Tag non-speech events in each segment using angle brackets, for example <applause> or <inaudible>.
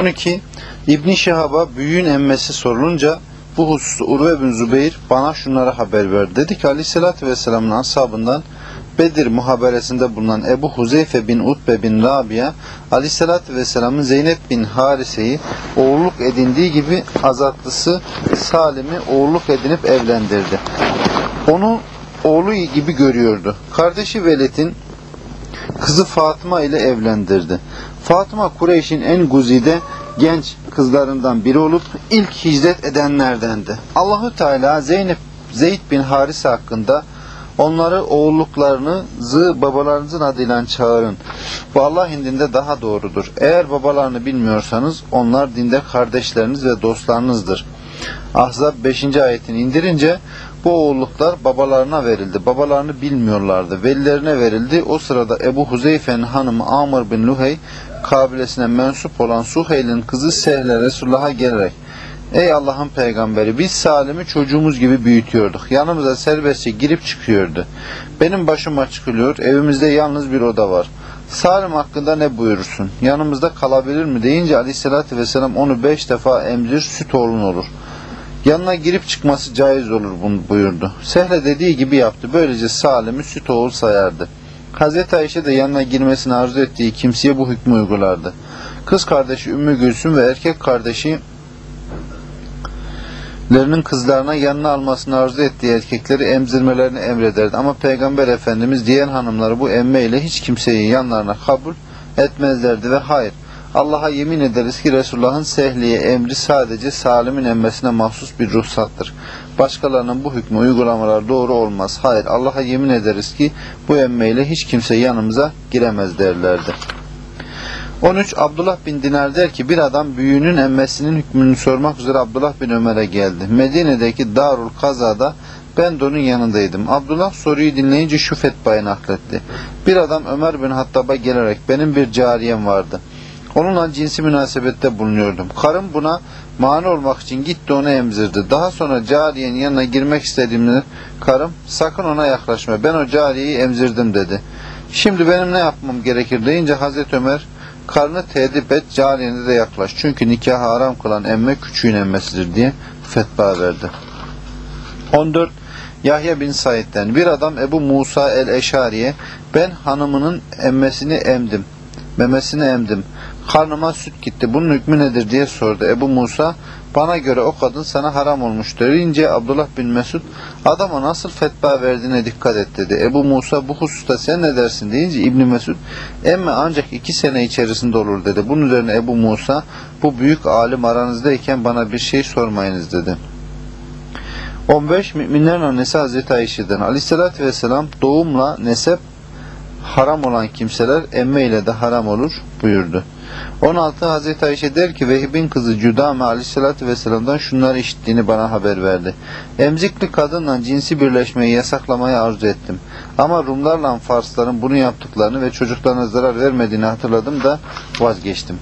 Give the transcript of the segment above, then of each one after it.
12. İbn Şihab'a büyüğün emmesi sorulunca bu hususta Urve bin Zübeyir bana şunları haber verdi. Dedi ki Aleyhisselatü Vesselam'ın ashabından Bedir muhaberesinde bulunan Ebu Huzeyfe bin Utbe bin Rabia Aleyhisselatü Vesselam'ın Zeynep bin Harise'yi oğulluk edindiği gibi azatlısı Salim'i oğulluk edinip evlendirdi. Onu oğlu gibi görüyordu. Kardeşi Veled'in kızı Fatıma ile evlendirdi. Fatıma Kureyş'in en guzide genç kızlarından biri olup ilk hicret edenlerdendi. Allahu Teala Zeynep Zeyd bin Harise hakkında onları oğulluklarınızı babalarınızın adıyla çağırın. Bu Allah indinde daha doğrudur. Eğer babalarını bilmiyorsanız onlar dinde kardeşleriniz ve dostlarınızdır. Ahzab 5. ayetini indirince bu oğulluklar babalarına verildi. Babalarını bilmiyorlardı. Velilerine verildi. O sırada Ebu Huzeyfe'nin hanımı Amr bin Luhey kabilesine mensup olan Suheyl'in kızı Sehle Resulullah'a gelerek Ey Allah'ın peygamberi biz Salim'i çocuğumuz gibi büyütüyorduk. Yanımıza serbestçe girip çıkıyordu. Benim başıma çıkılıyor. Evimizde yalnız bir oda var. Salim hakkında ne buyurursun? Yanımızda kalabilir mi deyince aleyhissalatü vesselam onu beş defa emzir süt oğlun olur. Yanına girip çıkması caiz olur bunu buyurdu. Sehle dediği gibi yaptı. Böylece Salim'i süt oğul sayardı. Hazreti Ayşe de yanına girmesini arzu ettiği kimseye bu hükmü uygulardı. Kız kardeşi Ümmü Gülsüm ve erkek kardeşi lerinin kızlarına yanına almasını arzu ettiği erkekleri emzirmelerini emrederdi. Ama Peygamber Efendimiz diğer hanımları bu emme ile hiç kimseyi yanlarına kabul etmezlerdi ve hayır Allah'a yemin ederiz ki Resulullah'ın sehliye emri sadece Salim'in emmesine mahsus bir ruhsattır. Başkalarının bu hükmü uygulamalar doğru olmaz. Hayır Allah'a yemin ederiz ki bu emmeyle hiç kimse yanımıza giremez derlerdi. 13 Abdullah bin Dinar der ki bir adam büyüğünün emmesinin hükmünü sormak üzere Abdullah bin Ömer'e geldi. Medine'deki Darul Kaza'da ben de onun yanındaydım. Abdullah soruyu dinleyince şu fetbayı nakletti. Bir adam Ömer bin Hattab'a gelerek benim bir cariyem vardı. Onunla cinsi münasebette bulunuyordum. Karım buna mani olmak için gitti onu emzirdi. Daha sonra cariyenin yanına girmek istediğimde karım sakın ona yaklaşma ben o cariyeyi emzirdim dedi. Şimdi benim ne yapmam gerekir deyince Hazreti Ömer karnı tedip et cariyene de yaklaş. Çünkü nikahı haram kılan emme küçüğün emmesidir diye fetva verdi. 14. Yahya bin Said'den bir adam Ebu Musa el-Eşari'ye ben hanımının emmesini emdim. Memesini emdim. Karnıma süt gitti. Bunun hükmü nedir diye sordu. Ebu Musa bana göre o kadın sana haram olmuş deyince Abdullah bin Mesud adama nasıl fetva verdiğine dikkat et dedi. Ebu Musa bu hususta sen ne dersin deyince İbni Mesud emme ancak iki sene içerisinde olur dedi. Bunun üzerine Ebu Musa bu büyük alim aranızdayken bana bir şey sormayınız dedi. 15 Müminlerin annesi Hazreti Ayşe'den Aleyhisselatü Vesselam doğumla nesep haram olan kimseler emme ile de haram olur buyurdu. 16 Hazreti Ayşe der ki Vehib'in kızı Cüdame aleyhissalatü vesselam'dan şunları işittiğini bana haber verdi. Emzikli kadınla cinsi birleşmeyi yasaklamayı arzu ettim. Ama Rumlarla Farsların bunu yaptıklarını ve çocuklarına zarar vermediğini hatırladım da vazgeçtim.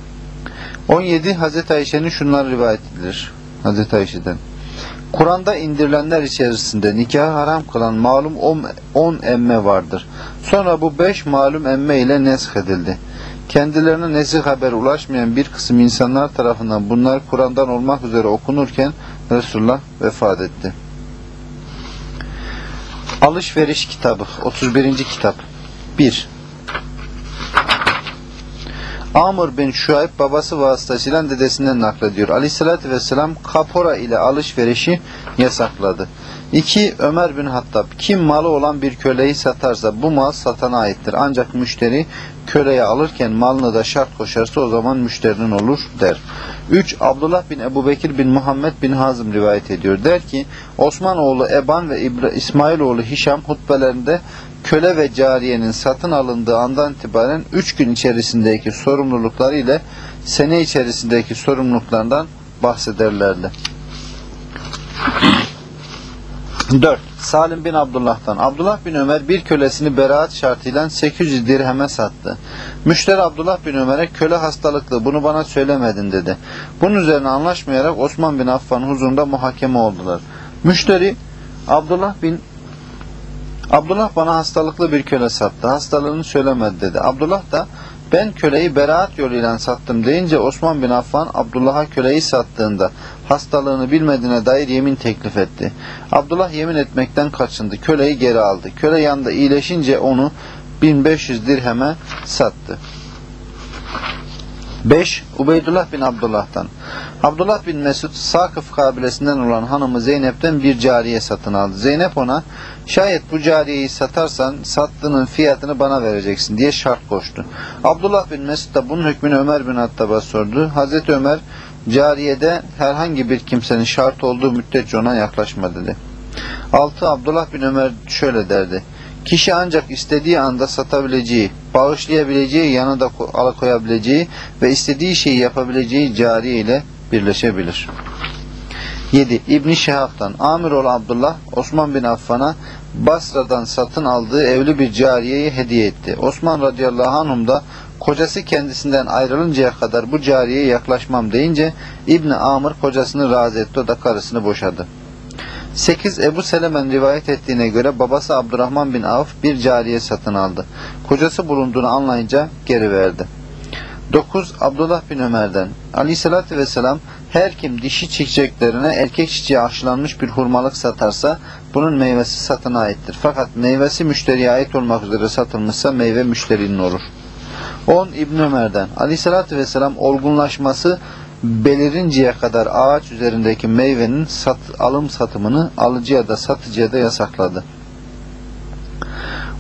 17 Hazreti Ayşe'nin şunları rivayet edilir. Hazreti Ayşe'den. Kur'an'da indirilenler içerisinde nikahı haram kılan malum 10 emme vardır. Sonra bu 5 malum emme ile nesk edildi. Kendilerine nezih haber ulaşmayan bir kısım insanlar tarafından bunlar Kur'an'dan olmak üzere okunurken Resulullah vefat etti. Alışveriş kitabı 31. kitap 1 Amr bin Şuayb babası vasıtasıyla dedesinden naklediyor. Aleyhissalatü vesselam kapora ile alışverişi yasakladı. 2. Ömer bin Hattab kim malı olan bir köleyi satarsa bu mal satana aittir. Ancak müşteri köleyi alırken malını da şart koşarsa o zaman müşterinin olur der. 3. Abdullah bin Ebu Bekir bin Muhammed bin Hazım rivayet ediyor. Der ki Osman oğlu Eban ve İbra İsmail oğlu Hişam hutbelerinde köle ve cariyenin satın alındığı andan itibaren 3 gün içerisindeki sorumlulukları ile sene içerisindeki sorumluluklardan bahsederlerdi. 4. Salim bin Abdullah'tan. Abdullah bin Ömer bir kölesini beraat şartıyla 800 dirheme sattı. Müşteri Abdullah bin Ömer'e köle hastalıklı bunu bana söylemedin dedi. Bunun üzerine anlaşmayarak Osman bin Affan huzurunda muhakeme oldular. Müşteri Abdullah bin Abdullah bana hastalıklı bir köle sattı. Hastalığını söylemedi dedi. Abdullah da Ben köleyi beraat yoluyla sattım deyince Osman bin Affan Abdullah'a köleyi sattığında hastalığını bilmediğine dair yemin teklif etti. Abdullah yemin etmekten kaçındı. Köleyi geri aldı. Köle yanında iyileşince onu 1500 dirheme sattı. 5. Ubeydullah bin Abdullah'tan. Abdullah bin Mesud Sakıf kabilesinden olan hanımı Zeynep'ten bir cariye satın aldı. Zeynep ona şayet bu cariyeyi satarsan sattığının fiyatını bana vereceksin diye şart koştu. Abdullah bin Mesud da bunun hükmünü Ömer bin Hattab'a sordu. Hazreti Ömer cariyede herhangi bir kimsenin şart olduğu müddetçe ona yaklaşma dedi. 6. Abdullah bin Ömer şöyle derdi. Kişi ancak istediği anda satabileceği, bağışlayabileceği, yanında alakoyabileceği ve istediği şeyi yapabileceği cariye ile birleşebilir. 7. İbn Şehab'dan Amiroğlu Abdullah Osman bin Affan'a Basra'dan satın aldığı evli bir cariyeyi hediye etti. Osman radıyallahu anhum da kocası kendisinden ayrılıncaya kadar bu cariyeye yaklaşmam deyince İbn Amr kocasını razı etti o da karısını boşadı. 8. Ebu Selemen rivayet ettiğine göre babası Abdurrahman bin Avf bir cariye satın aldı. Kocası bulunduğunu anlayınca geri verdi. 9. Abdullah bin Ömer'den Aleyhisselatü Vesselam her kim dişi çiçeklerine erkek çiçeği aşılanmış bir hurmalık satarsa bunun meyvesi satına aittir. Fakat meyvesi müşteriye ait olmak üzere satılmışsa meyve müşterinin olur. 10. İbn Ömer'den Aleyhisselatü Vesselam olgunlaşması belirinceye kadar ağaç üzerindeki meyvenin sat, alım satımını alıcıya da satıcıya da yasakladı.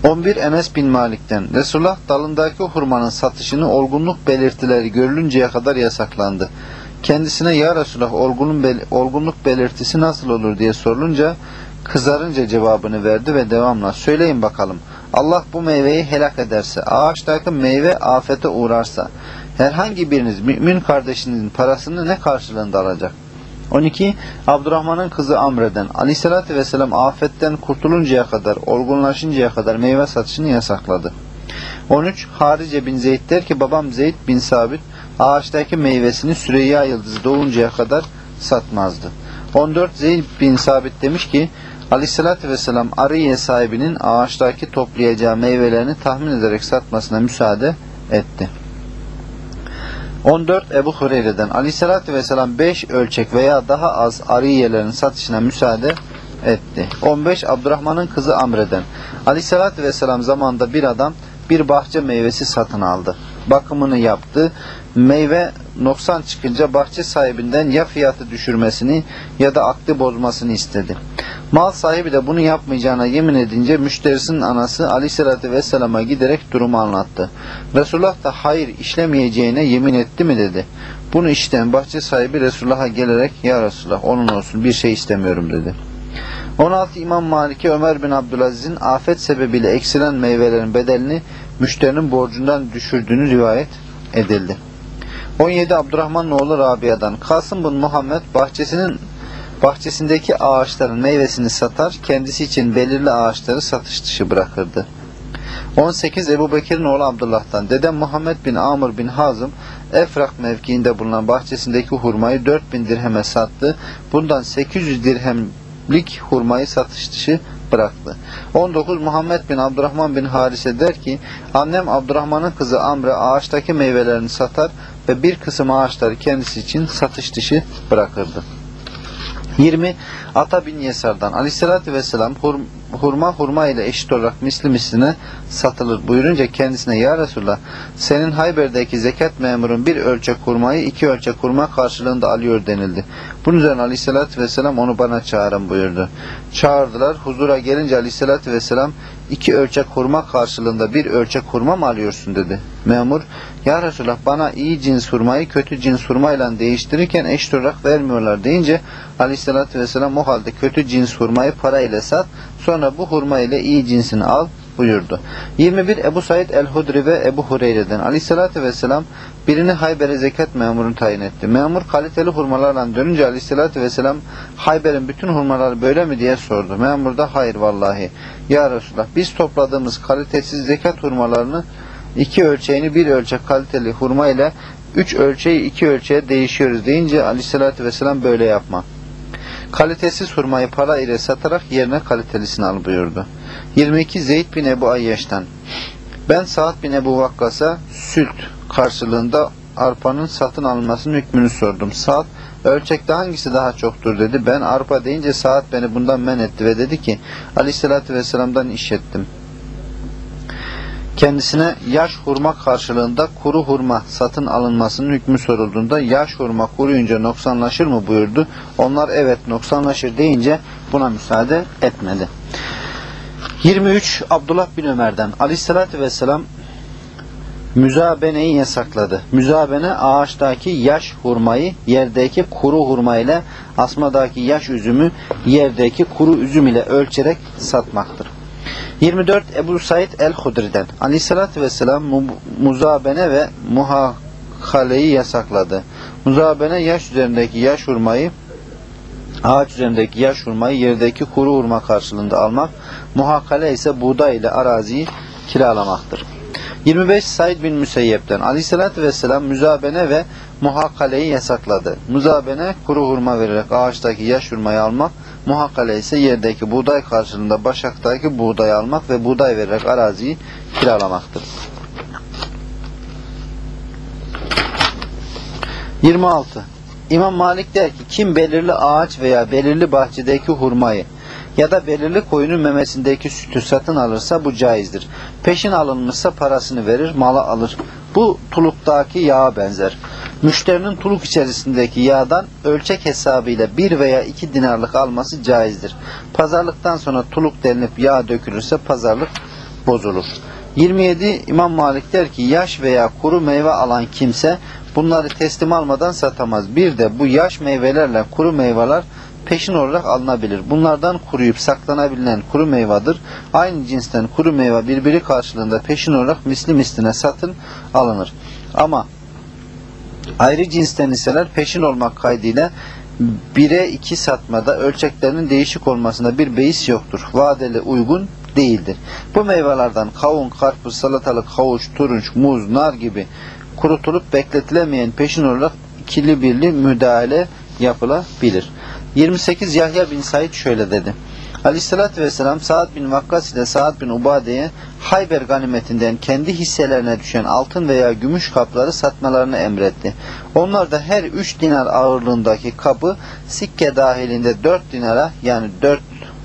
11 Enes bin Malik'ten Resulullah dalındaki hurmanın satışını olgunluk belirtileri görülünceye kadar yasaklandı. Kendisine ya Resulullah olgunluk belirtisi nasıl olur diye sorulunca kızarınca cevabını verdi ve devamla söyleyin bakalım Allah bu meyveyi helak ederse ağaçtaki meyve afete uğrarsa herhangi biriniz mümin kardeşinizin parasını ne karşılığında alacak? 12. Abdurrahman'ın kızı Amre'den Aleyhisselatü Vesselam afetten kurtuluncaya kadar, olgunlaşıncaya kadar meyve satışını yasakladı. 13. Harice bin Zeyd der ki babam Zeyd bin Sabit ağaçtaki meyvesini Süreyya yıldızı doğuncaya kadar satmazdı. 14. Zeyd bin Sabit demiş ki Aleyhisselatü Vesselam Ariye sahibinin ağaçtaki toplayacağı meyvelerini tahmin ederek satmasına müsaade etti. 14 Ebu Hureyre'den Aleyhisselatü Vesselam 5 ölçek veya daha az ariyelerin satışına müsaade etti. 15 Abdurrahman'ın kızı Amre'den Aleyhisselatü Vesselam zamanında bir adam bir bahçe meyvesi satın aldı. Bakımını yaptı. Meyve noksan çıkınca bahçe sahibinden ya fiyatı düşürmesini ya da aklı bozmasını istedi. Mal sahibi de bunu yapmayacağına yemin edince müşterisinin anası Aleyhisselatü Vesselam'a giderek durumu anlattı. Resulullah da hayır işlemeyeceğine yemin etti mi dedi. Bunu işten bahçe sahibi Resulullah'a gelerek ya Resulullah onun olsun bir şey istemiyorum dedi. 16 İmam Malik'e Ömer bin Abdülaziz'in afet sebebiyle eksilen meyvelerin bedelini müşterinin borcundan düşürdüğünü rivayet edildi. 17 Abdurrahman oğlu Rabia'dan Kasım bin Muhammed bahçesinin bahçesindeki ağaçların meyvesini satar, kendisi için belirli ağaçları satış dışı bırakırdı. 18 Ebu Bekir'in oğlu Abdullah'tan Dedem Muhammed bin Amr bin Hazım Efrak mevkiinde bulunan bahçesindeki hurmayı 4000 dirheme sattı. Bundan 800 dirhemlik hurmayı satış dışı bıraktı. 19 Muhammed bin Abdurrahman bin Harise der ki annem Abdurrahman'ın kızı Amre ağaçtaki meyvelerini satar ve bir kısım ağaçları kendisi için satış dışı bırakırdı. 20. Ata bin Yesar'dan Aleyhisselatü Vesselam hur, hurma hurma ile eşit olarak misli misline satılır buyurunca kendisine Ya Resulallah senin Hayber'deki zekat memurun bir ölçek hurmayı iki ölçek hurma karşılığında alıyor denildi. Bunun üzerine Aleyhisselatü Vesselam onu bana çağırın buyurdu. Çağırdılar. Huzura gelince Aleyhisselatü Vesselam iki ölçek hurma karşılığında bir ölçek hurma mı alıyorsun dedi. Memur ya Resulallah bana iyi cins hurmayı kötü cins hurmayla değiştirirken eşit olarak vermiyorlar deyince Aleyhisselatü Vesselam o halde kötü cins hurmayı para ile sat sonra bu hurma ile iyi cinsini al buyurdu. 21 Ebu Said el-Hudri ve Ebu Hureyre'den Aleyhisselatü Vesselam birini Hayber'e zekat memurunu tayin etti. Memur kaliteli hurmalarla dönünce Aleyhisselatü Vesselam Hayber'in bütün hurmaları böyle mi diye sordu. Memur da hayır vallahi. Ya Resulallah biz topladığımız kalitesiz zekat hurmalarını iki ölçeğini bir ölçek kaliteli hurma ile üç ölçeği iki ölçeğe değişiyoruz deyince Aleyhisselatü Vesselam böyle yapma. Kalitesiz hurmayı para ile satarak yerine kalitelisini al buyurdu. 22 Zeyd bin Ebu Ayyaş'tan Ben Sa'd bin Ebu Vakkas'a sült karşılığında arpanın satın alınmasının hükmünü sordum. Saat ölçekte hangisi daha çoktur dedi. Ben arpa deyince saat beni bundan men etti ve dedi ki aleyhissalatü vesselam'dan işittim. Kendisine yaş hurma karşılığında kuru hurma satın alınmasının hükmü sorulduğunda yaş hurma kuruyunca noksanlaşır mı buyurdu. Onlar evet noksanlaşır deyince buna müsaade etmedi. 23 Abdullah bin Ömer'den Aleyhisselatü Vesselam müzabeneyi yasakladı. Müzabene ağaçtaki yaş hurmayı yerdeki kuru hurma ile asmadaki yaş üzümü yerdeki kuru üzüm ile ölçerek satmaktır. 24 Ebu Said el-Hudri'den Aleyhisselatü Vesselam mu muzabene ve muhakaleyi yasakladı. Muzabene yaş üzerindeki yaş hurmayı ağaç üzerindeki yaş hurmayı yerdeki kuru hurma karşılığında almak, muhakkale ise buğday ile araziyi kiralamaktır. 25 Said bin Müseyyep'ten Aleyhisselatü Vesselam müzabene ve muhakkaleyi yasakladı. Müzabene kuru hurma vererek ağaçtaki yaş hurmayı almak, muhakkale ise yerdeki buğday karşılığında başaktaki buğday almak ve buğday vererek araziyi kiralamaktır. 26. İmam Malik der ki kim belirli ağaç veya belirli bahçedeki hurmayı ya da belirli koyunun memesindeki sütü satın alırsa bu caizdir. Peşin alınmışsa parasını verir, malı alır. Bu tuluktaki yağa benzer. Müşterinin tuluk içerisindeki yağdan ölçek hesabıyla bir veya iki dinarlık alması caizdir. Pazarlıktan sonra tuluk delinip yağ dökülürse pazarlık bozulur. 27 İmam Malik der ki yaş veya kuru meyve alan kimse bunları teslim almadan satamaz. Bir de bu yaş meyvelerle kuru meyveler peşin olarak alınabilir. Bunlardan kuruyup saklanabilen kuru meyvadır. Aynı cinsten kuru meyve birbiri karşılığında peşin olarak misli misline satın alınır. Ama ayrı cinsten iseler peşin olmak kaydıyla 1'e 2 satmada ölçeklerinin değişik olmasında bir beis yoktur. Vadeli uygun değildir. Bu meyvelerden kavun, karpuz, salatalık, havuç, turunç, muz, nar gibi kurutulup bekletilemeyen peşin olarak ikili birli müdahale yapılabilir. 28 Yahya bin Said şöyle dedi. Aleyhissalatü vesselam Sa'd bin Vakkas ile Sa'd bin Ubade'ye Hayber ganimetinden kendi hisselerine düşen altın veya gümüş kapları satmalarını emretti. Onlar da her 3 dinar ağırlığındaki kabı sikke dahilinde 4 dinara yani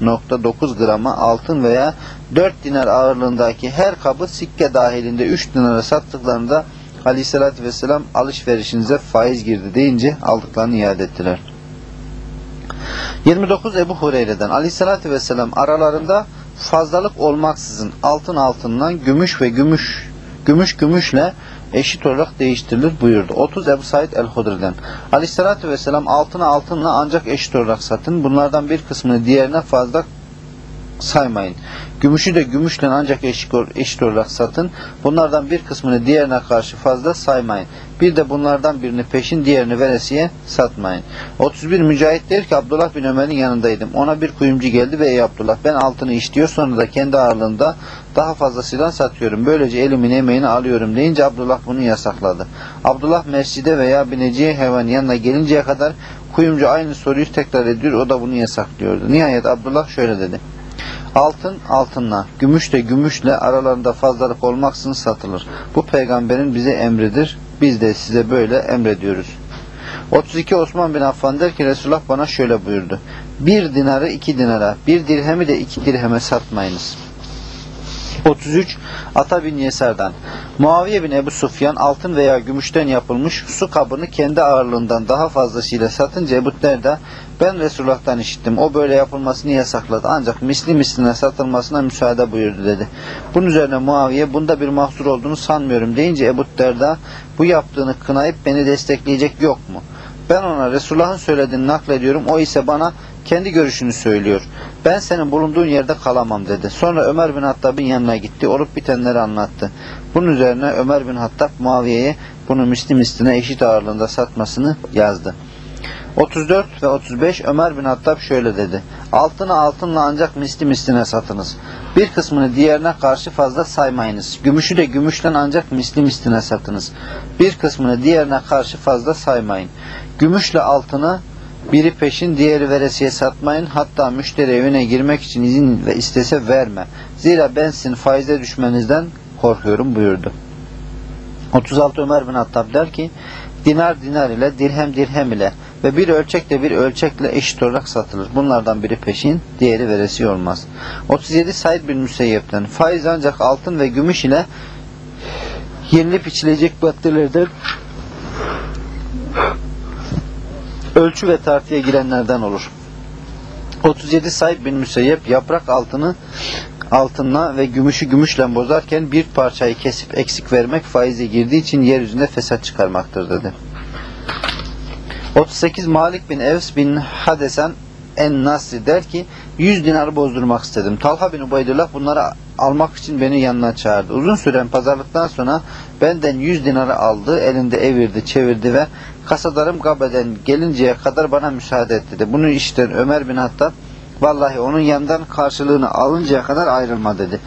4.9 grama altın veya 4 dinar ağırlığındaki her kabı sikke dahilinde 3 dinara sattıklarında Aleyhissalatü vesselam alışverişinize faiz girdi deyince aldıklarını iade ettiler. 29 Ebu Hureyre'den Aleyhissalatü vesselam aralarında fazlalık olmaksızın altın altından gümüş ve gümüş gümüş gümüşle eşit olarak değiştirilir buyurdu. 30 Ebu Said el-Hudri'den Aleyhissalatü vesselam altını altınla ancak eşit olarak satın. Bunlardan bir kısmını diğerine fazla saymayın. Gümüşü de gümüşle ancak eşit olarak satın. Bunlardan bir kısmını diğerine karşı fazla saymayın. Bir de bunlardan birini peşin diğerini veresiye satmayın. 31 Mücahit der ki Abdullah bin Ömer'in yanındaydım. Ona bir kuyumcu geldi ve ey Abdullah ben altını istiyor sonra da kendi ağırlığında daha fazlasıyla satıyorum. Böylece elimin emeğini alıyorum deyince Abdullah bunu yasakladı. Abdullah mescide veya bineceği hayvanın yanına gelinceye kadar kuyumcu aynı soruyu tekrar ediyor. O da bunu yasaklıyordu. Nihayet Abdullah şöyle dedi. Altın altınla, gümüş de gümüşle aralarında fazlalık olmaksızın satılır. Bu peygamberin bize emridir. Biz de size böyle emrediyoruz. 32 Osman bin Affan der ki Resulullah bana şöyle buyurdu. Bir dinarı iki dinara, bir dirhemi de iki dirheme satmayınız. 33 Ata bin Yesar'dan Muaviye bin Ebu Sufyan altın veya gümüşten yapılmış su kabını kendi ağırlığından daha fazlasıyla satınca Ebu Derda ben Resulullah'tan işittim. O böyle yapılmasını yasakladı. Ancak misli misline satılmasına müsaade buyurdu dedi. Bunun üzerine Muaviye bunda bir mahsur olduğunu sanmıyorum deyince Ebu Derda bu yaptığını kınayıp beni destekleyecek yok mu? Ben ona Resulullah'ın söylediğini naklediyorum. O ise bana kendi görüşünü söylüyor. Ben senin bulunduğun yerde kalamam dedi. Sonra Ömer bin Hattab'ın yanına gitti. Olup bitenleri anlattı. Bunun üzerine Ömer bin Hattab Muaviye'ye bunu misli misline eşit ağırlığında satmasını yazdı. 34 ve 35 Ömer bin Hattab şöyle dedi. Altını altınla ancak misli misline satınız. Bir kısmını diğerine karşı fazla saymayınız. Gümüşü de gümüşten ancak misli misline satınız. Bir kısmını diğerine karşı fazla saymayın. Gümüşle altını biri peşin diğeri veresiye satmayın. Hatta müşteri evine girmek için izin ve istese verme. Zira ben sizin faize düşmenizden korkuyorum buyurdu. 36 Ömer bin Hattab der ki dinar dinar ile dirhem dirhem ile ve bir ölçekle bir ölçekle eşit olarak satılır. Bunlardan biri peşin, diğeri veresi olmaz. 37 Said bin Müseyyep'ten faiz ancak altın ve gümüş ile yenilip içilecek maddelerden ölçü ve tartıya girenlerden olur. 37 Said bin Müseyyep yaprak altını altınla ve gümüşü gümüşle bozarken bir parçayı kesip eksik vermek faize girdiği için yeryüzünde fesat çıkarmaktır dedi. 38 Malik bin Evs bin Hadesen en Nasri der ki 100 dinarı bozdurmak istedim. Talha bin Ubaydullah bunları almak için beni yanına çağırdı. Uzun süren pazarlıktan sonra benden 100 dinarı aldı, elinde evirdi, çevirdi ve kasadarım Gabe'den gelinceye kadar bana müsaade et dedi. Bunu işten Ömer bin Hattab Vallahi onun yanından karşılığını alıncaya kadar ayrılma dedi.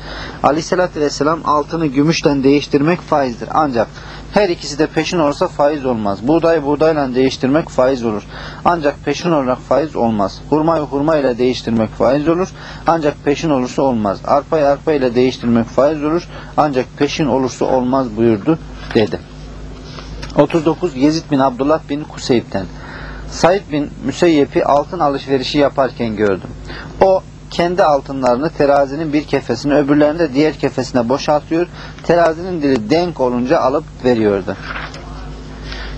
Aleyhissalatü vesselam altını gümüşten değiştirmek faizdir. Ancak her ikisi de peşin olursa faiz olmaz. Buğday buğdayla değiştirmek faiz olur. Ancak peşin olarak faiz olmaz. Hurmayı hurma ile değiştirmek faiz olur. Ancak peşin olursa olmaz. Arpayı arpa ile değiştirmek faiz olur. Ancak peşin olursa olmaz buyurdu dedi. 39 Yezid bin Abdullah bin Kuseyb'den Said bin Müseyyep'i altın alışverişi yaparken gördüm. O kendi altınlarını terazinin bir kefesine öbürlerini de diğer kefesine boşaltıyor. Terazinin dili denk olunca alıp veriyordu.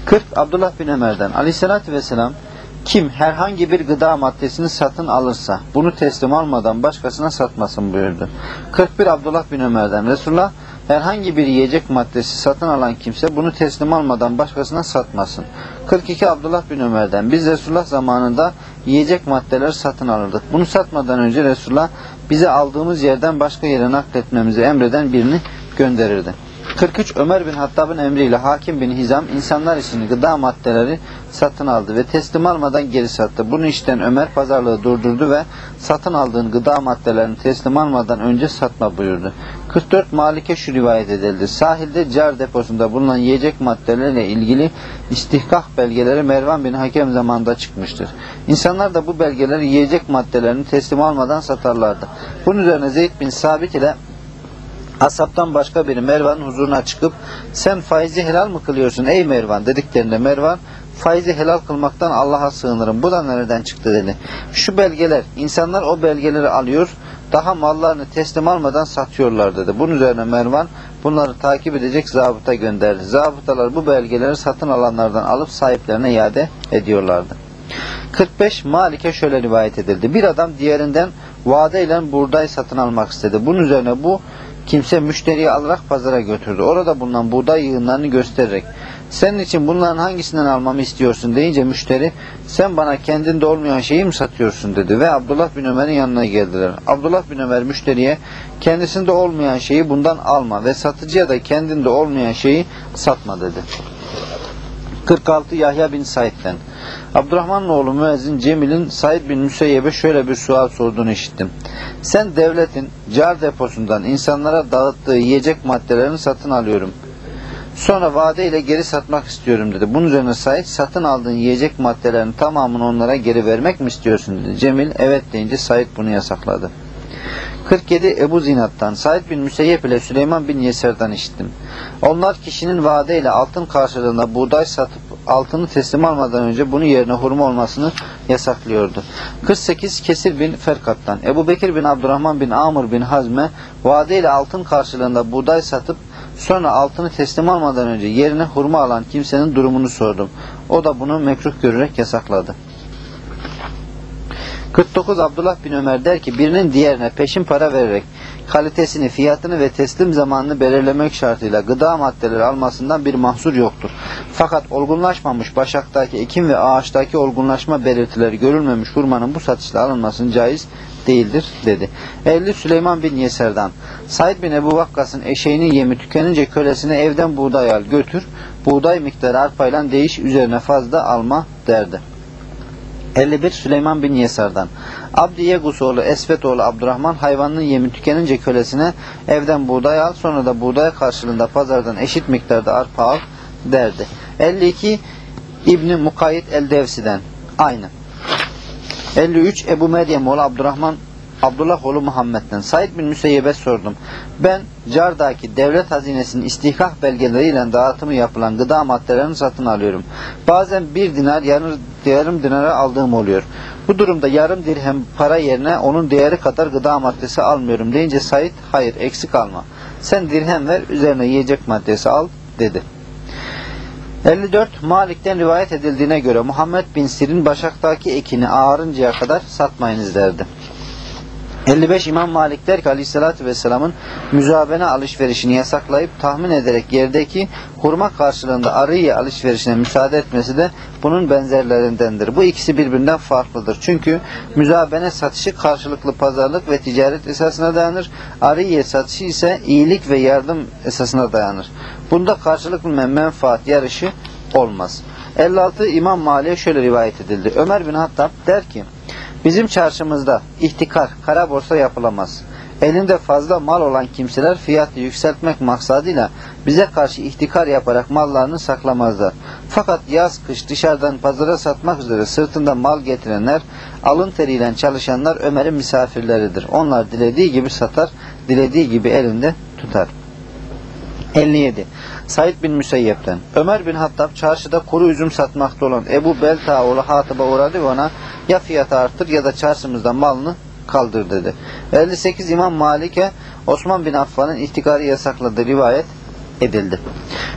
40 Abdullah bin Ömer'den Aleyhisselatü Vesselam kim herhangi bir gıda maddesini satın alırsa bunu teslim almadan başkasına satmasın buyurdu. 41 Abdullah bin Ömer'den Resulullah herhangi bir yiyecek maddesi satın alan kimse bunu teslim almadan başkasına satmasın. 42 Abdullah bin Ömer'den biz Resulullah zamanında yiyecek maddeler satın alırdık. Bunu satmadan önce Resulullah bize aldığımız yerden başka yere nakletmemizi emreden birini gönderirdi. 43 Ömer bin Hattab'ın emriyle Hakim bin Hizam insanlar için gıda maddeleri satın aldı ve teslim almadan geri sattı. Bunu işten Ömer pazarlığı durdurdu ve satın aldığın gıda maddelerini teslim almadan önce satma buyurdu. 44 Malik'e şu rivayet edildi. Sahilde car deposunda bulunan yiyecek maddelerle ilgili istihkak belgeleri Mervan bin Hakem zamanında çıkmıştır. İnsanlar da bu belgeleri yiyecek maddelerini teslim almadan satarlardı. Bunun üzerine Zeyd bin Sabit ile Asaptan başka biri Mervan'ın huzuruna çıkıp sen faizi helal mı kılıyorsun ey Mervan dediklerinde Mervan faizi helal kılmaktan Allah'a sığınırım. Bu da nereden çıktı dedi. Şu belgeler insanlar o belgeleri alıyor daha mallarını teslim almadan satıyorlar dedi. Bunun üzerine Mervan bunları takip edecek zabıta gönderdi. Zabıtalar bu belgeleri satın alanlardan alıp sahiplerine iade ediyorlardı. 45 Malik'e şöyle rivayet edildi. Bir adam diğerinden vadeyle buğday satın almak istedi. Bunun üzerine bu kimse müşteriyi alarak pazara götürdü. Orada bulunan buğday yığınlarını göstererek senin için bunların hangisinden almamı istiyorsun deyince müşteri sen bana kendinde olmayan şeyi mi satıyorsun dedi ve Abdullah bin Ömer'in yanına geldiler. Abdullah bin Ömer müşteriye kendisinde olmayan şeyi bundan alma ve satıcıya da kendinde olmayan şeyi satma dedi. 46 Yahya bin Said'den Abdurrahman'ın oğlu müezzin Cemil'in Said bin Müseyyeb'e şöyle bir sual sorduğunu işittim. Sen devletin car deposundan insanlara dağıttığı yiyecek maddelerini satın alıyorum. Sonra vade ile geri satmak istiyorum dedi. Bunun üzerine Said satın aldığın yiyecek maddelerin tamamını onlara geri vermek mi istiyorsun dedi. Cemil evet deyince Said bunu yasakladı. 47 Ebu Zinat'tan Said bin Müseyyep ile Süleyman bin Yeser'den işittim. Onlar kişinin vade ile altın karşılığında buğday satıp altını teslim almadan önce bunun yerine hurma olmasını yasaklıyordu. 48 Kesir bin Ferkat'tan Ebu Bekir bin Abdurrahman bin Amr bin Hazme vade ile altın karşılığında buğday satıp sonra altını teslim almadan önce yerine hurma alan kimsenin durumunu sordum. O da bunu mekruh görerek yasakladı. 49 Abdullah bin Ömer der ki birinin diğerine peşin para vererek kalitesini, fiyatını ve teslim zamanını belirlemek şartıyla gıda maddeleri almasından bir mahsur yoktur. Fakat olgunlaşmamış başaktaki ekim ve ağaçtaki olgunlaşma belirtileri görülmemiş hurmanın bu satışla alınmasının caiz değildir dedi. 50 Süleyman bin Yeser'dan Said bin Ebu Vakkas'ın eşeğinin yemi tükenince kölesine evden buğday al götür. Buğday miktarı arpayla değiş üzerine fazla alma derdi. 51 Süleyman bin Yesar'dan Abdi Yegus oğlu Esvet oğlu Abdurrahman hayvanının yemi tükenince kölesine evden buğday al sonra da buğday karşılığında pazardan eşit miktarda arpa al derdi. 52 İbni Mukayyit el-Devsi'den aynı. 53 Ebu Meryem oğlu Abdurrahman Abdullah oğlu Muhammed'den Said bin Müseyyeb'e sordum. Ben Car'daki devlet hazinesinin istihkak belgeleriyle dağıtımı yapılan gıda maddelerini satın alıyorum. Bazen bir dinar yarım, yarım dinara aldığım oluyor. Bu durumda yarım dirhem para yerine onun değeri kadar gıda maddesi almıyorum deyince Said hayır eksik alma. Sen dirhem ver üzerine yiyecek maddesi al dedi. 54 Malik'ten rivayet edildiğine göre Muhammed bin Sirin Başak'taki ekini ağarıncaya kadar satmayınız derdi. 55 İmam Malik der ki Aleyhisselatü Vesselam'ın müzabene alışverişini yasaklayıp tahmin ederek yerdeki hurma karşılığında arıyı alışverişine müsaade etmesi de bunun benzerlerindendir. Bu ikisi birbirinden farklıdır. Çünkü müzabene satışı karşılıklı pazarlık ve ticaret esasına dayanır. Arıya satışı ise iyilik ve yardım esasına dayanır. Bunda karşılıklı menfaat yarışı olmaz. 56 İmam Malik'e şöyle rivayet edildi. Ömer bin Hattab der ki Bizim çarşımızda ihtikar, kara borsa yapılamaz. Elinde fazla mal olan kimseler fiyatı yükseltmek maksadıyla bize karşı ihtikar yaparak mallarını saklamazlar. Fakat yaz kış dışarıdan pazara satmak üzere sırtında mal getirenler, alın teriyle çalışanlar Ömer'in misafirleridir. Onlar dilediği gibi satar, dilediği gibi elinde tutar. 57. Said bin Müseyyep'ten Ömer bin Hattab çarşıda kuru üzüm satmakta olan Ebu Belta oğlu Hatib'e uğradı ve ona ya fiyatı artır ya da çarşımızdan malını kaldır dedi. 58 İmam Malik'e Osman bin Affan'ın ihtikarı yasakladığı rivayet edildi.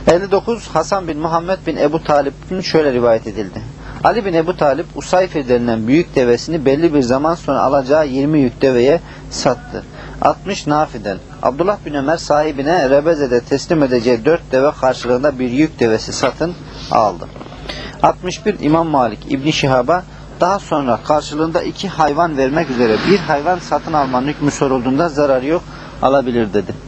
59 Hasan bin Muhammed bin Ebu Talip'in şöyle rivayet edildi. Ali bin Ebu Talip Usayfe denilen büyük devesini belli bir zaman sonra alacağı 20 yük deveye sattı. 60 Nafi'den Abdullah bin Ömer sahibine Rebeze'de teslim edeceği 4 deve karşılığında bir yük devesi satın aldı. 61 İmam Malik İbni Şihab'a daha sonra karşılığında iki hayvan vermek üzere bir hayvan satın almanın hükmü sorulduğunda zararı yok alabilir dedi.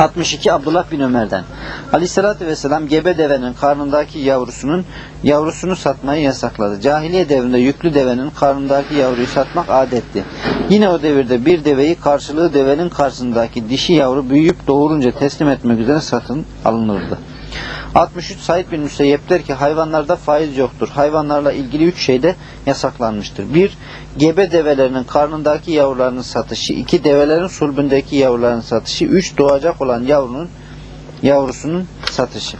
62 Abdullah bin Ömer'den Aleyhisselatü Vesselam gebe devenin karnındaki yavrusunun yavrusunu satmayı yasakladı. Cahiliye devrinde yüklü devenin karnındaki yavruyu satmak adetti. Yine o devirde bir deveyi karşılığı devenin karşısındaki dişi yavru büyüyüp doğurunca teslim etmek üzere satın alınırdı. 63 Said bin Müseyyep der ki hayvanlarda faiz yoktur. Hayvanlarla ilgili üç şey de yasaklanmıştır. 1. Gebe develerinin karnındaki yavrularının satışı. 2. Develerin sulbündeki yavruların satışı. 3. Doğacak olan yavrunun yavrusunun satışı.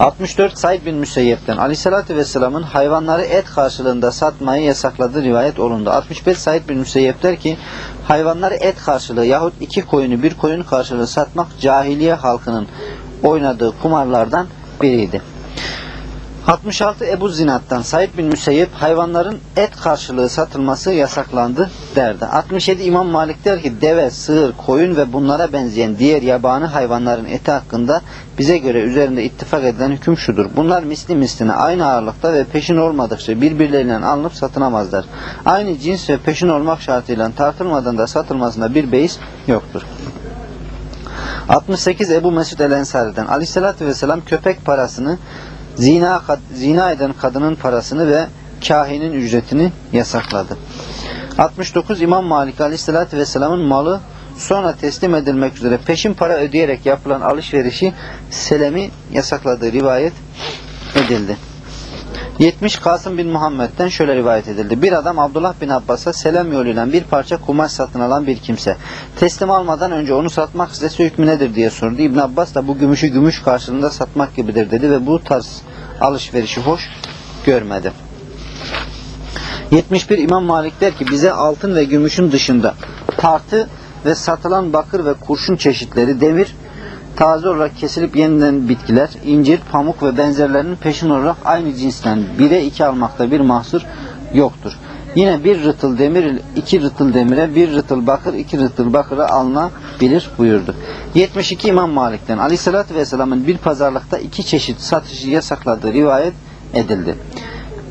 64 Said bin Müseyyep'ten Aleyhisselatü Vesselam'ın hayvanları et karşılığında satmayı yasakladığı rivayet olundu. 65 Said bin Müseyyep der ki hayvanları et karşılığı yahut iki koyunu bir koyun karşılığı satmak cahiliye halkının oynadığı kumarlardan biriydi. 66 Ebu Zinat'tan Said bin Müseyyep hayvanların et karşılığı satılması yasaklandı derdi. 67 İmam Malik der ki deve, sığır, koyun ve bunlara benzeyen diğer yabani hayvanların eti hakkında bize göre üzerinde ittifak edilen hüküm şudur. Bunlar misli misline aynı ağırlıkta ve peşin olmadıkça birbirleriyle alınıp satınamazlar. Aynı cins ve peşin olmak şartıyla tartılmadan da satılmasında bir beis yoktur. 68 Ebu Mesud el-Ensari'den Aleyhisselatü Vesselam köpek parasını zina, zina eden kadının parasını ve kahinin ücretini yasakladı. 69 İmam Malik Aleyhisselatü Vesselam'ın malı sonra teslim edilmek üzere peşin para ödeyerek yapılan alışverişi selemi yasakladığı rivayet edildi. 70 Kasım bin Muhammed'den şöyle rivayet edildi. Bir adam Abdullah bin Abbas'a selam yoluyla bir parça kumaş satın alan bir kimse. Teslim almadan önce onu satmak istese hükmü nedir diye sordu. İbn Abbas da bu gümüşü gümüş karşılığında satmak gibidir dedi ve bu tarz alışverişi hoş görmedi. 71 İmam Malik der ki bize altın ve gümüşün dışında tartı ve satılan bakır ve kurşun çeşitleri, demir, taze olarak kesilip yeniden bitkiler, incir, pamuk ve benzerlerinin peşin olarak aynı cinsten bire iki almakta bir mahsur yoktur. Yine bir rıtıl demir, iki rıtıl demire, bir rıtıl bakır, iki rıtıl bakıra alınabilir buyurdu. 72 İmam Malik'ten Aleyhisselatü Vesselam'ın bir pazarlıkta iki çeşit satışı yasakladığı rivayet edildi.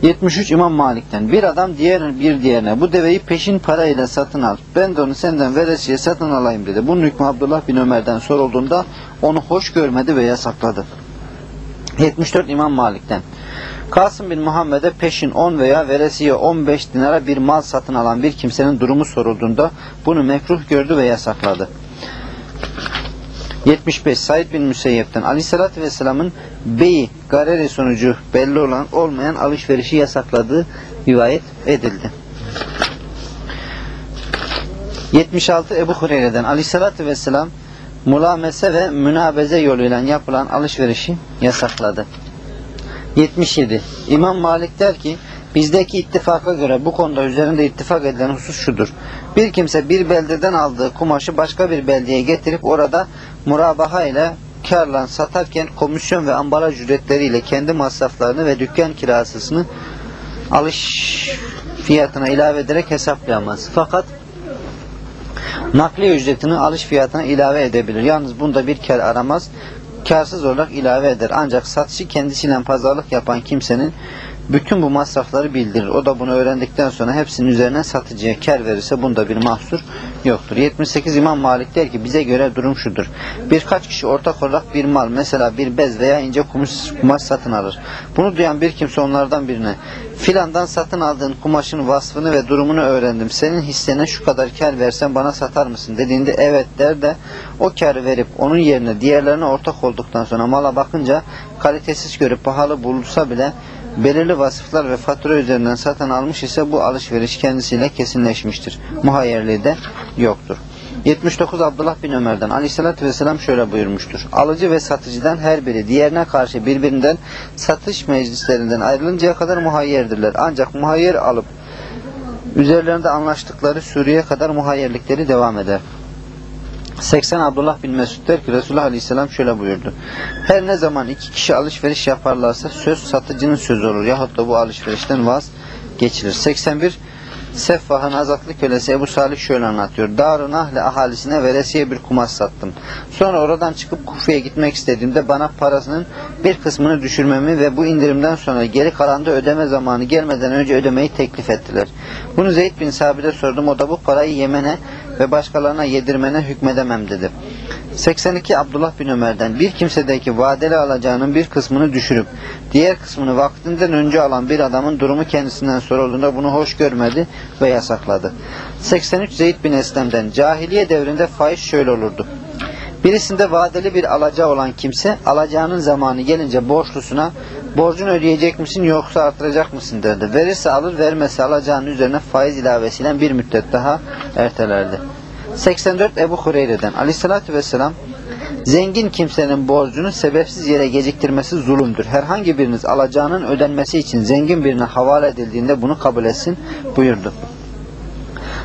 73 İmam Malik'ten bir adam diğer bir diğerine bu deveyi peşin parayla satın al. Ben de onu senden veresiye satın alayım dedi. Bunun hükmü Abdullah bin Ömer'den sorulduğunda onu hoş görmedi ve yasakladı. 74 İmam Malik'ten Kasım bin Muhammed'e peşin 10 veya veresiye 15 dinara bir mal satın alan bir kimsenin durumu sorulduğunda bunu mekruh gördü ve yasakladı. 75 Said bin Müseyyep'ten Aleyhisselatü Vesselam'ın beyi gareri sonucu belli olan olmayan alışverişi yasakladığı rivayet edildi. 76 Ebu Hureyre'den Aleyhisselatü Vesselam mulamese ve münabeze yoluyla yapılan alışverişi yasakladı. 77 İmam Malik der ki bizdeki ittifaka göre bu konuda üzerinde ittifak edilen husus şudur. Bir kimse bir beldeden aldığı kumaşı başka bir beldeye getirip orada murabaha ile karla satarken komisyon ve ambalaj ücretleriyle kendi masraflarını ve dükkan kirasını alış fiyatına ilave ederek hesaplayamaz. Fakat nakliye ücretini alış fiyatına ilave edebilir. Yalnız bunda bir kar aramaz. Karsız olarak ilave eder. Ancak satışı kendisiyle pazarlık yapan kimsenin bütün bu masrafları bildirir. O da bunu öğrendikten sonra hepsinin üzerine satıcıya kar verirse bunda bir mahsur yoktur. 78 İmam Malik der ki bize göre durum şudur. Birkaç kişi ortak olarak bir mal mesela bir bez veya ince kumaş, kumaş satın alır. Bunu duyan bir kimse onlardan birine filandan satın aldığın kumaşın vasfını ve durumunu öğrendim. Senin hissene şu kadar kar versen bana satar mısın dediğinde evet der de o karı verip onun yerine diğerlerine ortak olduktan sonra mala bakınca kalitesiz görüp pahalı bulursa bile belirli vasıflar ve fatura üzerinden satın almış ise bu alışveriş kendisiyle kesinleşmiştir. Muhayyerliği de yoktur. 79 Abdullah bin Ömer'den aleyhissalatü vesselam şöyle buyurmuştur. Alıcı ve satıcıdan her biri diğerine karşı birbirinden satış meclislerinden ayrılıncaya kadar muhayyerdirler. Ancak muhayyer alıp üzerlerinde anlaştıkları süreye kadar muhayyerlikleri devam eder. 80 Abdullah bin Mesud der ki Resulullah Aleyhisselam şöyle buyurdu. Her ne zaman iki kişi alışveriş yaparlarsa söz satıcının sözü olur yahut da bu alışverişten vaz geçilir. 81 Seffah'ın azatlı kölesi Ebu Salih şöyle anlatıyor. Darun Ahle ahalisine veresiye bir kumaş sattım. Sonra oradan çıkıp Kufe'ye gitmek istediğimde bana parasının bir kısmını düşürmemi ve bu indirimden sonra geri kalan ödeme zamanı gelmeden önce ödemeyi teklif ettiler. Bunu Zeyd bin Sabit'e sordum. O da bu parayı Yemen'e ve başkalarına yedirmene hükmedemem dedi. 82 Abdullah bin Ömer'den bir kimsedeki vadeli alacağının bir kısmını düşürüp diğer kısmını vaktinden önce alan bir adamın durumu kendisinden sorulduğunda bunu hoş görmedi ve yasakladı. 83 Zeyd bin Eslem'den cahiliye devrinde faiz şöyle olurdu. Birisinde vadeli bir alacağı olan kimse alacağının zamanı gelince borçlusuna borcunu ödeyecek misin yoksa artıracak mısın derdi. Verirse alır vermezse alacağının üzerine faiz ilavesiyle bir müddet daha ertelerdi. 84 Ebu Hureyre'den aleyhissalatü vesselam zengin kimsenin borcunu sebepsiz yere geciktirmesi zulümdür. Herhangi biriniz alacağının ödenmesi için zengin birine havale edildiğinde bunu kabul etsin buyurdu.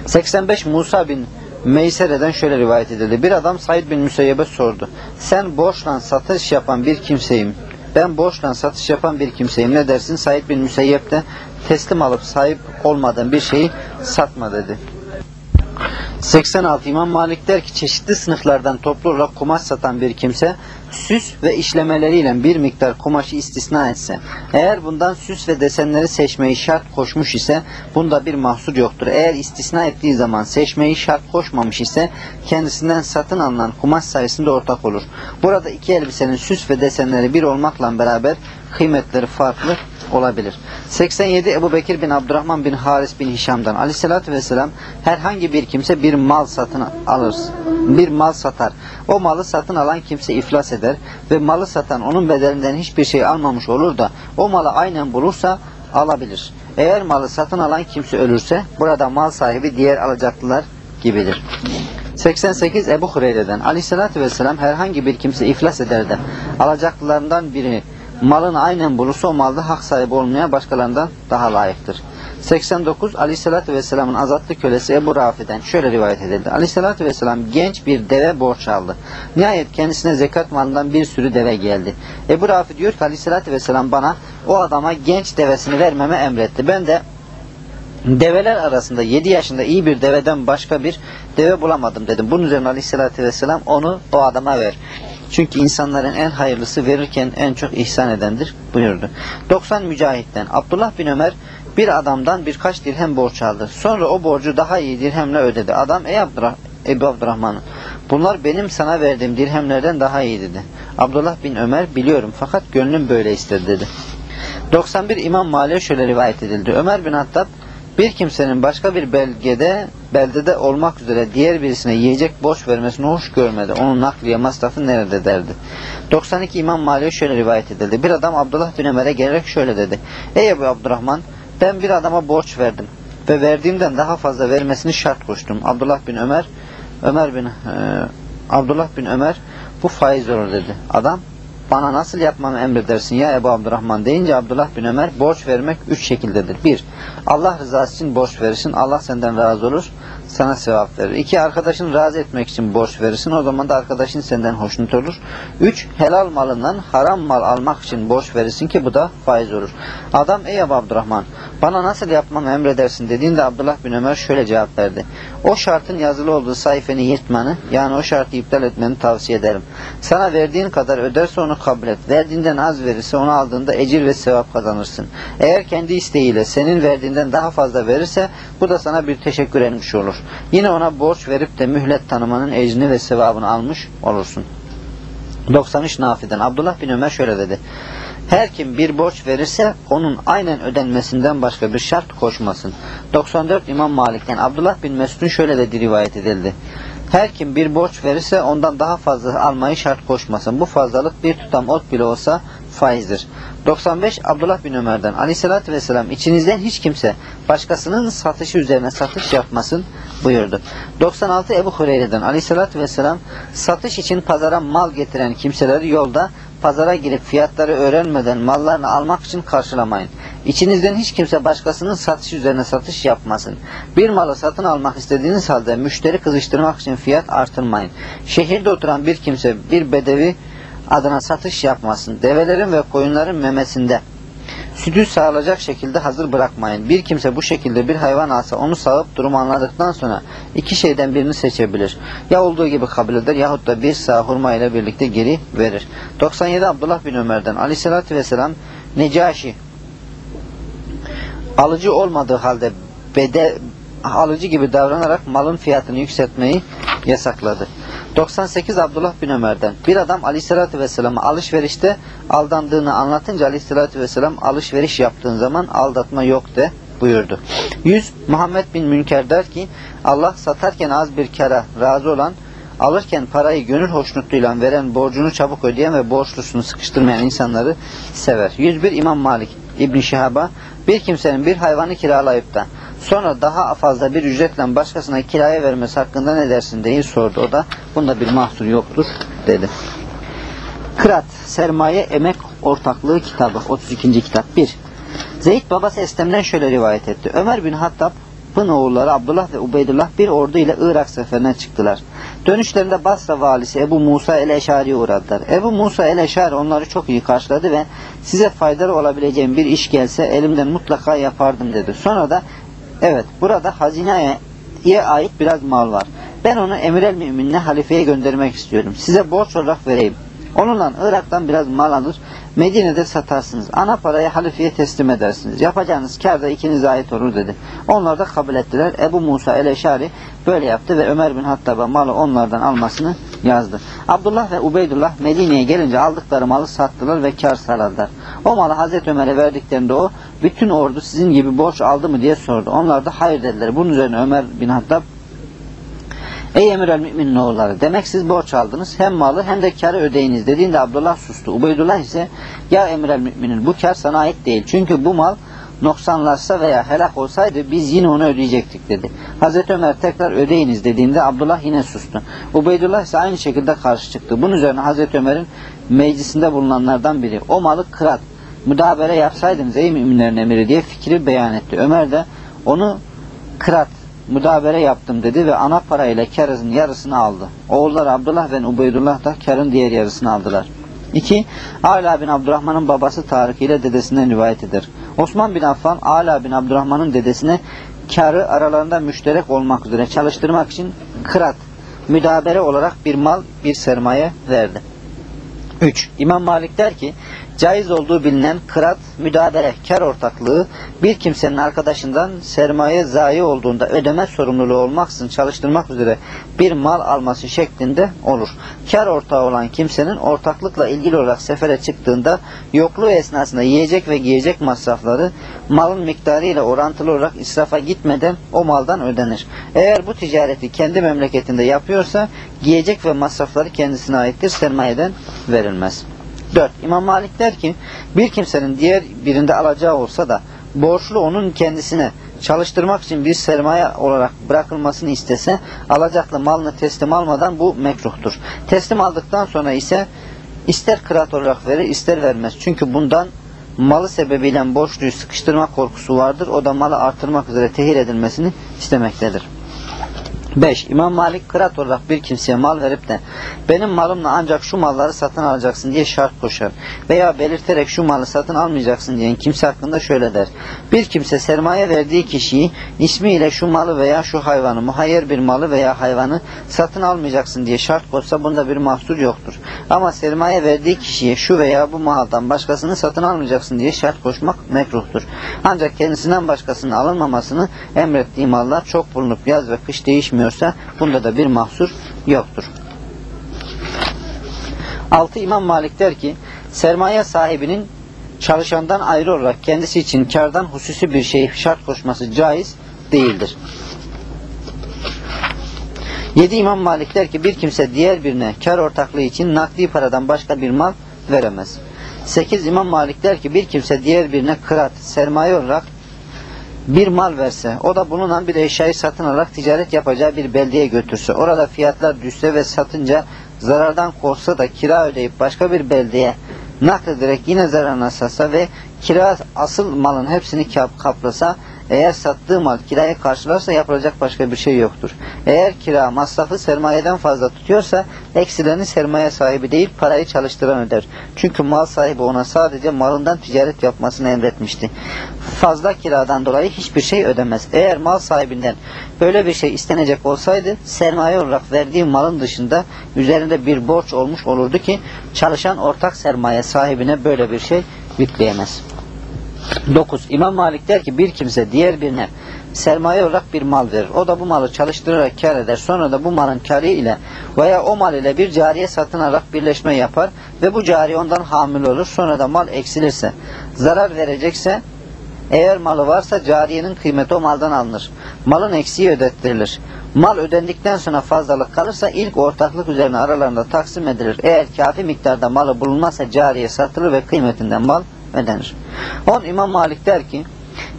85 Musa bin Meysere'den şöyle rivayet edildi. Bir adam Said bin Müseyyeb'e sordu. Sen borçla satış yapan bir kimseyim. Ben borçla satış yapan bir kimseyim. Ne dersin? Said bin Müseyyep de teslim alıp sahip olmadan bir şeyi satma dedi. 86 İmam Malik der ki çeşitli sınıflardan toplu olarak kumaş satan bir kimse süs ve işlemeleriyle bir miktar kumaşı istisna etse eğer bundan süs ve desenleri seçmeyi şart koşmuş ise bunda bir mahsur yoktur. Eğer istisna ettiği zaman seçmeyi şart koşmamış ise kendisinden satın alınan kumaş sayısında ortak olur. Burada iki elbisenin süs ve desenleri bir olmakla beraber kıymetleri farklı olabilir. 87 Ebu Bekir bin Abdurrahman bin Haris bin Hişam'dan aleyhissalatü vesselam herhangi bir kimse bir mal satın alır. Bir mal satar. O malı satın alan kimse iflas eder ve malı satan onun bedelinden hiçbir şey almamış olur da o malı aynen bulursa alabilir. Eğer malı satın alan kimse ölürse burada mal sahibi diğer alacaklılar gibidir. 88 Ebu Hureyre'den aleyhissalatü vesselam herhangi bir kimse iflas eder de alacaklılarından birini malını aynen bulursa o malda hak sahibi olmaya başkalarından daha layıktır. 89 Aleyhisselatü Vesselam'ın azatlı kölesi Ebu Rafi'den şöyle rivayet edildi. Aleyhisselatü Vesselam genç bir deve borç aldı. Nihayet kendisine zekat malından bir sürü deve geldi. Ebu Rafi diyor ki Aleyhisselatü Vesselam bana o adama genç devesini vermeme emretti. Ben de develer arasında 7 yaşında iyi bir deveden başka bir deve bulamadım dedim. Bunun üzerine Aleyhisselatü Vesselam onu o adama ver. Çünkü insanların en hayırlısı verirken en çok ihsan edendir buyurdu. 90 Mücahit'ten Abdullah bin Ömer bir adamdan birkaç dirhem borç aldı. Sonra o borcu daha iyi dirhemle ödedi. Adam ey Abdurrah Ebu Abdurrahman bunlar benim sana verdiğim dirhemlerden daha iyi dedi. Abdullah bin Ömer biliyorum fakat gönlüm böyle istedi dedi. 91 İmam Mali'ye şöyle rivayet edildi. Ömer bin Hattab bir kimsenin başka bir belgede, beldede olmak üzere diğer birisine yiyecek borç vermesini hoş görmedi. Onun nakliye masrafı nerede derdi. 92 İmam Mali'ye şöyle rivayet edildi. Bir adam Abdullah bin Ömer'e gelerek şöyle dedi. Ey Ebu Abdurrahman ben bir adama borç verdim. ve verdiğimden daha fazla vermesini şart koştum. Abdullah bin Ömer Ömer bin e, Abdullah bin Ömer bu faiz olur dedi. Adam bana nasıl yapmamı emredersin ya Ebu Abdurrahman deyince Abdullah bin Ömer borç vermek üç şekildedir. Bir, Allah rızası için borç verirsin. Allah senden razı olur. Sana sevap verir. İki, arkadaşını razı etmek için borç verirsin. O zaman da arkadaşın senden hoşnut olur. Üç, helal malından haram mal almak için borç verirsin ki bu da faiz olur. Adam ey Ebu Abdurrahman bana nasıl yapmamı emredersin dediğinde Abdullah bin Ömer şöyle cevap verdi. O şartın yazılı olduğu sayfeni yırtmanı yani o şartı iptal etmeni tavsiye ederim. Sana verdiğin kadar öderse onu kabul et. Verdiğinden az verirse onu aldığında ecir ve sevap kazanırsın. Eğer kendi isteğiyle senin verdiğinden daha fazla verirse bu da sana bir teşekkür etmiş olur. Yine ona borç verip de mühlet tanımanın ecrini ve sevabını almış olursun. 93 Nafi'den Abdullah bin Ömer şöyle dedi. Her kim bir borç verirse onun aynen ödenmesinden başka bir şart koşmasın. 94 İmam Malik'ten Abdullah bin Mesud'un şöyle dediği rivayet edildi. Her kim bir borç verirse ondan daha fazla almayı şart koşmasın. Bu fazlalık bir tutam ot bile olsa faizdir. 95 Abdullah bin Ömer'den Aleyhisselatü Vesselam içinizden hiç kimse başkasının satışı üzerine satış yapmasın buyurdu. 96 Ebu Hureyre'den Aleyhisselatü Vesselam satış için pazara mal getiren kimseleri yolda pazara girip fiyatları öğrenmeden mallarını almak için karşılamayın. İçinizden hiç kimse başkasının satış üzerine satış yapmasın. Bir malı satın almak istediğiniz halde müşteri kızıştırmak için fiyat artırmayın. Şehirde oturan bir kimse bir bedevi adına satış yapmasın. Develerin ve koyunların memesinde sütü sağlayacak şekilde hazır bırakmayın. Bir kimse bu şekilde bir hayvan alsa onu sağıp durumu anladıktan sonra iki şeyden birini seçebilir. Ya olduğu gibi kabul eder yahut da bir sağ hurma ile birlikte geri verir. 97 Abdullah bin Ömer'den Aleyhisselatü Vesselam Necaşi alıcı olmadığı halde bede, alıcı gibi davranarak malın fiyatını yükseltmeyi yasakladı. 98 Abdullah bin Ömer'den bir adam aleyhissalatü vesselam'a alışverişte aldandığını anlatınca aleyhissalatü vesselam alışveriş yaptığın zaman aldatma yok de buyurdu. 100 Muhammed bin Münker der ki Allah satarken az bir kara razı olan alırken parayı gönül hoşnutluğuyla veren borcunu çabuk ödeyen ve borçlusunu sıkıştırmayan insanları sever. 101 İmam Malik İbn Şihab'a bir kimsenin bir hayvanı kiralayıp da sonra daha fazla bir ücretle başkasına kiraya vermesi hakkında ne dersin diye sordu. O da bunda bir mahsur yoktur dedi. Kırat, Sermaye Emek Ortaklığı kitabı 32. kitap 1. Zeyd babası Eslem'den şöyle rivayet etti. Ömer bin Hattab'ın oğulları Abdullah ve Ubeydullah bir ordu ile Irak seferine çıktılar. Dönüşlerinde Basra valisi Ebu Musa el-Eşari'ye uğradılar. Ebu Musa el-Eşari onları çok iyi karşıladı ve size faydalı olabileceğim bir iş gelse elimden mutlaka yapardım dedi. Sonra da evet burada hazineye ait biraz mal var. Ben onu emir el müminine halifeye göndermek istiyorum. Size borç olarak vereyim. Onunla Irak'tan biraz mal alır, Medine'de satarsınız. Ana parayı halifeye teslim edersiniz. Yapacağınız kar da ikinize ait olur dedi. Onlar da kabul ettiler. Ebu Musa el-Eşari böyle yaptı ve Ömer bin Hattab'a malı onlardan almasını yazdı. Abdullah ve Ubeydullah Medine'ye gelince aldıkları malı sattılar ve kar sağladılar. O malı Hazreti Ömer'e verdiklerinde o bütün ordu sizin gibi borç aldı mı diye sordu. Onlar da hayır dediler. Bunun üzerine Ömer bin Hattab Ey emir el müminin oğulları demek siz borç aldınız hem malı hem de karı ödeyiniz dediğinde Abdullah sustu. Ubeydullah ise ya emir el müminin bu kar sana ait değil. Çünkü bu mal noksanlarsa veya helak olsaydı biz yine onu ödeyecektik dedi. Hazreti Ömer tekrar ödeyiniz dediğinde Abdullah yine sustu. Ubeydullah ise aynı şekilde karşı çıktı. Bunun üzerine Hazreti Ömer'in meclisinde bulunanlardan biri o malı kırat müdabere yapsaydınız ey müminlerin emiri diye fikri beyan etti. Ömer de onu kırat müdabere yaptım dedi ve ana parayla karın yarısını aldı. Oğullar Abdullah ve Ubeydullah da karın diğer yarısını aldılar. 2. Ala bin Abdurrahman'ın babası Tarık ile dedesinden rivayet eder. Osman bin Affan Ala bin Abdurrahman'ın dedesine karı aralarında müşterek olmak üzere çalıştırmak için kırat, müdabere olarak bir mal, bir sermaye verdi. 3. İmam Malik der ki caiz olduğu bilinen kırat, müdabere, kar ortaklığı bir kimsenin arkadaşından sermaye zayi olduğunda ödeme sorumluluğu olmaksızın çalıştırmak üzere bir mal alması şeklinde olur. Kar ortağı olan kimsenin ortaklıkla ilgili olarak sefere çıktığında yokluğu esnasında yiyecek ve giyecek masrafları malın miktarı ile orantılı olarak israfa gitmeden o maldan ödenir. Eğer bu ticareti kendi memleketinde yapıyorsa giyecek ve masrafları kendisine aittir, sermayeden verilmez. 4. İmam Malik der ki bir kimsenin diğer birinde alacağı olsa da borçlu onun kendisine çalıştırmak için bir sermaye olarak bırakılmasını istese alacaklı malını teslim almadan bu mekruhtur. Teslim aldıktan sonra ise ister kıraat olarak verir ister vermez. Çünkü bundan malı sebebiyle borçluyu sıkıştırma korkusu vardır. O da malı artırmak üzere tehir edilmesini istemektedir. 5. İmam Malik kırat olarak bir kimseye mal verip de benim malımla ancak şu malları satın alacaksın diye şart koşar. Veya belirterek şu malı satın almayacaksın diyen kimse hakkında şöyle der. Bir kimse sermaye verdiği kişiyi ismiyle şu malı veya şu hayvanı, muhayyer bir malı veya hayvanı satın almayacaksın diye şart koşsa bunda bir mahsur yoktur. Ama sermaye verdiği kişiye şu veya bu maldan başkasını satın almayacaksın diye şart koşmak mekruhtur. Ancak kendisinden başkasının alınmamasını emrettiği mallar çok bulunup yaz ve kış değişmiyorsa bunda da bir mahsur yoktur. 6 İmam Malik der ki sermaye sahibinin çalışandan ayrı olarak kendisi için kardan hususi bir şey şart koşması caiz değildir. 7 İmam Malik der ki bir kimse diğer birine kar ortaklığı için nakdi paradan başka bir mal veremez. 8 İmam Malik der ki bir kimse diğer birine kırat, sermaye olarak bir mal verse, o da bulunan bir eşyayı satın alarak ticaret yapacağı bir beldeye götürse, orada fiyatlar düşse ve satınca zarardan korksa da kira ödeyip başka bir beldeye naklederek yine zararına satsa ve kira asıl malın hepsini kap kaplasa, eğer sattığı mal kirayı karşılarsa yapılacak başka bir şey yoktur. Eğer kira masrafı sermayeden fazla tutuyorsa eksilerini sermaye sahibi değil parayı çalıştıran öder. Çünkü mal sahibi ona sadece malından ticaret yapmasını emretmişti. Fazla kiradan dolayı hiçbir şey ödemez. Eğer mal sahibinden böyle bir şey istenecek olsaydı sermaye olarak verdiği malın dışında üzerinde bir borç olmuş olurdu ki çalışan ortak sermaye sahibine böyle bir şey yükleyemez. 9. İmam Malik der ki bir kimse diğer birine sermaye olarak bir mal verir. O da bu malı çalıştırarak kar eder. Sonra da bu malın karı ile veya o mal ile bir cariye satın alarak birleşme yapar ve bu cariye ondan hamil olur. Sonra da mal eksilirse, zarar verecekse eğer malı varsa cariyenin kıymeti o maldan alınır. Malın eksiği ödettirilir. Mal ödendikten sonra fazlalık kalırsa ilk ortaklık üzerine aralarında taksim edilir. Eğer kafi miktarda malı bulunmazsa cariye satılır ve kıymetinden mal ödenir. 10 İmam Malik der ki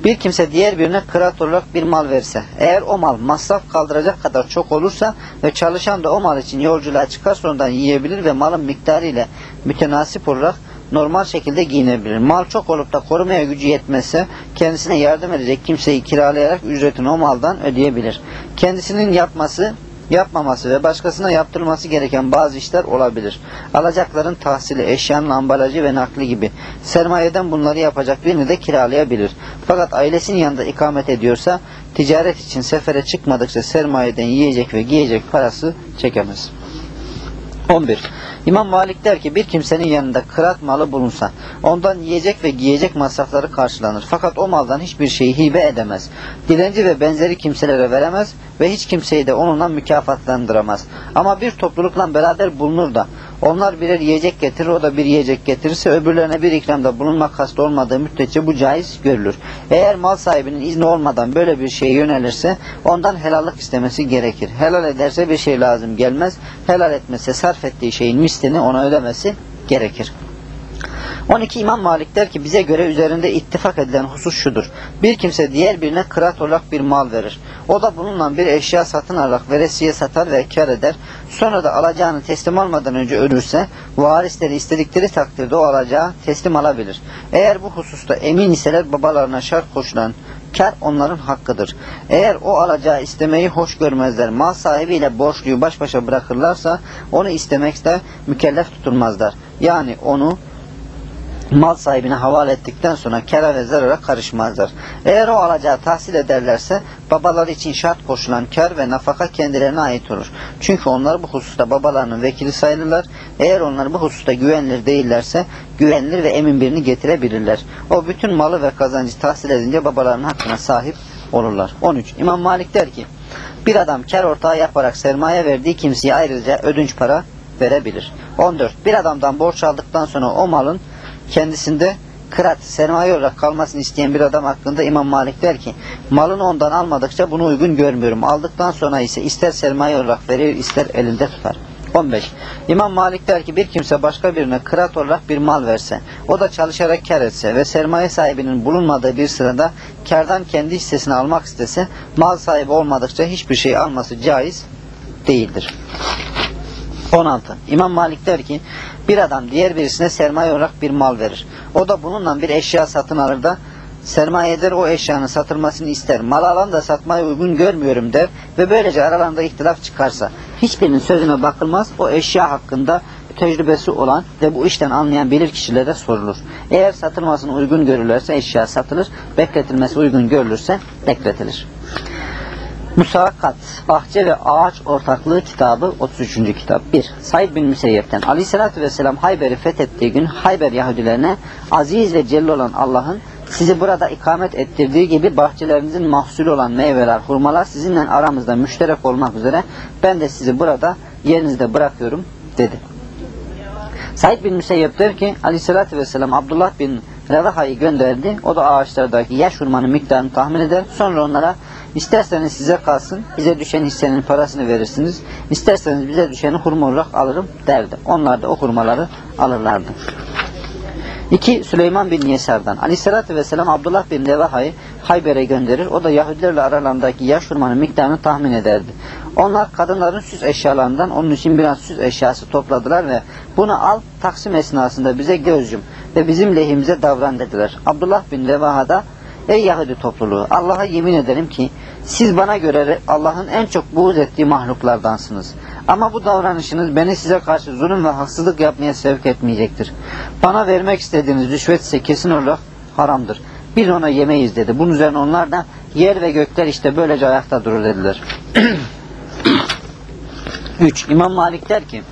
bir kimse diğer birine kıraat olarak bir mal verse, eğer o mal masraf kaldıracak kadar çok olursa ve çalışan da o mal için yolculuğa çıkar sonradan yiyebilir ve malın miktarı ile mütenasip olarak normal şekilde giyinebilir. Mal çok olup da korumaya gücü yetmezse kendisine yardım edecek kimseyi kiralayarak ücretini o maldan ödeyebilir. Kendisinin yapması yapmaması ve başkasına yaptırılması gereken bazı işler olabilir. Alacakların tahsili, eşyanın ambalajı ve nakli gibi. Sermayeden bunları yapacak birini de kiralayabilir. Fakat ailesinin yanında ikamet ediyorsa ticaret için sefere çıkmadıkça sermayeden yiyecek ve giyecek parası çekemez. 11. İmam Malik der ki bir kimsenin yanında kırat malı bulunsa ondan yiyecek ve giyecek masrafları karşılanır. Fakat o maldan hiçbir şeyi hibe edemez. Dilenci ve benzeri kimselere veremez ve hiç kimseyi de onunla mükafatlandıramaz. Ama bir toplulukla beraber bulunur da onlar birer yiyecek getirir o da bir yiyecek getirirse öbürlerine bir ikramda bulunmak kastı olmadığı müddetçe bu caiz görülür. Eğer mal sahibinin izni olmadan böyle bir şeye yönelirse ondan helallik istemesi gerekir. Helal ederse bir şey lazım gelmez. Helal etmese sarf ettiği şeyin mislini ona ödemesi gerekir. 12 İmam Malik der ki bize göre üzerinde ittifak edilen husus şudur. Bir kimse diğer birine kırat olarak bir mal verir. O da bununla bir eşya satın alarak veresiye satar ve kar eder. Sonra da alacağını teslim almadan önce ölürse varisleri istedikleri takdirde o alacağı teslim alabilir. Eğer bu hususta emin iseler babalarına şart koşulan kar onların hakkıdır. Eğer o alacağı istemeyi hoş görmezler, mal sahibiyle borçluyu baş başa bırakırlarsa onu istemekte mükellef tutulmazlar. Yani onu mal sahibine havale ettikten sonra kere ve zarara karışmazlar. Eğer o alacağı tahsil ederlerse babaları için şart koşulan kar ve nafaka kendilerine ait olur. Çünkü onlar bu hususta babalarının vekili sayılırlar. Eğer onlar bu hususta güvenilir değillerse güvenilir ve emin birini getirebilirler. O bütün malı ve kazancı tahsil edince babalarının hakkına sahip olurlar. 13. İmam Malik der ki bir adam kar ortağı yaparak sermaye verdiği kimseye ayrıca ödünç para verebilir. 14. Bir adamdan borç aldıktan sonra o malın kendisinde kırat, sermaye olarak kalmasını isteyen bir adam hakkında İmam Malik der ki malını ondan almadıkça bunu uygun görmüyorum. Aldıktan sonra ise ister sermaye olarak verir ister elinde tutar. 15. İmam Malik der ki bir kimse başka birine kırat olarak bir mal verse, o da çalışarak kar etse ve sermaye sahibinin bulunmadığı bir sırada kardan kendi hissesini almak istese, mal sahibi olmadıkça hiçbir şey alması caiz değildir. 16. İmam Malik der ki bir adam diğer birisine sermaye olarak bir mal verir. O da bununla bir eşya satın alır da sermayeder o eşyanın satılmasını ister. Mal alan da satmayı uygun görmüyorum der ve böylece aralarında ihtilaf çıkarsa hiçbirinin sözüne bakılmaz. O eşya hakkında tecrübesi olan ve bu işten anlayan bilir kişilere sorulur. Eğer satılmasını uygun görülürse eşya satılır, bekletilmesi uygun görülürse bekletilir. Musakat, Bahçe ve Ağaç Ortaklığı kitabı 33. kitap 1. Said bin Müseyyep'ten Aleyhisselatü Vesselam Hayber'i fethettiği gün Hayber Yahudilerine aziz ve celil olan Allah'ın sizi burada ikamet ettirdiği gibi bahçelerinizin mahsulü olan meyveler, hurmalar sizinle aramızda müşterek olmak üzere ben de sizi burada yerinizde bırakıyorum dedi. Said bin Müseyyep der ki Aleyhisselatü Vesselam Abdullah bin Revaha'yı gönderdi. O da ağaçlardaki yaş hurmanın miktarını tahmin eder. Sonra onlara isterseniz size kalsın, bize düşen hissenin parasını verirsiniz. İsterseniz bize düşeni hurma olarak alırım derdi. Onlar da o hurmaları alırlardı. 2. Süleyman bin Yesar'dan. Aleyhissalatü vesselam Abdullah bin Revaha'yı Hayber'e gönderir. O da Yahudilerle aralarındaki yaş hurmanın miktarını tahmin ederdi. Onlar kadınların süs eşyalarından onun için biraz süs eşyası topladılar ve bunu al taksim esnasında bize göz yum ve bizim lehimize davran dediler. Abdullah bin Revaha da Ey Yahudi topluluğu Allah'a yemin ederim ki siz bana göre Allah'ın en çok buğz ettiği mahluklardansınız. Ama bu davranışınız beni size karşı zulüm ve haksızlık yapmaya sevk etmeyecektir. Bana vermek istediğiniz rüşvet ise kesin olarak haramdır. Biz ona yemeyiz dedi. Bunun üzerine onlar da yer ve gökler işte böylece ayakta durur dediler. <clears throat> 3. İmam Malik der ki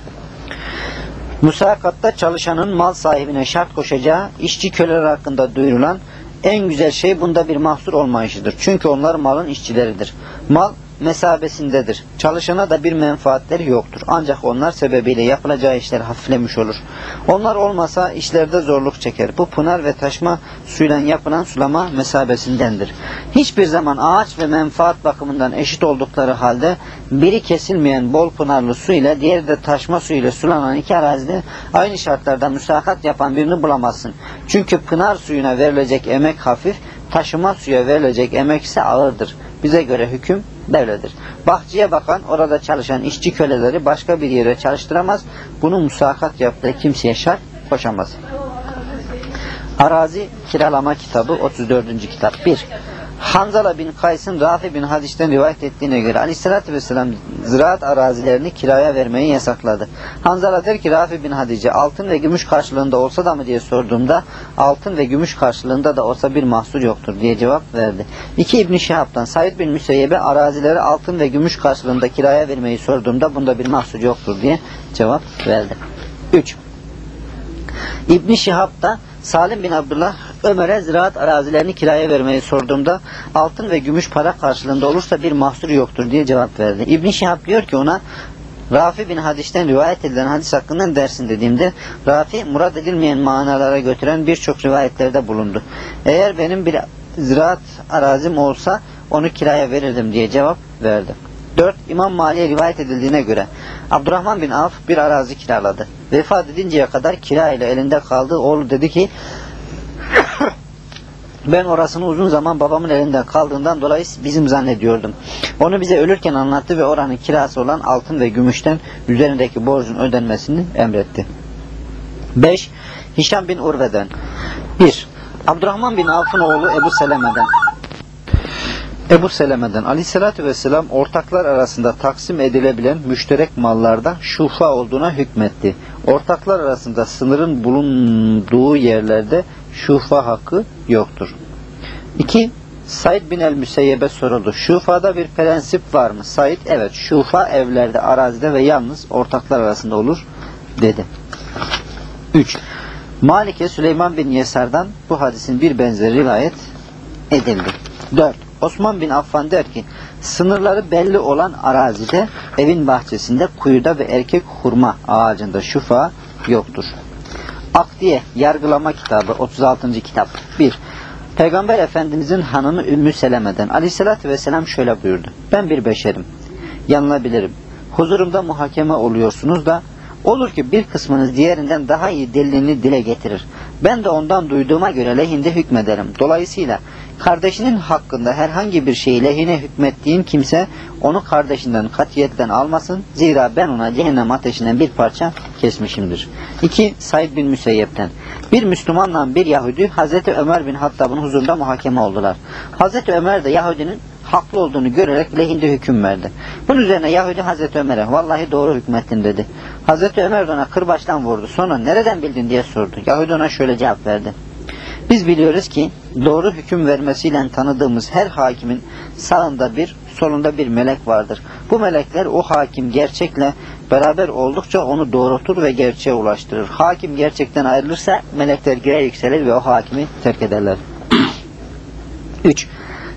Musakatta çalışanın mal sahibine şart koşacağı işçi köleler hakkında duyurulan en güzel şey bunda bir mahsur olmayışıdır. Çünkü onlar malın işçileridir. Mal mesabesindedir. Çalışana da bir menfaatleri yoktur. Ancak onlar sebebiyle yapılacağı işler hafiflemiş olur. Onlar olmasa işlerde zorluk çeker. Bu pınar ve taşma suyla yapılan sulama mesabesindendir. Hiçbir zaman ağaç ve menfaat bakımından eşit oldukları halde biri kesilmeyen bol pınarlı su ile diğeri de taşma su ile sulanan iki arazide aynı şartlarda müsakat yapan birini bulamazsın. Çünkü pınar suyuna verilecek emek hafif, taşıma suya verilecek emek ise ağırdır. Bize göre hüküm böyledir. Bahçeye bakan, orada çalışan işçi köleleri başka bir yere çalıştıramaz. Bunu musakat yaptığı kimseye şart koşamaz. Arazi Kiralama Kitabı 34. kitap 1. Hanzala bin Kays'ın Rafi bin Hadis'ten rivayet ettiğine göre Aleyhisselatü Vesselam ziraat arazilerini kiraya vermeyi yasakladı. Hanzala der ki Rafi bin Hadice altın ve gümüş karşılığında olsa da mı diye sorduğumda altın ve gümüş karşılığında da olsa bir mahsur yoktur diye cevap verdi. 2 İbn Şihab'dan Said bin Müseyyebe arazileri altın ve gümüş karşılığında kiraya vermeyi sorduğumda bunda bir mahsur yoktur diye cevap verdi. 3. İbn Şihab Salim bin Abdullah Ömer'e ziraat arazilerini kiraya vermeyi sorduğumda altın ve gümüş para karşılığında olursa bir mahsur yoktur diye cevap verdi. İbn Şihab diyor ki ona Rafi bin Hadis'ten rivayet edilen hadis hakkında dersin dediğimde Rafi murad edilmeyen manalara götüren birçok rivayetlerde bulundu. Eğer benim bir ziraat arazim olsa onu kiraya verirdim diye cevap verdi. 4. İmam Mali'ye rivayet edildiğine göre Abdurrahman bin Avf bir arazi kiraladı. Vefat edinceye kadar kira ile elinde kaldığı oğlu dedi ki <coughs> ben orasını uzun zaman babamın elinden kaldığından dolayı bizim zannediyordum. Onu bize ölürken anlattı ve oranın kirası olan altın ve gümüşten üzerindeki borcun ödenmesini emretti. 5. Hişam bin Urve'den 1. Abdurrahman bin Avf'ın oğlu Ebu Seleme'den Ebu Seleme'den Aleyhisselatü Vesselam ortaklar arasında taksim edilebilen müşterek mallarda şufa olduğuna hükmetti. Ortaklar arasında sınırın bulunduğu yerlerde şufa hakkı yoktur. 2. Said bin el-Müseyyeb'e soruldu. Şufada bir prensip var mı? Said evet şufa evlerde, arazide ve yalnız ortaklar arasında olur dedi. 3. Malike Süleyman bin Yesar'dan bu hadisin bir benzeri rivayet edildi. 4. Osman bin Affan der ki sınırları belli olan arazide evin bahçesinde kuyuda ve erkek hurma ağacında şufa yoktur. Akdiye Yargılama Kitabı 36. kitap 1. Peygamber Efendimizin hanımı Ümmü Seleme'den Aleyhisselatü Vesselam şöyle buyurdu. Ben bir beşerim. Yanılabilirim. Huzurumda muhakeme oluyorsunuz da olur ki bir kısmınız diğerinden daha iyi delilini dile getirir. Ben de ondan duyduğuma göre lehinde hükmederim. Dolayısıyla kardeşinin hakkında herhangi bir şeyi lehine hükmettiğim kimse onu kardeşinden katiyetten almasın. Zira ben ona cehennem ateşinden bir parça kesmişimdir. 2. Said bin Müseyyep'ten. Bir Müslümanla bir Yahudi Hazreti Ömer bin Hattab'ın huzurunda muhakeme oldular. Hazreti Ömer de Yahudinin haklı olduğunu görerek lehinde hüküm verdi. Bunun üzerine Yahudi Hazreti Ömer'e vallahi doğru hükmettin dedi. Hazreti Ömer de ona kırbaçtan vurdu. Sonra nereden bildin diye sordu. Yahudi ona şöyle cevap verdi. Biz biliyoruz ki doğru hüküm vermesiyle tanıdığımız her hakimin sağında bir solunda bir melek vardır. Bu melekler o hakim gerçekle beraber oldukça onu doğrultur ve gerçeğe ulaştırır. Hakim gerçekten ayrılırsa melekler girer yükselir ve o hakimi terk ederler. 3.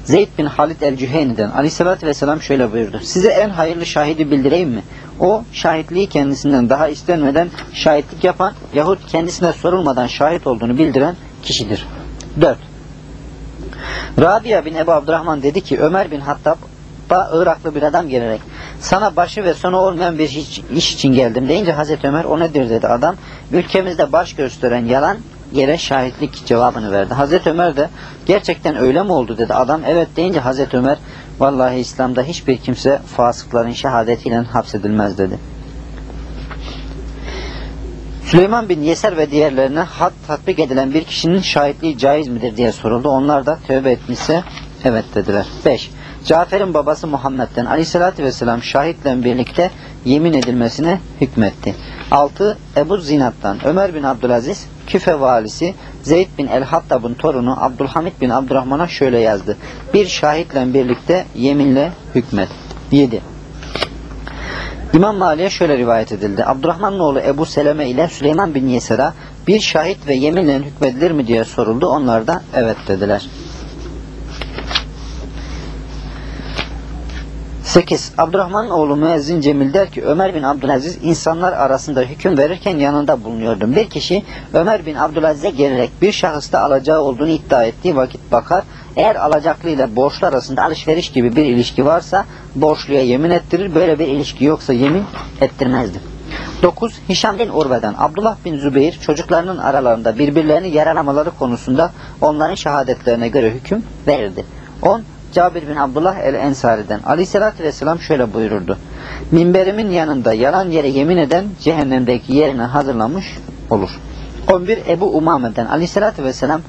Zeyd bin Halid el-Cüheyni'den aleyhissalatü vesselam şöyle buyurdu. Size en hayırlı şahidi bildireyim mi? O şahitliği kendisinden daha istenmeden şahitlik yapan yahut kendisine sorulmadan şahit olduğunu bildiren kişidir. 4. Rabia bin Ebu Abdurrahman dedi ki Ömer bin Hattab'a Iraklı bir adam gelerek sana başı ve sonu olmayan bir iş için geldim deyince Hazreti Ömer o nedir dedi adam. Ülkemizde baş gösteren yalan yere şahitlik cevabını verdi. Hazreti Ömer de gerçekten öyle mi oldu dedi. Adam evet deyince Hazreti Ömer vallahi İslam'da hiçbir kimse fasıkların şehadetiyle hapsedilmez dedi. Süleyman bin Yeser ve diğerlerine had tatbik edilen bir kişinin şahitliği caiz midir diye soruldu. Onlar da tövbe etmişse evet dediler. 5. Cafer'in babası Muhammed'den aleyhissalatü vesselam şahitle birlikte yemin edilmesine hükmetti. 6. Ebu Zinat'tan Ömer bin Abdülaziz Küfe valisi Zeyd bin El-Hattab'ın torunu Abdülhamid bin Abdurrahman'a şöyle yazdı. Bir şahitle birlikte yeminle hükmet. 7. İmam Mali'ye şöyle rivayet edildi. Abdurrahman'ın oğlu Ebu Seleme ile Süleyman bin Yeser'a bir şahit ve yeminle hükmedilir mi diye soruldu. Onlar da evet dediler. 8. Abdurrahman'ın oğlu müezzin Cemil der ki Ömer bin Abdülaziz insanlar arasında hüküm verirken yanında bulunuyordum. Bir kişi Ömer bin Abdülaziz'e gelerek bir şahısta alacağı olduğunu iddia ettiği vakit bakar. Eğer alacaklı ile borçlu arasında alışveriş gibi bir ilişki varsa borçluya yemin ettirir. Böyle bir ilişki yoksa yemin ettirmezdi. 9. Hişam bin Urve'den Abdullah bin Zübeyir çocuklarının aralarında birbirlerini yaralamaları konusunda onların şehadetlerine göre hüküm verirdi. 10. Cabir bin Abdullah el-Ensari'den aleyhissalatü vesselam şöyle buyururdu. Minberimin yanında yalan yere yemin eden cehennemdeki yerine hazırlanmış olur. 11 Ebu Umame'den aleyhissalatü vesselam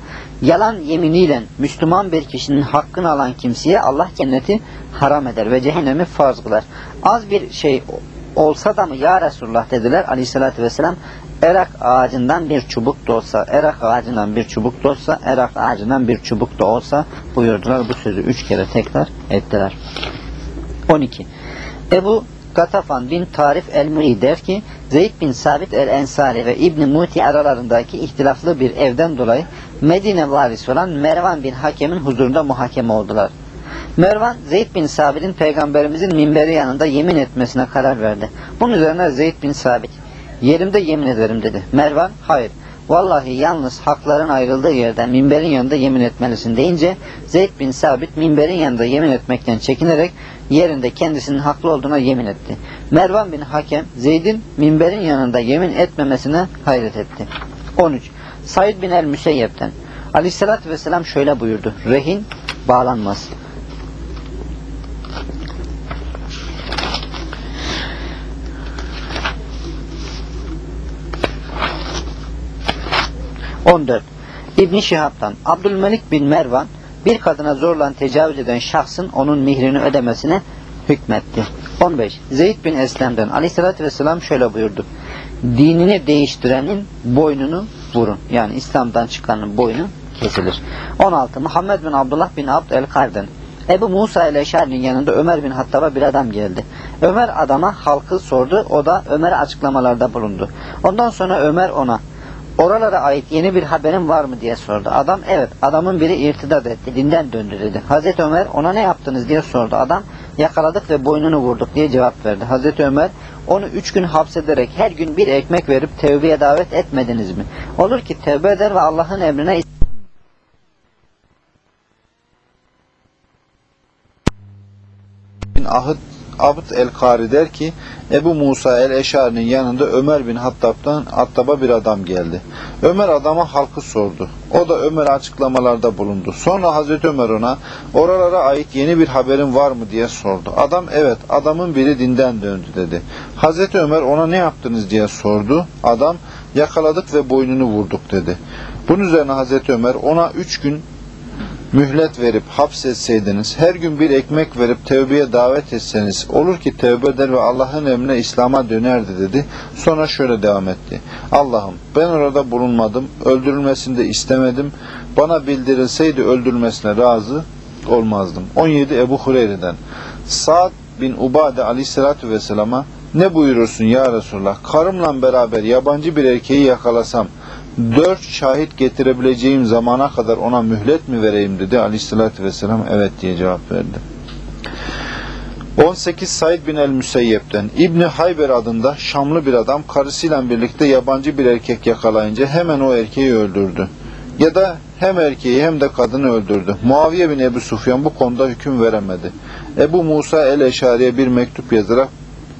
yalan yeminiyle Müslüman bir kişinin hakkını alan kimseye Allah cenneti haram eder ve cehennemi farz kılar. Az bir şey olsa da mı ya Resulullah dediler aleyhissalatü vesselam erak ağacından bir çubuk da olsa, erak ağacından bir çubuk da olsa, erak ağacından bir çubuk da olsa buyurdular. Bu sözü üç kere tekrar ettiler. 12. Ebu Gatafan bin Tarif el-Muri der ki Zeyd bin Sabit el-Ensari ve İbni Muti aralarındaki ihtilaflı bir evden dolayı Medine valisi olan Mervan bin Hakem'in huzurunda muhakeme oldular. Mervan Zeyd bin Sabit'in peygamberimizin minberi yanında yemin etmesine karar verdi. Bunun üzerine Zeyd bin Sabit yerimde yemin ederim dedi. Mervan hayır. Vallahi yalnız hakların ayrıldığı yerden minberin yanında yemin etmelisin deyince Zeyd bin Sabit minberin yanında yemin etmekten çekinerek yerinde kendisinin haklı olduğuna yemin etti. Mervan bin Hakem Zeyd'in minberin yanında yemin etmemesine hayret etti. 13. Said bin el-Müseyyep'ten Aleyhisselatü Vesselam şöyle buyurdu. Rehin bağlanmaz. On dört. İbn Şihab'dan Abdülmelik bin Mervan bir kadına zorla tecavüz eden şahsın onun mihrini ödemesine hükmetti. 15. Zeyd bin Eslem'den aleyhissalatü vesselam şöyle buyurdu. Dinini değiştirenin boynunu vurun. Yani İslam'dan çıkanın boynu kesilir. 16. Muhammed bin Abdullah bin Abd el-Karden Ebu Musa ile Eşari'nin yanında Ömer bin Hattab'a bir adam geldi. Ömer adama halkı sordu. O da Ömer'e açıklamalarda bulundu. Ondan sonra Ömer ona Oralara ait yeni bir haberin var mı diye sordu. Adam evet adamın biri irtidat etti dinden döndü dedi. Hazreti Ömer ona ne yaptınız diye sordu. Adam yakaladık ve boynunu vurduk diye cevap verdi. Hazreti Ömer onu üç gün hapsederek her gün bir ekmek verip tevbeye davet etmediniz mi? Olur ki tevbe eder ve Allah'ın emrine ahıt Abd el-Kari der ki Ebu Musa el-Eşari'nin yanında Ömer bin Hattab'dan Hattab'a bir adam geldi. Ömer adama halkı sordu. O da Ömer'e açıklamalarda bulundu. Sonra Hazreti Ömer ona oralara ait yeni bir haberin var mı diye sordu. Adam evet adamın biri dinden döndü dedi. Hazreti Ömer ona ne yaptınız diye sordu. Adam yakaladık ve boynunu vurduk dedi. Bunun üzerine Hazreti Ömer ona üç gün mühlet verip hapsetseydiniz, her gün bir ekmek verip tevbeye davet etseniz, olur ki tevbe eder ve Allah'ın emrine İslam'a dönerdi dedi. Sonra şöyle devam etti. Allah'ım ben orada bulunmadım, öldürülmesini de istemedim. Bana bildirilseydi öldürülmesine razı olmazdım. 17 Ebu Hureyre'den. Sa'd bin Ubade aleyhissalatü vesselama ne buyurursun ya Resulullah? Karımla beraber yabancı bir erkeği yakalasam, dört şahit getirebileceğim zamana kadar ona mühlet mi vereyim dedi. Aleyhissalatü vesselam evet diye cevap verdi. 18 Said bin el-Müseyyep'ten İbni Hayber adında Şamlı bir adam karısıyla birlikte yabancı bir erkek yakalayınca hemen o erkeği öldürdü. Ya da hem erkeği hem de kadını öldürdü. Muaviye bin Ebu Sufyan bu konuda hüküm veremedi. Ebu Musa el-Eşari'ye bir mektup yazarak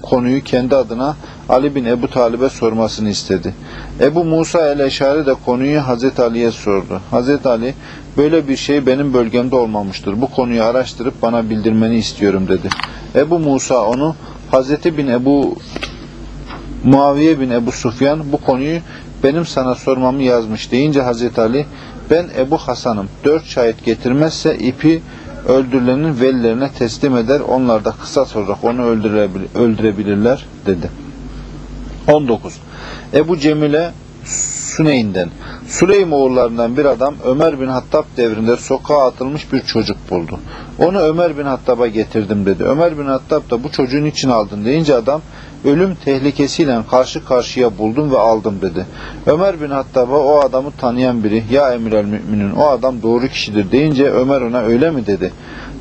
konuyu kendi adına Ali bin Ebu Talib'e sormasını istedi. Ebu Musa el-Eşari de konuyu Hazreti Ali'ye sordu. Hazreti Ali böyle bir şey benim bölgemde olmamıştır. Bu konuyu araştırıp bana bildirmeni istiyorum dedi. Ebu Musa onu Hazreti bin Ebu Muaviye bin Ebu Sufyan bu konuyu benim sana sormamı yazmış deyince Hazreti Ali ben Ebu Hasan'ım. Dört şahit getirmezse ipi öldürülenin velilerine teslim eder. Onlar da kısas olarak onu öldürebilir, öldürebilirler dedi. 19. Ebu Cemile Süneyn'den Süleym oğullarından bir adam Ömer bin Hattab devrinde sokağa atılmış bir çocuk buldu. Onu Ömer bin Hattab'a getirdim dedi. Ömer bin Hattab da bu çocuğun için aldın deyince adam ölüm tehlikesiyle karşı karşıya buldum ve aldım dedi. Ömer bin Hattab'a o adamı tanıyan biri ya emir el müminin o adam doğru kişidir deyince Ömer ona öyle mi dedi.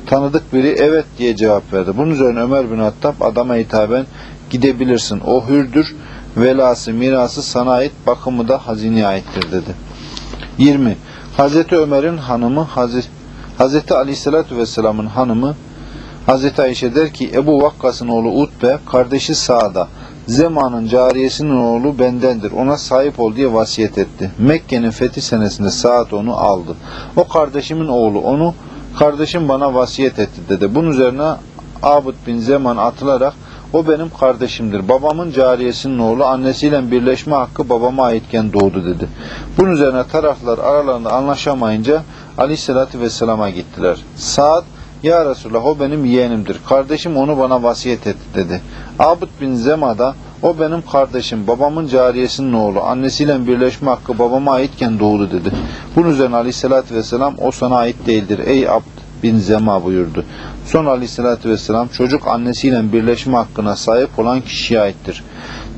Tanıdık biri evet diye cevap verdi. Bunun üzerine Ömer bin Hattab adama hitaben gidebilirsin o hürdür velası mirası sana ait bakımı da hazineye aittir dedi. 20. Hazreti Ömer'in hanımı Hazreti, Aleyhisselatü Vesselam'ın hanımı Hazreti Ayşe der ki Ebu Vakkas'ın oğlu Utbe kardeşi Sa'da Zeman'ın cariyesinin oğlu bendendir. Ona sahip ol diye vasiyet etti. Mekke'nin fethi senesinde Sa'd onu aldı. O kardeşimin oğlu onu kardeşim bana vasiyet etti dedi. Bunun üzerine Abud bin Zeman atılarak o benim kardeşimdir. Babamın cariyesinin oğlu annesiyle birleşme hakkı babama aitken doğdu dedi. Bunun üzerine taraflar aralarında anlaşamayınca Aleyhisselatü Vesselam'a gittiler. Saad ya Resulallah o benim yeğenimdir. Kardeşim onu bana vasiyet etti dedi. Abud bin Zema da o benim kardeşim, babamın cariyesinin oğlu, annesiyle birleşme hakkı babama aitken doğdu dedi. Bunun üzerine aleyhissalatü vesselam o sana ait değildir ey Abd bin Zema buyurdu. Sonra aleyhissalatü vesselam çocuk annesiyle birleşme hakkına sahip olan kişiye aittir.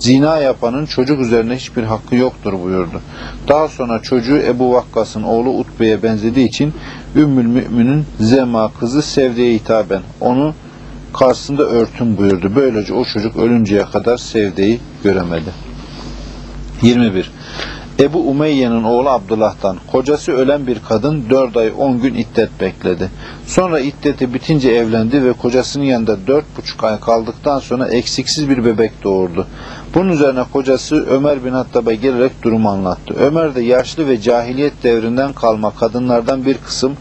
Zina yapanın çocuk üzerine hiçbir hakkı yoktur buyurdu. Daha sonra çocuğu Ebu Vakkas'ın oğlu Utbe'ye benzediği için Ümmül Mümin'in Zema kızı Sevde'ye hitaben onu karşısında örtün buyurdu. Böylece o çocuk ölünceye kadar Sevde'yi göremedi. 21. Ebu Umeyye'nin oğlu Abdullah'tan kocası ölen bir kadın 4 ay 10 gün iddet bekledi. Sonra iddeti bitince evlendi ve kocasının yanında 4,5 ay kaldıktan sonra eksiksiz bir bebek doğurdu. Bunun üzerine kocası Ömer bin Hattab'a gelerek durumu anlattı. Ömer de yaşlı ve cahiliyet devrinden kalma kadınlardan bir kısım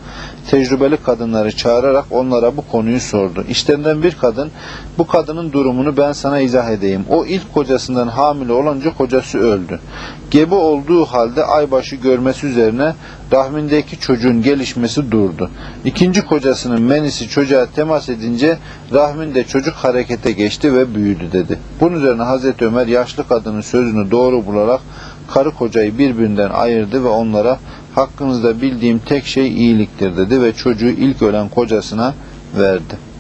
tecrübeli kadınları çağırarak onlara bu konuyu sordu. İşlerinden bir kadın, bu kadının durumunu ben sana izah edeyim. O ilk kocasından hamile olunca kocası öldü. Gebe olduğu halde aybaşı görmesi üzerine rahmindeki çocuğun gelişmesi durdu. İkinci kocasının menisi çocuğa temas edince rahminde çocuk harekete geçti ve büyüdü dedi. Bunun üzerine Hazreti Ömer yaşlı kadının sözünü doğru bularak karı kocayı birbirinden ayırdı ve onlara hakkınızda bildiğim tek şey iyiliktir dedi ve çocuğu ilk ölen kocasına verdi.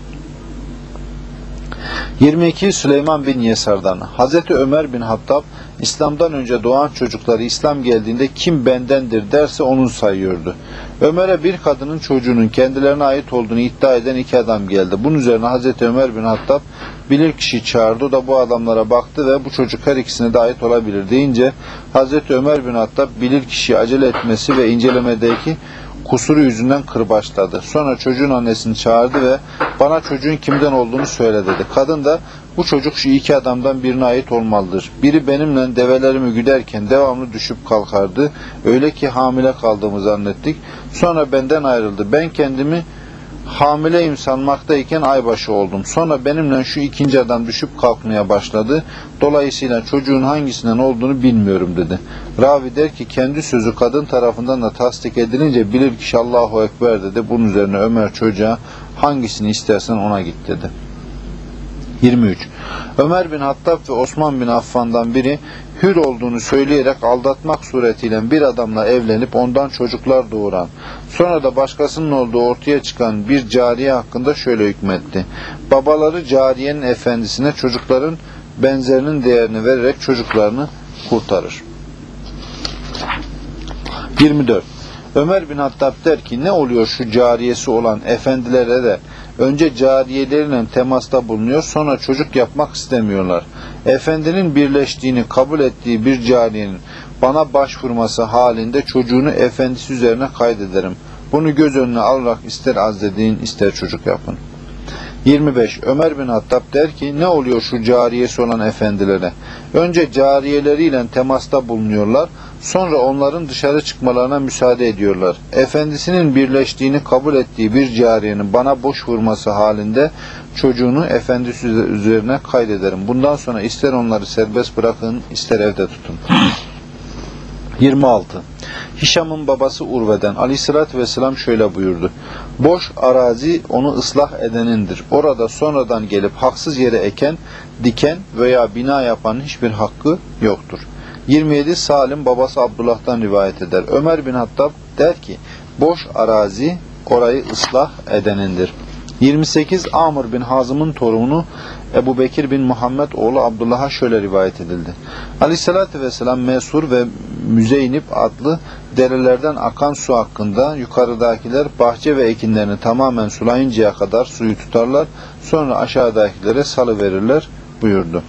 22 Süleyman bin Yesar'dan Hazreti Ömer bin Hattab İslam'dan önce doğan çocukları İslam geldiğinde kim bendendir derse onun sayıyordu. Ömer'e bir kadının çocuğunun kendilerine ait olduğunu iddia eden iki adam geldi. Bunun üzerine Hazreti Ömer bin Hattab bilir kişi çağırdı. O da bu adamlara baktı ve bu çocuk her ikisine de ait olabilir deyince Hazreti Ömer bin Hattab bilir kişi acele etmesi ve incelemedeki kusuru yüzünden kırbaçladı. Sonra çocuğun annesini çağırdı ve bana çocuğun kimden olduğunu söyle dedi. Kadın da bu çocuk şu iki adamdan birine ait olmalıdır. Biri benimle develerimi güderken devamlı düşüp kalkardı. Öyle ki hamile kaldığımı zannettik. Sonra benden ayrıldı. Ben kendimi hamileyim sanmaktayken aybaşı oldum. Sonra benimle şu ikinci adam düşüp kalkmaya başladı. Dolayısıyla çocuğun hangisinden olduğunu bilmiyorum dedi. Ravi der ki kendi sözü kadın tarafından da tasdik edilince bilir kişi Allahu Ekber dedi. Bunun üzerine Ömer çocuğa hangisini istersen ona git dedi. 23. Ömer bin Hattab ve Osman bin Affan'dan biri hür olduğunu söyleyerek aldatmak suretiyle bir adamla evlenip ondan çocuklar doğuran, sonra da başkasının olduğu ortaya çıkan bir cariye hakkında şöyle hükmetti. Babaları cariyenin efendisine çocukların benzerinin değerini vererek çocuklarını kurtarır. 24. Ömer bin Hattab der ki ne oluyor şu cariyesi olan efendilere de önce cariyeleriyle temasta bulunuyor sonra çocuk yapmak istemiyorlar. Efendinin birleştiğini kabul ettiği bir cariyenin bana başvurması halinde çocuğunu efendisi üzerine kaydederim. Bunu göz önüne alarak ister azledin ister çocuk yapın. 25. Ömer bin Hattab der ki ne oluyor şu cariyesi olan efendilere? Önce cariyeleriyle temasta bulunuyorlar, sonra onların dışarı çıkmalarına müsaade ediyorlar. Efendisinin birleştiğini kabul ettiği bir cariyenin bana boş vurması halinde çocuğunu efendisi üzerine kaydederim. Bundan sonra ister onları serbest bırakın, ister evde tutun. 26. Hişam'ın babası Urve'den aleyhissalatü vesselam şöyle buyurdu. Boş arazi onu ıslah edenindir. Orada sonradan gelip haksız yere eken, diken veya bina yapanın hiçbir hakkı yoktur. 27. Salim babası Abdullah'tan rivayet eder. Ömer bin Hattab der ki, boş arazi orayı ıslah edenindir. 28 Amr bin Hazım'ın torunu Ebu Bekir bin Muhammed oğlu Abdullah'a şöyle rivayet edildi. Aleyhissalatü vesselam Mesur ve Müzeynip adlı derelerden akan su hakkında yukarıdakiler bahçe ve ekinlerini tamamen sulayıncaya kadar suyu tutarlar sonra aşağıdakilere salı verirler buyurdu.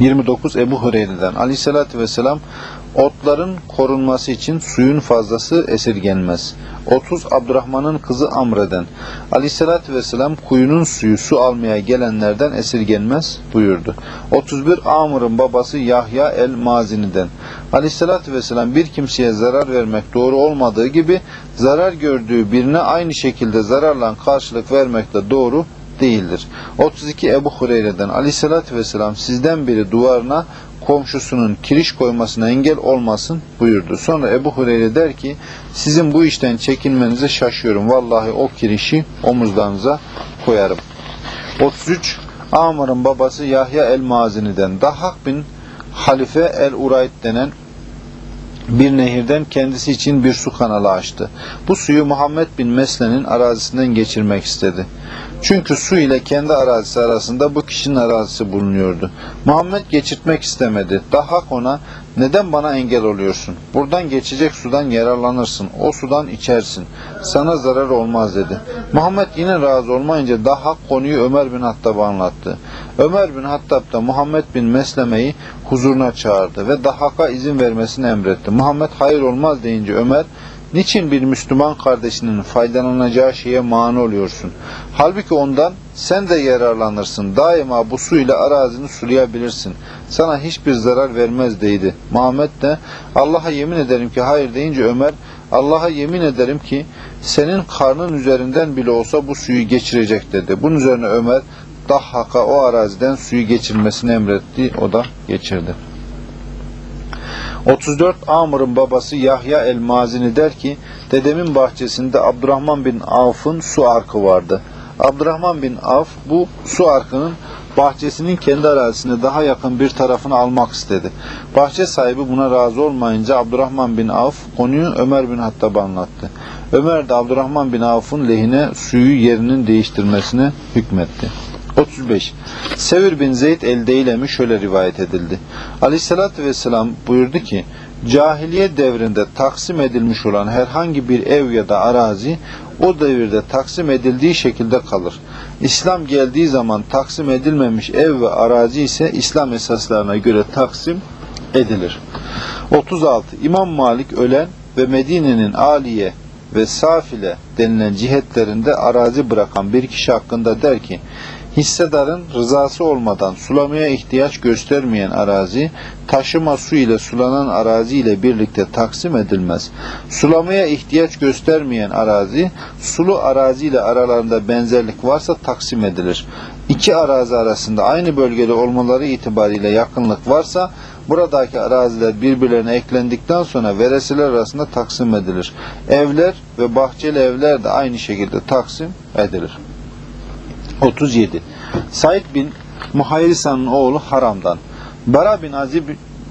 29 Ebu Hureyre'den Aleyhisselatü Vesselam otların korunması için suyun fazlası esirgenmez. 30 Abdurrahman'ın kızı Amre'den Aleyhisselatü Vesselam kuyunun suyu su almaya gelenlerden esirgenmez buyurdu. 31 Amr'ın babası Yahya el-Mazini'den Aleyhisselatü Vesselam bir kimseye zarar vermek doğru olmadığı gibi zarar gördüğü birine aynı şekilde zararla karşılık vermek de doğru değildir. 32 Ebu Hureyre'den aleyhissalatü vesselam sizden biri duvarına komşusunun kiriş koymasına engel olmasın buyurdu. Sonra Ebu Hureyre der ki sizin bu işten çekinmenize şaşıyorum. Vallahi o kirişi omuzlarınıza koyarım. 33 Amr'ın babası Yahya el-Mazini'den Dahhak bin Halife el-Urayt denen bir nehirden kendisi için bir su kanalı açtı. Bu suyu Muhammed bin Mesle'nin arazisinden geçirmek istedi. Çünkü su ile kendi arazisi arasında bu kişinin arazisi bulunuyordu. Muhammed geçirtmek istemedi. Daha ona neden bana engel oluyorsun? Buradan geçecek sudan yararlanırsın. O sudan içersin. Sana zarar olmaz dedi. Muhammed yine razı olmayınca daha konuyu Ömer bin Hattab'a anlattı. Ömer bin Hattab da Muhammed bin Mesleme'yi huzuruna çağırdı ve Dahak'a izin vermesini emretti. Muhammed hayır olmaz deyince Ömer Niçin bir Müslüman kardeşinin faydalanacağı şeye mani oluyorsun? Halbuki ondan sen de yararlanırsın. Daima bu su ile arazini sulayabilirsin. Sana hiçbir zarar vermez deydi. Muhammed de Allah'a yemin ederim ki hayır deyince Ömer Allah'a yemin ederim ki senin karnın üzerinden bile olsa bu suyu geçirecek dedi. Bunun üzerine Ömer Dahhak'a o araziden suyu geçirmesini emretti. O da geçirdi. 34 Amr'ın babası Yahya el-Mazini der ki, dedemin bahçesinde Abdurrahman bin Avf'ın su arkı vardı. Abdurrahman bin Avf bu su arkının bahçesinin kendi arazisine daha yakın bir tarafını almak istedi. Bahçe sahibi buna razı olmayınca Abdurrahman bin Avf konuyu Ömer bin Hattab'a anlattı. Ömer de Abdurrahman bin Avf'ın lehine suyu yerinin değiştirmesine hükmetti. 35. Sevir bin Zeyd el-Deylemi şöyle rivayet edildi. Aleyhissalatü vesselam buyurdu ki, cahiliye devrinde taksim edilmiş olan herhangi bir ev ya da arazi o devirde taksim edildiği şekilde kalır. İslam geldiği zaman taksim edilmemiş ev ve arazi ise İslam esaslarına göre taksim edilir. 36. İmam Malik ölen ve Medine'nin Aliye ve safile denilen cihetlerinde arazi bırakan bir kişi hakkında der ki, hissedarın rızası olmadan sulamaya ihtiyaç göstermeyen arazi, taşıma su ile sulanan arazi ile birlikte taksim edilmez. Sulamaya ihtiyaç göstermeyen arazi, sulu arazi ile aralarında benzerlik varsa taksim edilir. İki arazi arasında aynı bölgede olmaları itibariyle yakınlık varsa, buradaki araziler birbirlerine eklendikten sonra veresiler arasında taksim edilir. Evler ve bahçeli evler de aynı şekilde taksim edilir. 37. Said bin Muhayrisa'nın oğlu Haram'dan. Bara bin Azib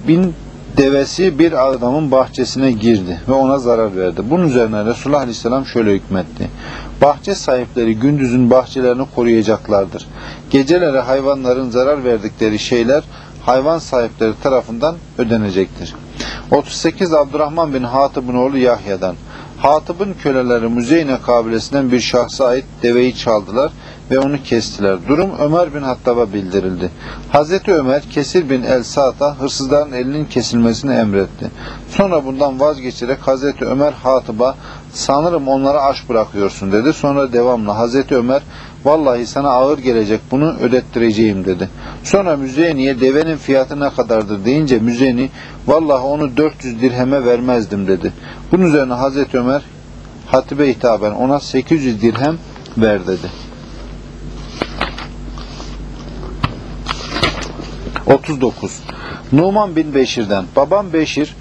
bin devesi bir adamın bahçesine girdi ve ona zarar verdi. Bunun üzerine Resulullah Aleyhisselam şöyle hükmetti. Bahçe sahipleri gündüzün bahçelerini koruyacaklardır. Geceleri hayvanların zarar verdikleri şeyler hayvan sahipleri tarafından ödenecektir. 38 Abdurrahman bin Hatib'in oğlu Yahya'dan. Hatib'in köleleri Müzeyne kabilesinden bir şahsa ait deveyi çaldılar ve onu kestiler. Durum Ömer bin Hattab'a bildirildi. Hazreti Ömer Kesir bin El Sa'd'a hırsızların elinin kesilmesini emretti. Sonra bundan vazgeçerek Hazreti Ömer Hatib'a sanırım onlara aş bırakıyorsun dedi. Sonra devamlı Hazreti Ömer vallahi sana ağır gelecek bunu ödettireceğim dedi. Sonra Müzeyni'ye devenin fiyatı ne kadardır deyince Müzeyni vallahi onu 400 dirheme vermezdim dedi. Bunun üzerine Hazreti Ömer Hatibe hitaben ona 800 dirhem ver dedi. 39. Numan bin Beşir'den babam Beşir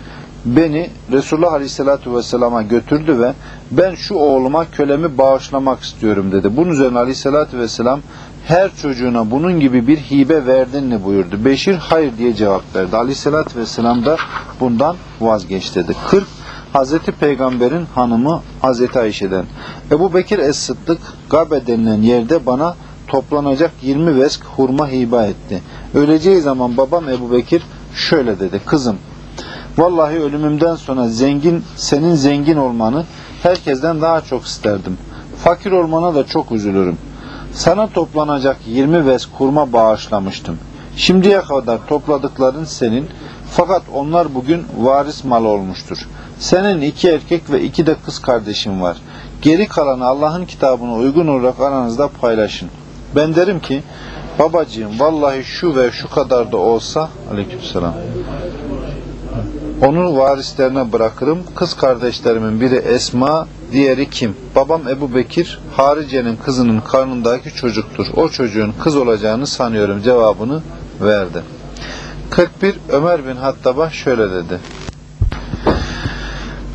beni Resulullah Aleyhisselatü Vesselam'a götürdü ve ben şu oğluma kölemi bağışlamak istiyorum dedi. Bunun üzerine Aleyhisselatü Vesselam her çocuğuna bunun gibi bir hibe verdin mi buyurdu. Beşir hayır diye cevap verdi. Aleyhisselatü Vesselam da bundan vazgeç dedi. 40. Hazreti Peygamber'in hanımı Hazreti Ayşe'den. Ebu Bekir Es-Sıddık Gabe denilen yerde bana toplanacak 20 vesk hurma hiba etti. Öleceği zaman babam Ebu Bekir şöyle dedi. Kızım vallahi ölümümden sonra zengin senin zengin olmanı herkesten daha çok isterdim. Fakir olmana da çok üzülürüm. Sana toplanacak 20 vesk hurma bağışlamıştım. Şimdiye kadar topladıkların senin fakat onlar bugün varis mal olmuştur. Senin iki erkek ve iki de kız kardeşin var. Geri kalanı Allah'ın kitabına uygun olarak aranızda paylaşın. Ben derim ki babacığım vallahi şu ve şu kadar da olsa aleykümselam onu varislerine bırakırım. Kız kardeşlerimin biri Esma, diğeri kim? Babam Ebu Bekir, Harice'nin kızının karnındaki çocuktur. O çocuğun kız olacağını sanıyorum cevabını verdi. 41 Ömer bin Hattab'a şöyle dedi.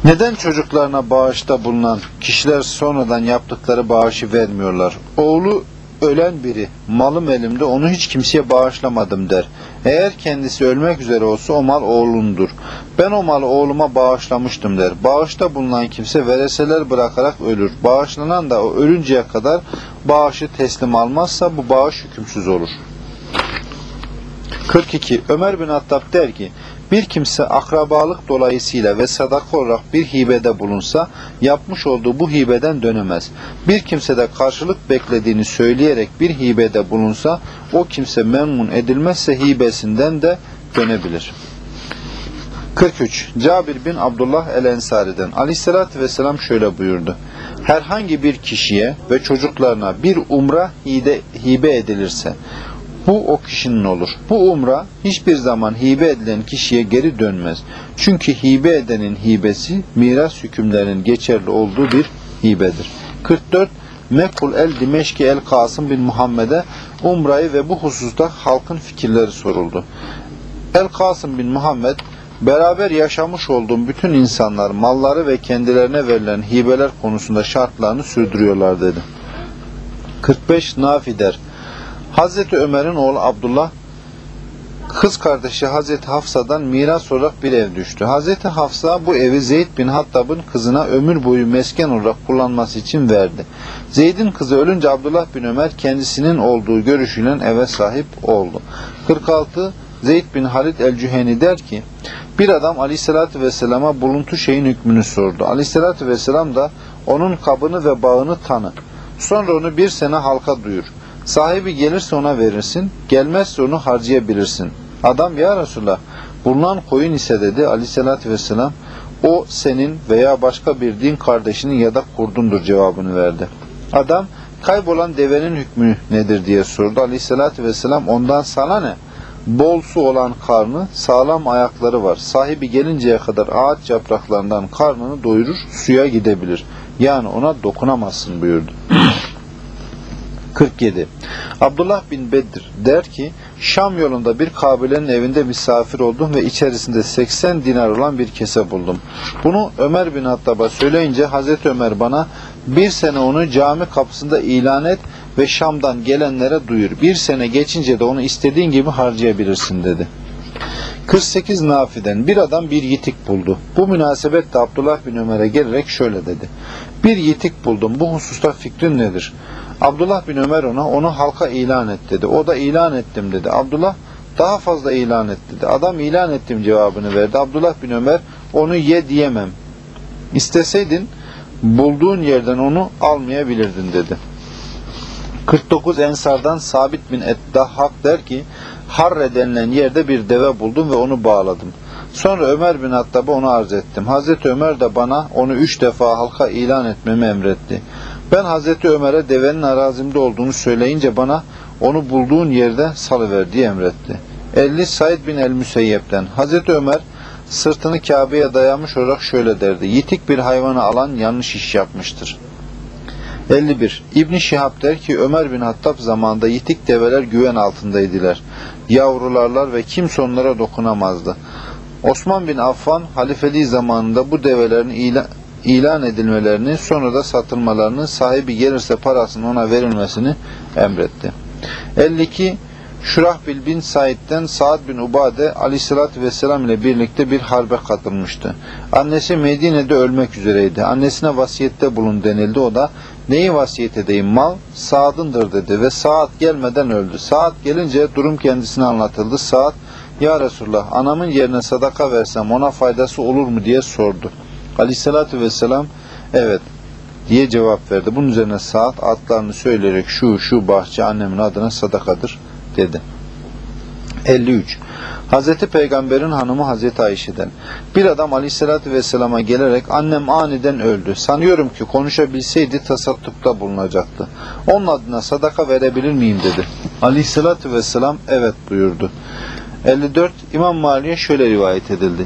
Neden çocuklarına bağışta bulunan kişiler sonradan yaptıkları bağışı vermiyorlar? Oğlu ölen biri, malım elimde onu hiç kimseye bağışlamadım der. Eğer kendisi ölmek üzere olsa o mal oğlundur. Ben o malı oğluma bağışlamıştım der. Bağışta bulunan kimse vereseler bırakarak ölür. Bağışlanan da o ölünceye kadar bağışı teslim almazsa bu bağış hükümsüz olur. 42. Ömer bin Hattab der ki, bir kimse akrabalık dolayısıyla ve sadaka olarak bir hibede bulunsa, yapmış olduğu bu hibeden dönemez. Bir kimse de karşılık beklediğini söyleyerek bir hibede bulunsa, o kimse memnun edilmezse hibesinden de dönebilir. 43. Cabir bin Abdullah el-Ensari'den Aleyhisselatü Vesselam şöyle buyurdu. Herhangi bir kişiye ve çocuklarına bir umra hibe edilirse, bu o kişinin olur. Bu umra hiçbir zaman hibe edilen kişiye geri dönmez. Çünkü hibe edenin hibesi miras hükümlerinin geçerli olduğu bir hibedir. 44 Mekul el Dimeşki el Kasım bin Muhammed'e umrayı ve bu hususta halkın fikirleri soruldu. El Kasım bin Muhammed beraber yaşamış olduğum bütün insanlar malları ve kendilerine verilen hibeler konusunda şartlarını sürdürüyorlar dedi. 45 Nafider Hazreti Ömer'in oğlu Abdullah kız kardeşi Hazreti Hafsa'dan miras olarak bir ev düştü. Hazreti Hafsa bu evi Zeyd bin Hattab'ın kızına ömür boyu mesken olarak kullanması için verdi. Zeyd'in kızı ölünce Abdullah bin Ömer kendisinin olduğu görüşüyle eve sahip oldu. 46 Zeyd bin Halid el-Cüheni der ki bir adam aleyhissalatü vesselama buluntu şeyin hükmünü sordu. Aleyhissalatü vesselam da onun kabını ve bağını tanı. Sonra onu bir sene halka duyur. Sahibi gelirse ona verirsin, gelmezse onu harcayabilirsin. Adam ya Resulallah bulunan koyun ise dedi aleyhissalatü vesselam O senin veya başka bir din kardeşinin ya da kurdundur cevabını verdi. Adam kaybolan devenin hükmü nedir diye sordu. Aleyhissalatü vesselam ondan sana ne? Bol su olan karnı, sağlam ayakları var. Sahibi gelinceye kadar ağaç yapraklarından karnını doyurur, suya gidebilir. Yani ona dokunamazsın buyurdu. 47. Abdullah bin Bedir der ki, Şam yolunda bir kabilenin evinde misafir oldum ve içerisinde 80 dinar olan bir kese buldum. Bunu Ömer bin Hattab'a söyleyince Hazreti Ömer bana bir sene onu cami kapısında ilan et ve Şam'dan gelenlere duyur. Bir sene geçince de onu istediğin gibi harcayabilirsin dedi. 48 Nafi'den bir adam bir yitik buldu. Bu münasebetle Abdullah bin Ömer'e gelerek şöyle dedi. Bir yitik buldum. Bu hususta fikrin nedir? Abdullah bin Ömer ona onu halka ilan et dedi. O da ilan ettim dedi. Abdullah daha fazla ilan et dedi. Adam ilan ettim cevabını verdi. Abdullah bin Ömer onu ye diyemem. İsteseydin bulduğun yerden onu almayabilirdin dedi. 49 Ensardan Sabit bin Eddahhak der ki Harre denilen yerde bir deve buldum ve onu bağladım. Sonra Ömer bin Hattab'a onu arz ettim. Hazreti Ömer de bana onu üç defa halka ilan etmemi emretti. Ben Hazreti Ömer'e devenin arazimde olduğunu söyleyince bana onu bulduğun yerde salıver diye emretti. 50 Said bin el-Müseyyep'ten Hazreti Ömer sırtını Kabe'ye dayamış olarak şöyle derdi. Yitik bir hayvanı alan yanlış iş yapmıştır. 51. İbn Şihab der ki Ömer bin Hattab zamanında yitik develer güven altındaydılar. Yavrularlar ve kimse onlara dokunamazdı. Osman bin Affan halifeliği zamanında bu develerin ilan, edilmelerini sonra da satılmalarını sahibi gelirse parasının ona verilmesini emretti. 52. Şurahbil bin Said'den Saad bin Ubade aleyhissalatü vesselam ile birlikte bir harbe katılmıştı. Annesi Medine'de ölmek üzereydi. Annesine vasiyette bulun denildi. O da neyi vasiyet edeyim mal Saad'ındır dedi ve Saad gelmeden öldü. Saad gelince durum kendisine anlatıldı. Saad ya Resulullah anamın yerine sadaka versem ona faydası olur mu diye sordu. Aleyhissalatü vesselam evet diye cevap verdi. Bunun üzerine Saad atlarını söyleyerek şu şu bahçe annemin adına sadakadır dedi. 53. Hazreti Peygamber'in hanımı Hazreti Ayşe'den. Bir adam Aleyhisselatü Vesselam'a gelerek annem aniden öldü. Sanıyorum ki konuşabilseydi tasaddukta bulunacaktı. Onun adına sadaka verebilir miyim dedi. Aleyhisselatü Vesselam evet buyurdu. 54. İmam Mali'ye şöyle rivayet edildi.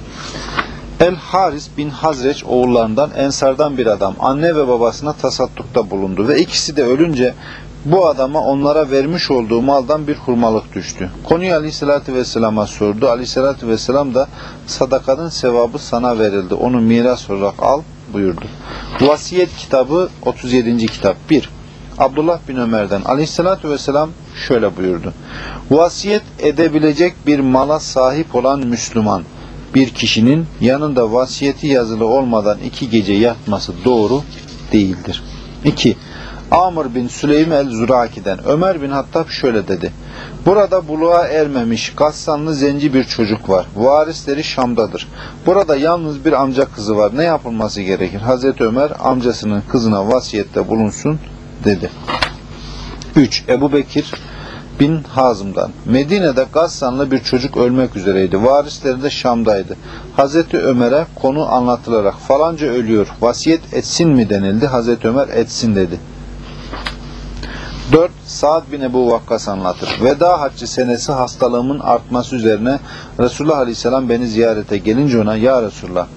El Haris bin Hazreç oğullarından Ensardan bir adam anne ve babasına tasaddukta bulundu ve ikisi de ölünce bu adama onlara vermiş olduğu maldan bir hurmalık düştü. Konuyu Aleyhisselatü Vesselam'a sordu. Aleyhisselatü Vesselam da sadakanın sevabı sana verildi. Onu miras olarak al buyurdu. Vasiyet kitabı 37. kitap 1. Abdullah bin Ömer'den Aleyhisselatü Vesselam şöyle buyurdu. Vasiyet edebilecek bir mala sahip olan Müslüman bir kişinin yanında vasiyeti yazılı olmadan iki gece yatması doğru değildir. 2. Amr bin Süleym el-Zuraki'den Ömer bin Hattab şöyle dedi. Burada buluğa ermemiş Gassanlı zenci bir çocuk var. Varisleri Şam'dadır. Burada yalnız bir amca kızı var. Ne yapılması gerekir? Hazreti Ömer amcasının kızına vasiyette bulunsun dedi. 3. Ebu Bekir bin Hazım'dan. Medine'de Gassanlı bir çocuk ölmek üzereydi. Varisleri de Şam'daydı. Hazreti Ömer'e konu anlatılarak falanca ölüyor. Vasiyet etsin mi denildi. Hazreti Ömer etsin dedi. 4. Sa'd bin Ebu Vakkas anlatır. Veda haccı senesi hastalığımın artması üzerine Resulullah Aleyhisselam beni ziyarete gelince ona Ya Resulullah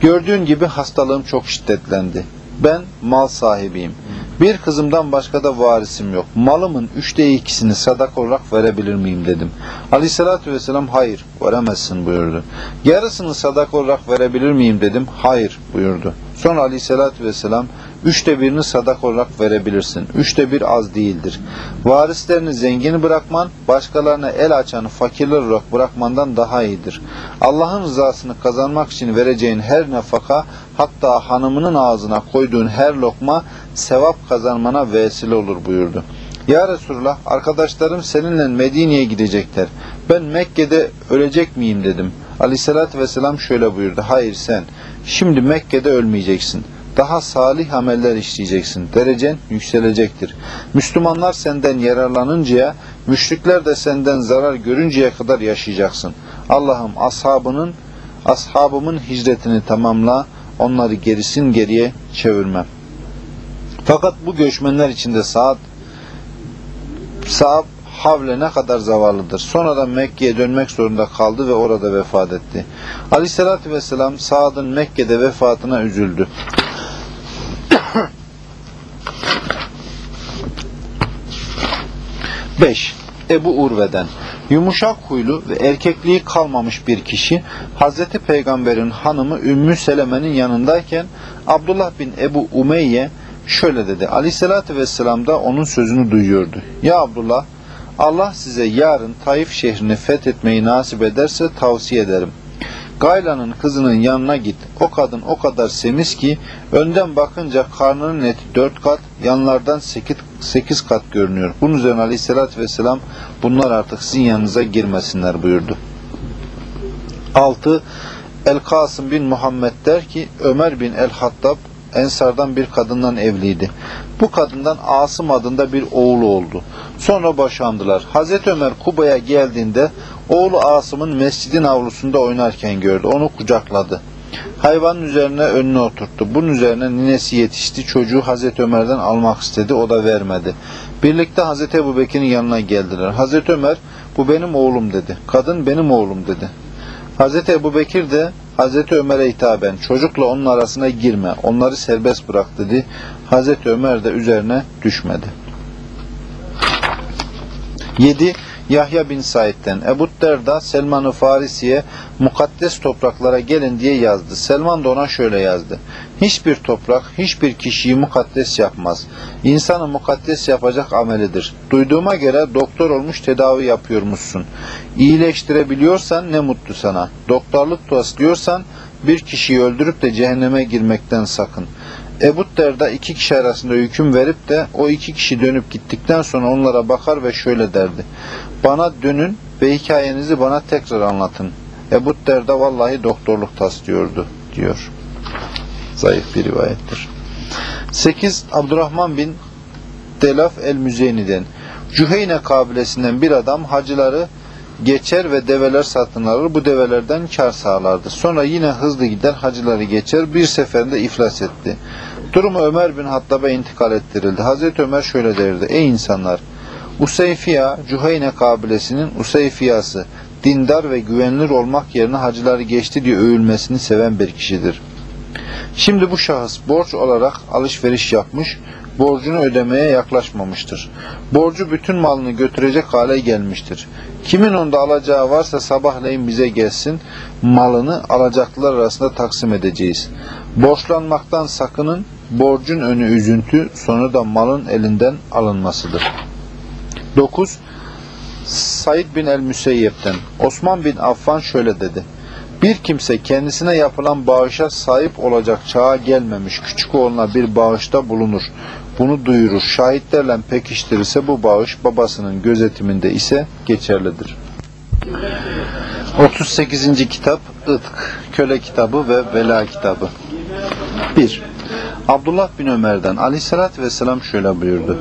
gördüğün gibi hastalığım çok şiddetlendi. Ben mal sahibiyim. Bir kızımdan başka da varisim yok. Malımın üçte ikisini sadaka olarak verebilir miyim dedim. Aleyhissalatü vesselam hayır veremezsin buyurdu. Yarısını sadaka olarak verebilir miyim dedim. Hayır buyurdu. Sonra aleyhissalatü vesselam üçte birini sadaka olarak verebilirsin. Üçte bir az değildir. Varislerini zengin bırakman, başkalarına el açanı fakirler olarak bırakmandan daha iyidir. Allah'ın rızasını kazanmak için vereceğin her nafaka, hatta hanımının ağzına koyduğun her lokma sevap kazanmana vesile olur buyurdu. Ya Resulullah arkadaşlarım seninle Medine'ye gidecekler. Ben Mekke'de ölecek miyim dedim. Aleyhissalatü vesselam şöyle buyurdu. Hayır sen şimdi Mekke'de ölmeyeceksin. Daha salih ameller işleyeceksin. Derecen yükselecektir. Müslümanlar senden yararlanıncaya, müşrikler de senden zarar görünceye kadar yaşayacaksın. Allah'ım ashabının Ashabımın hicretini tamamla, onları gerisin geriye çevirmem. Fakat bu göçmenler içinde Sa'd Sa'd Havle ne kadar zavallıdır. Sonradan Mekke'ye dönmek zorunda kaldı ve orada vefat etti. Aleyhissalatü vesselam Sa'd'ın Mekke'de vefatına üzüldü. Beş. Ebu Urve'den yumuşak huylu ve erkekliği kalmamış bir kişi Hazreti Peygamber'in hanımı Ümmü Seleme'nin yanındayken Abdullah bin Ebu Umeyye şöyle dedi. Aleyhissalatü vesselam da onun sözünü duyuyordu. Ya Abdullah Allah size yarın Taif şehrini fethetmeyi nasip ederse tavsiye ederim. Gayla'nın kızının yanına git. O kadın o kadar semiz ki önden bakınca karnının eti dört kat, yanlardan sekiz, sekiz kat görünüyor. Bunun üzerine aleyhissalatü vesselam bunlar artık sizin yanınıza girmesinler buyurdu. 6. El-Kasım bin Muhammed der ki Ömer bin El-Hattab Ensardan bir kadından evliydi. Bu kadından Asım adında bir oğlu oldu. Sonra boşandılar. Hazreti Ömer Kuba'ya geldiğinde oğlu Asım'ın mescidin avlusunda oynarken gördü. Onu kucakladı. Hayvanın üzerine önüne oturttu. Bunun üzerine ninesi yetişti. Çocuğu Hazreti Ömer'den almak istedi. O da vermedi. Birlikte Hazreti Ebu Bekir'in yanına geldiler. Hazreti Ömer bu benim oğlum dedi. Kadın benim oğlum dedi. Hazreti Ebu Bekir de Hazreti Ömer'e hitaben çocukla onun arasına girme, onları serbest bırak dedi. Hazreti Ömer de üzerine düşmedi. 7. Yahya bin Said'den Ebu Derda Selman-ı Farisi'ye mukaddes topraklara gelin diye yazdı. Selman da ona şöyle yazdı. Hiçbir toprak hiçbir kişiyi mukaddes yapmaz. İnsanı mukaddes yapacak amelidir. Duyduğuma göre doktor olmuş tedavi yapıyormuşsun. İyileştirebiliyorsan ne mutlu sana. Doktorluk taslıyorsan bir kişiyi öldürüp de cehenneme girmekten sakın. Ebu Derda iki kişi arasında hüküm verip de o iki kişi dönüp gittikten sonra onlara bakar ve şöyle derdi. Bana dönün ve hikayenizi bana tekrar anlatın. Ebu Derda vallahi doktorluk taslıyordu diyor. Zayıf bir rivayettir. 8. Abdurrahman bin Delaf el-Müzeyni'den Cüheyne kabilesinden bir adam hacıları geçer ve develer satın alır. Bu develerden kar sağlardı. Sonra yine hızlı gider hacıları geçer. Bir seferinde iflas etti. Durumu Ömer bin Hattab'a intikal ettirildi. Hazreti Ömer şöyle derdi. Ey insanlar! Useyfiya, Cüheyne kabilesinin Useyfiyası, dindar ve güvenilir olmak yerine hacıları geçti diye övülmesini seven bir kişidir. Şimdi bu şahıs borç olarak alışveriş yapmış, borcunu ödemeye yaklaşmamıştır. Borcu bütün malını götürecek hale gelmiştir. Kimin onda alacağı varsa sabahleyin bize gelsin, malını alacaklılar arasında taksim edeceğiz. Borçlanmaktan sakının, borcun önü üzüntü, sonu da malın elinden alınmasıdır. 9. Said bin el-Müseyyep'ten Osman bin Affan şöyle dedi. Bir kimse kendisine yapılan bağışa sahip olacak çağa gelmemiş küçük oğluna bir bağışta bulunur. Bunu duyurur. Şahitlerle pekiştirirse bu bağış babasının gözetiminde ise geçerlidir. 38. kitap Itk, Köle kitabı ve Vela kitabı 1. Abdullah bin Ömer'den aleyhissalatü vesselam şöyle buyurdu.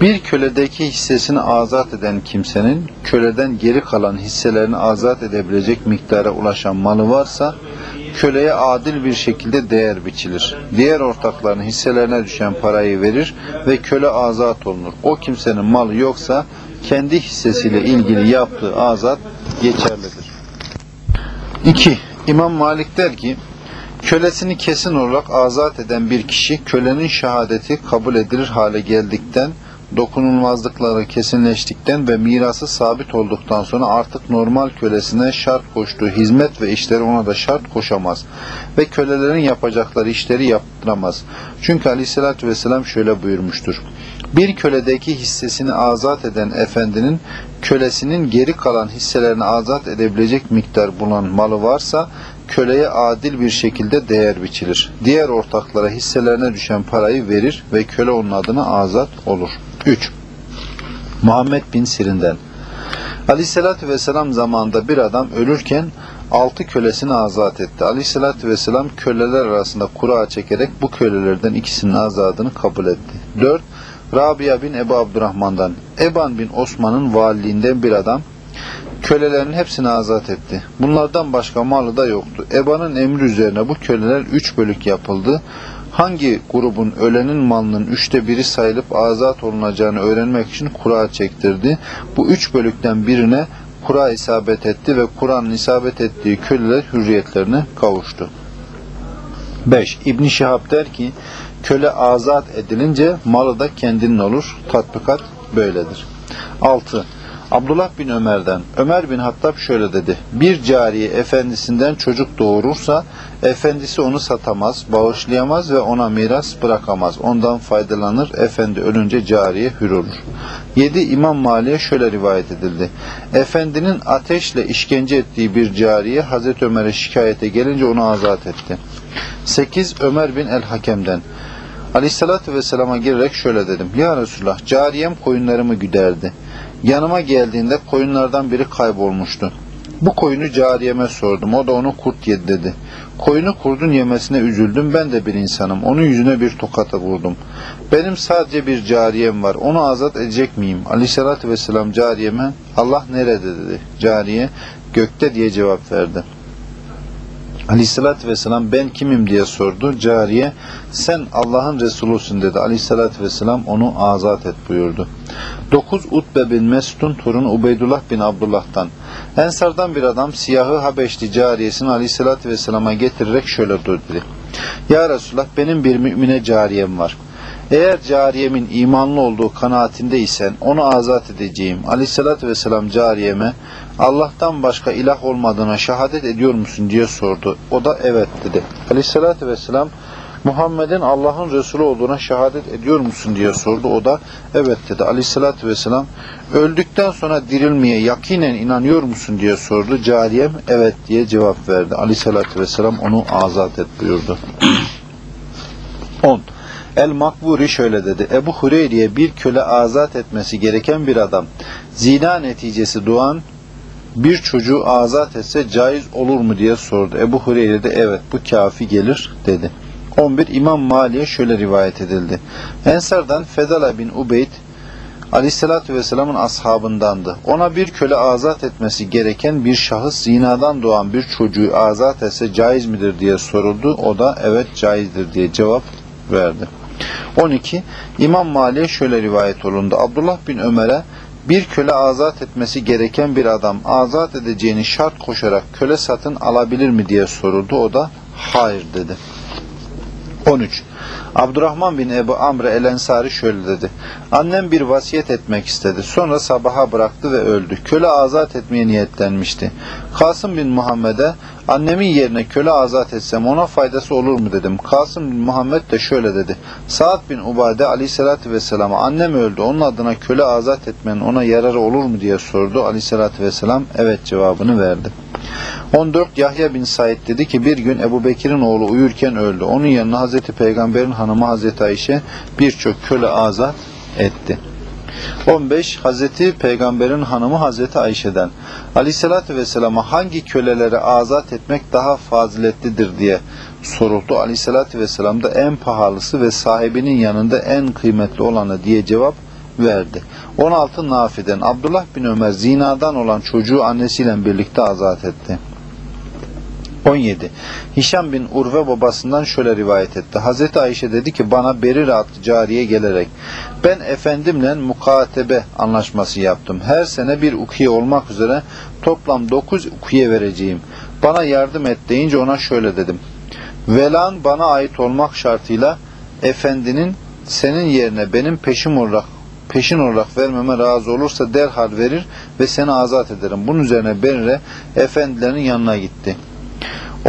Bir köledeki hissesini azat eden kimsenin köleden geri kalan hisselerini azat edebilecek miktara ulaşan malı varsa köleye adil bir şekilde değer biçilir. Diğer ortakların hisselerine düşen parayı verir ve köle azat olunur. O kimsenin malı yoksa kendi hissesiyle ilgili yaptığı azat geçerlidir. 2. İmam Malik der ki Kölesini kesin olarak azat eden bir kişi kölenin şehadeti kabul edilir hale geldikten, dokunulmazlıkları kesinleştikten ve mirası sabit olduktan sonra artık normal kölesine şart koştuğu hizmet ve işleri ona da şart koşamaz ve kölelerin yapacakları işleri yaptıramaz. Çünkü aleyhissalatü vesselam şöyle buyurmuştur. Bir köledeki hissesini azat eden efendinin kölesinin geri kalan hisselerini azat edebilecek miktar bulan malı varsa köleye adil bir şekilde değer biçilir. Diğer ortaklara hisselerine düşen parayı verir ve köle onun adına azat olur. 3. Muhammed bin Sirin'den Aleyhisselatü Vesselam zamanında bir adam ölürken altı kölesini azat etti. Aleyhisselatü Vesselam köleler arasında kura çekerek bu kölelerden ikisinin azadını kabul etti. 4. Rabia bin Ebu Abdurrahman'dan Eban bin Osman'ın valiliğinden bir adam Kölelerin hepsini azat etti. Bunlardan başka malı da yoktu. Eba'nın emri üzerine bu köleler üç bölük yapıldı. Hangi grubun ölenin malının üçte biri sayılıp azat olunacağını öğrenmek için kura çektirdi. Bu üç bölükten birine kura isabet etti ve Kur'an'ın isabet ettiği köleler hürriyetlerine kavuştu. 5. İbn Şihab der ki köle azat edilince malı da kendinin olur. Tatbikat böyledir. 6. Abdullah bin Ömer'den Ömer bin Hattab şöyle dedi. Bir cariye efendisinden çocuk doğurursa efendisi onu satamaz, bağışlayamaz ve ona miras bırakamaz. Ondan faydalanır. Efendi ölünce cariye hür olur. 7. İmam Mali'ye şöyle rivayet edildi. Efendinin ateşle işkence ettiği bir cariye Hazreti Ömer'e şikayete gelince onu azat etti. 8. Ömer bin el-Hakem'den Aleyhissalatü Vesselam'a girerek şöyle dedim. Ya Resulullah cariyem koyunlarımı güderdi. Yanıma geldiğinde koyunlardan biri kaybolmuştu. Bu koyunu cariyeme sordum. O da onu kurt yedi dedi. Koyunu kurdun yemesine üzüldüm. Ben de bir insanım. Onun yüzüne bir tokata vurdum. Benim sadece bir cariyem var. Onu azat edecek miyim? Aleyhissalatü vesselam cariyeme Allah nerede dedi. Cariye gökte diye cevap verdi. Aleyhissalatü vesselam ben kimim diye sordu. Cariye sen Allah'ın Resulusun dedi. Aleyhissalatü vesselam onu azat et buyurdu. 9 Utbe bin Mesud'un torunu Ubeydullah bin Abdullah'tan. Ensardan bir adam siyahı Habeşli cariyesini Aleyhissalatü vesselama getirerek şöyle dedi. Ya Resulullah benim bir mümine cariyem var. Eğer cariyemin imanlı olduğu kanaatindeysen onu azat edeceğim. Aleyhissalatü vesselam cariyeme Allah'tan başka ilah olmadığına şehadet ediyor musun diye sordu. O da evet dedi. Aleyhissalatü vesselam Muhammed'in Allah'ın Resulü olduğuna şehadet ediyor musun diye sordu. O da evet dedi. Aleyhissalatü vesselam öldükten sonra dirilmeye yakinen inanıyor musun diye sordu. Cariyem evet diye cevap verdi. Aleyhissalatü vesselam onu azat et buyurdu. <clears throat> 10. El-Makburi şöyle dedi. Ebu Hureyre'ye bir köle azat etmesi gereken bir adam zina neticesi doğan bir çocuğu azat etse caiz olur mu diye sordu. Ebu Hureyre de evet bu kafi gelir dedi. 11 İmam Mali'ye şöyle rivayet edildi. Ensardan Fedala bin Ubeyd Aleyhisselatü Vesselam'ın ashabındandı. Ona bir köle azat etmesi gereken bir şahıs zinadan doğan bir çocuğu azat etse caiz midir diye soruldu. O da evet caizdir diye cevap verdi. 12. İmam Mali'ye şöyle rivayet olundu. Abdullah bin Ömer'e bir köle azat etmesi gereken bir adam azat edeceğini şart koşarak köle satın alabilir mi diye soruldu. O da hayır dedi. 13. Abdurrahman bin Ebu Amr el-Ensari şöyle dedi. Annem bir vasiyet etmek istedi. Sonra sabaha bıraktı ve öldü. Köle azat etmeye niyetlenmişti. Kasım bin Muhammed'e annemin yerine köle azat etsem ona faydası olur mu dedim. Kasım bin Muhammed de şöyle dedi. Saad bin Ubade aleyhissalatü vesselama annem öldü. Onun adına köle azat etmenin ona yararı olur mu diye sordu. Aleyhissalatü vesselam evet cevabını verdi. 14 Yahya bin Said dedi ki bir gün Ebu Bekir'in oğlu uyurken öldü. Onun yanına Hazreti Peygamber'in hanımı Hazreti Ayşe birçok köle azat etti. 15 Hazreti Peygamber'in hanımı Hazreti Ayşe'den Aleyhisselatü Vesselam'a hangi köleleri azat etmek daha faziletlidir diye soruldu. Aleyhisselatü Vesselam da en pahalısı ve sahibinin yanında en kıymetli olanı diye cevap verdi. 16 Nafi'den Abdullah bin Ömer zinadan olan çocuğu annesiyle birlikte azat etti. 17. Hişam bin Urve babasından şöyle rivayet etti. Hazreti Ayşe dedi ki bana Berir adlı cariye gelerek ben efendimle mukatebe anlaşması yaptım. Her sene bir ukiye olmak üzere toplam 9 ukiye vereceğim. Bana yardım et deyince ona şöyle dedim. Velan bana ait olmak şartıyla efendinin senin yerine benim peşim olarak peşin olarak vermeme razı olursa derhal verir ve seni azat ederim. Bunun üzerine Berre efendilerin yanına gitti.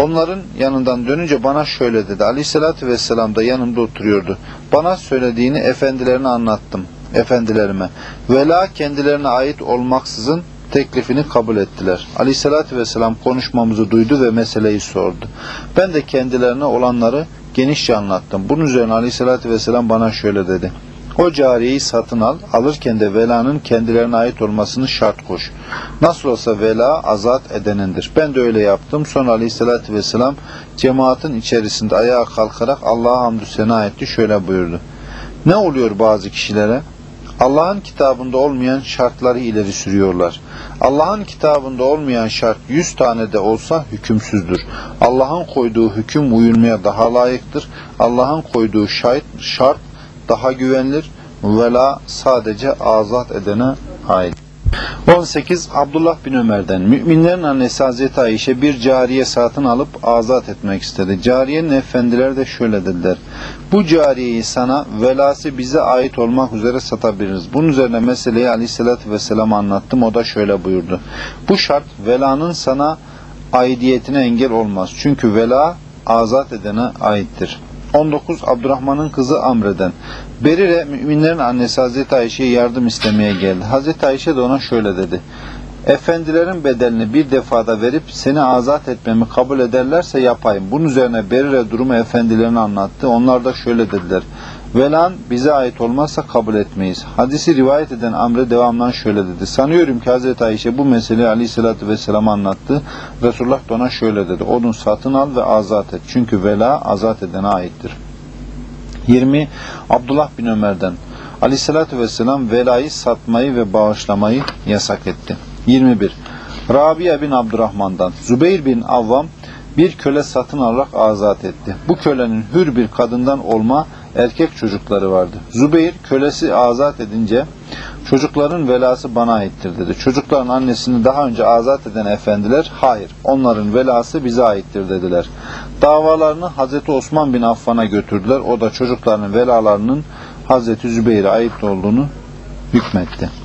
Onların yanından dönünce bana şöyle dedi. Aleyhissalatü vesselam da yanımda oturuyordu. Bana söylediğini efendilerine anlattım. Efendilerime. Vela kendilerine ait olmaksızın teklifini kabul ettiler. Aleyhissalatü vesselam konuşmamızı duydu ve meseleyi sordu. Ben de kendilerine olanları genişçe anlattım. Bunun üzerine aleyhissalatü vesselam bana şöyle dedi. O cariyeyi satın al, alırken de velanın kendilerine ait olmasını şart koş. Nasıl olsa vela azat edenindir. Ben de öyle yaptım. Sonra aleyhissalatü vesselam cemaatin içerisinde ayağa kalkarak Allah'a hamdü sena etti. Şöyle buyurdu. Ne oluyor bazı kişilere? Allah'ın kitabında olmayan şartları ileri sürüyorlar. Allah'ın kitabında olmayan şart yüz tane de olsa hükümsüzdür. Allah'ın koyduğu hüküm uyulmaya daha layıktır. Allah'ın koyduğu şart, daha güvenilir. Vela sadece azat edene ait. 18 Abdullah bin Ömer'den müminlerin annesi Hazreti Ayşe bir cariye satın alıp azat etmek istedi. Cariyenin efendiler de şöyle dediler. Bu cariyeyi sana velası bize ait olmak üzere satabiliriz. Bunun üzerine meseleyi aleyhissalatü vesselam anlattım. O da şöyle buyurdu. Bu şart velanın sana aidiyetine engel olmaz. Çünkü vela azat edene aittir. 19 Abdurrahman'ın kızı Amre'den. Berire müminlerin annesi Hazreti Ayşe'ye yardım istemeye geldi. Hazreti Ayşe de ona şöyle dedi. Efendilerin bedelini bir defada verip seni azat etmemi kabul ederlerse yapayım. Bunun üzerine Berire durumu efendilerine anlattı. Onlar da şöyle dediler. Velan bize ait olmazsa kabul etmeyiz. Hadisi rivayet eden Amre devamdan şöyle dedi. Sanıyorum ki Hazreti Ayşe bu meseleyi aleyhissalatü vesselam anlattı. Resulullah da ona şöyle dedi. Onu satın al ve azat et. Çünkü vela azat edene aittir. 20. Abdullah bin Ömer'den Aleyhissalatü vesselam velayı satmayı ve bağışlamayı yasak etti. 21. Rabia bin Abdurrahman'dan Zübeyir bin Avvam bir köle satın alarak azat etti. Bu kölenin hür bir kadından olma erkek çocukları vardı. Zübeyir kölesi azat edince çocukların velası bana aittir dedi. Çocukların annesini daha önce azat eden efendiler hayır onların velası bize aittir dediler. Davalarını Hazreti Osman bin Affan'a götürdüler. O da çocuklarının velalarının Hazreti Zübeyir'e ait olduğunu hükmetti.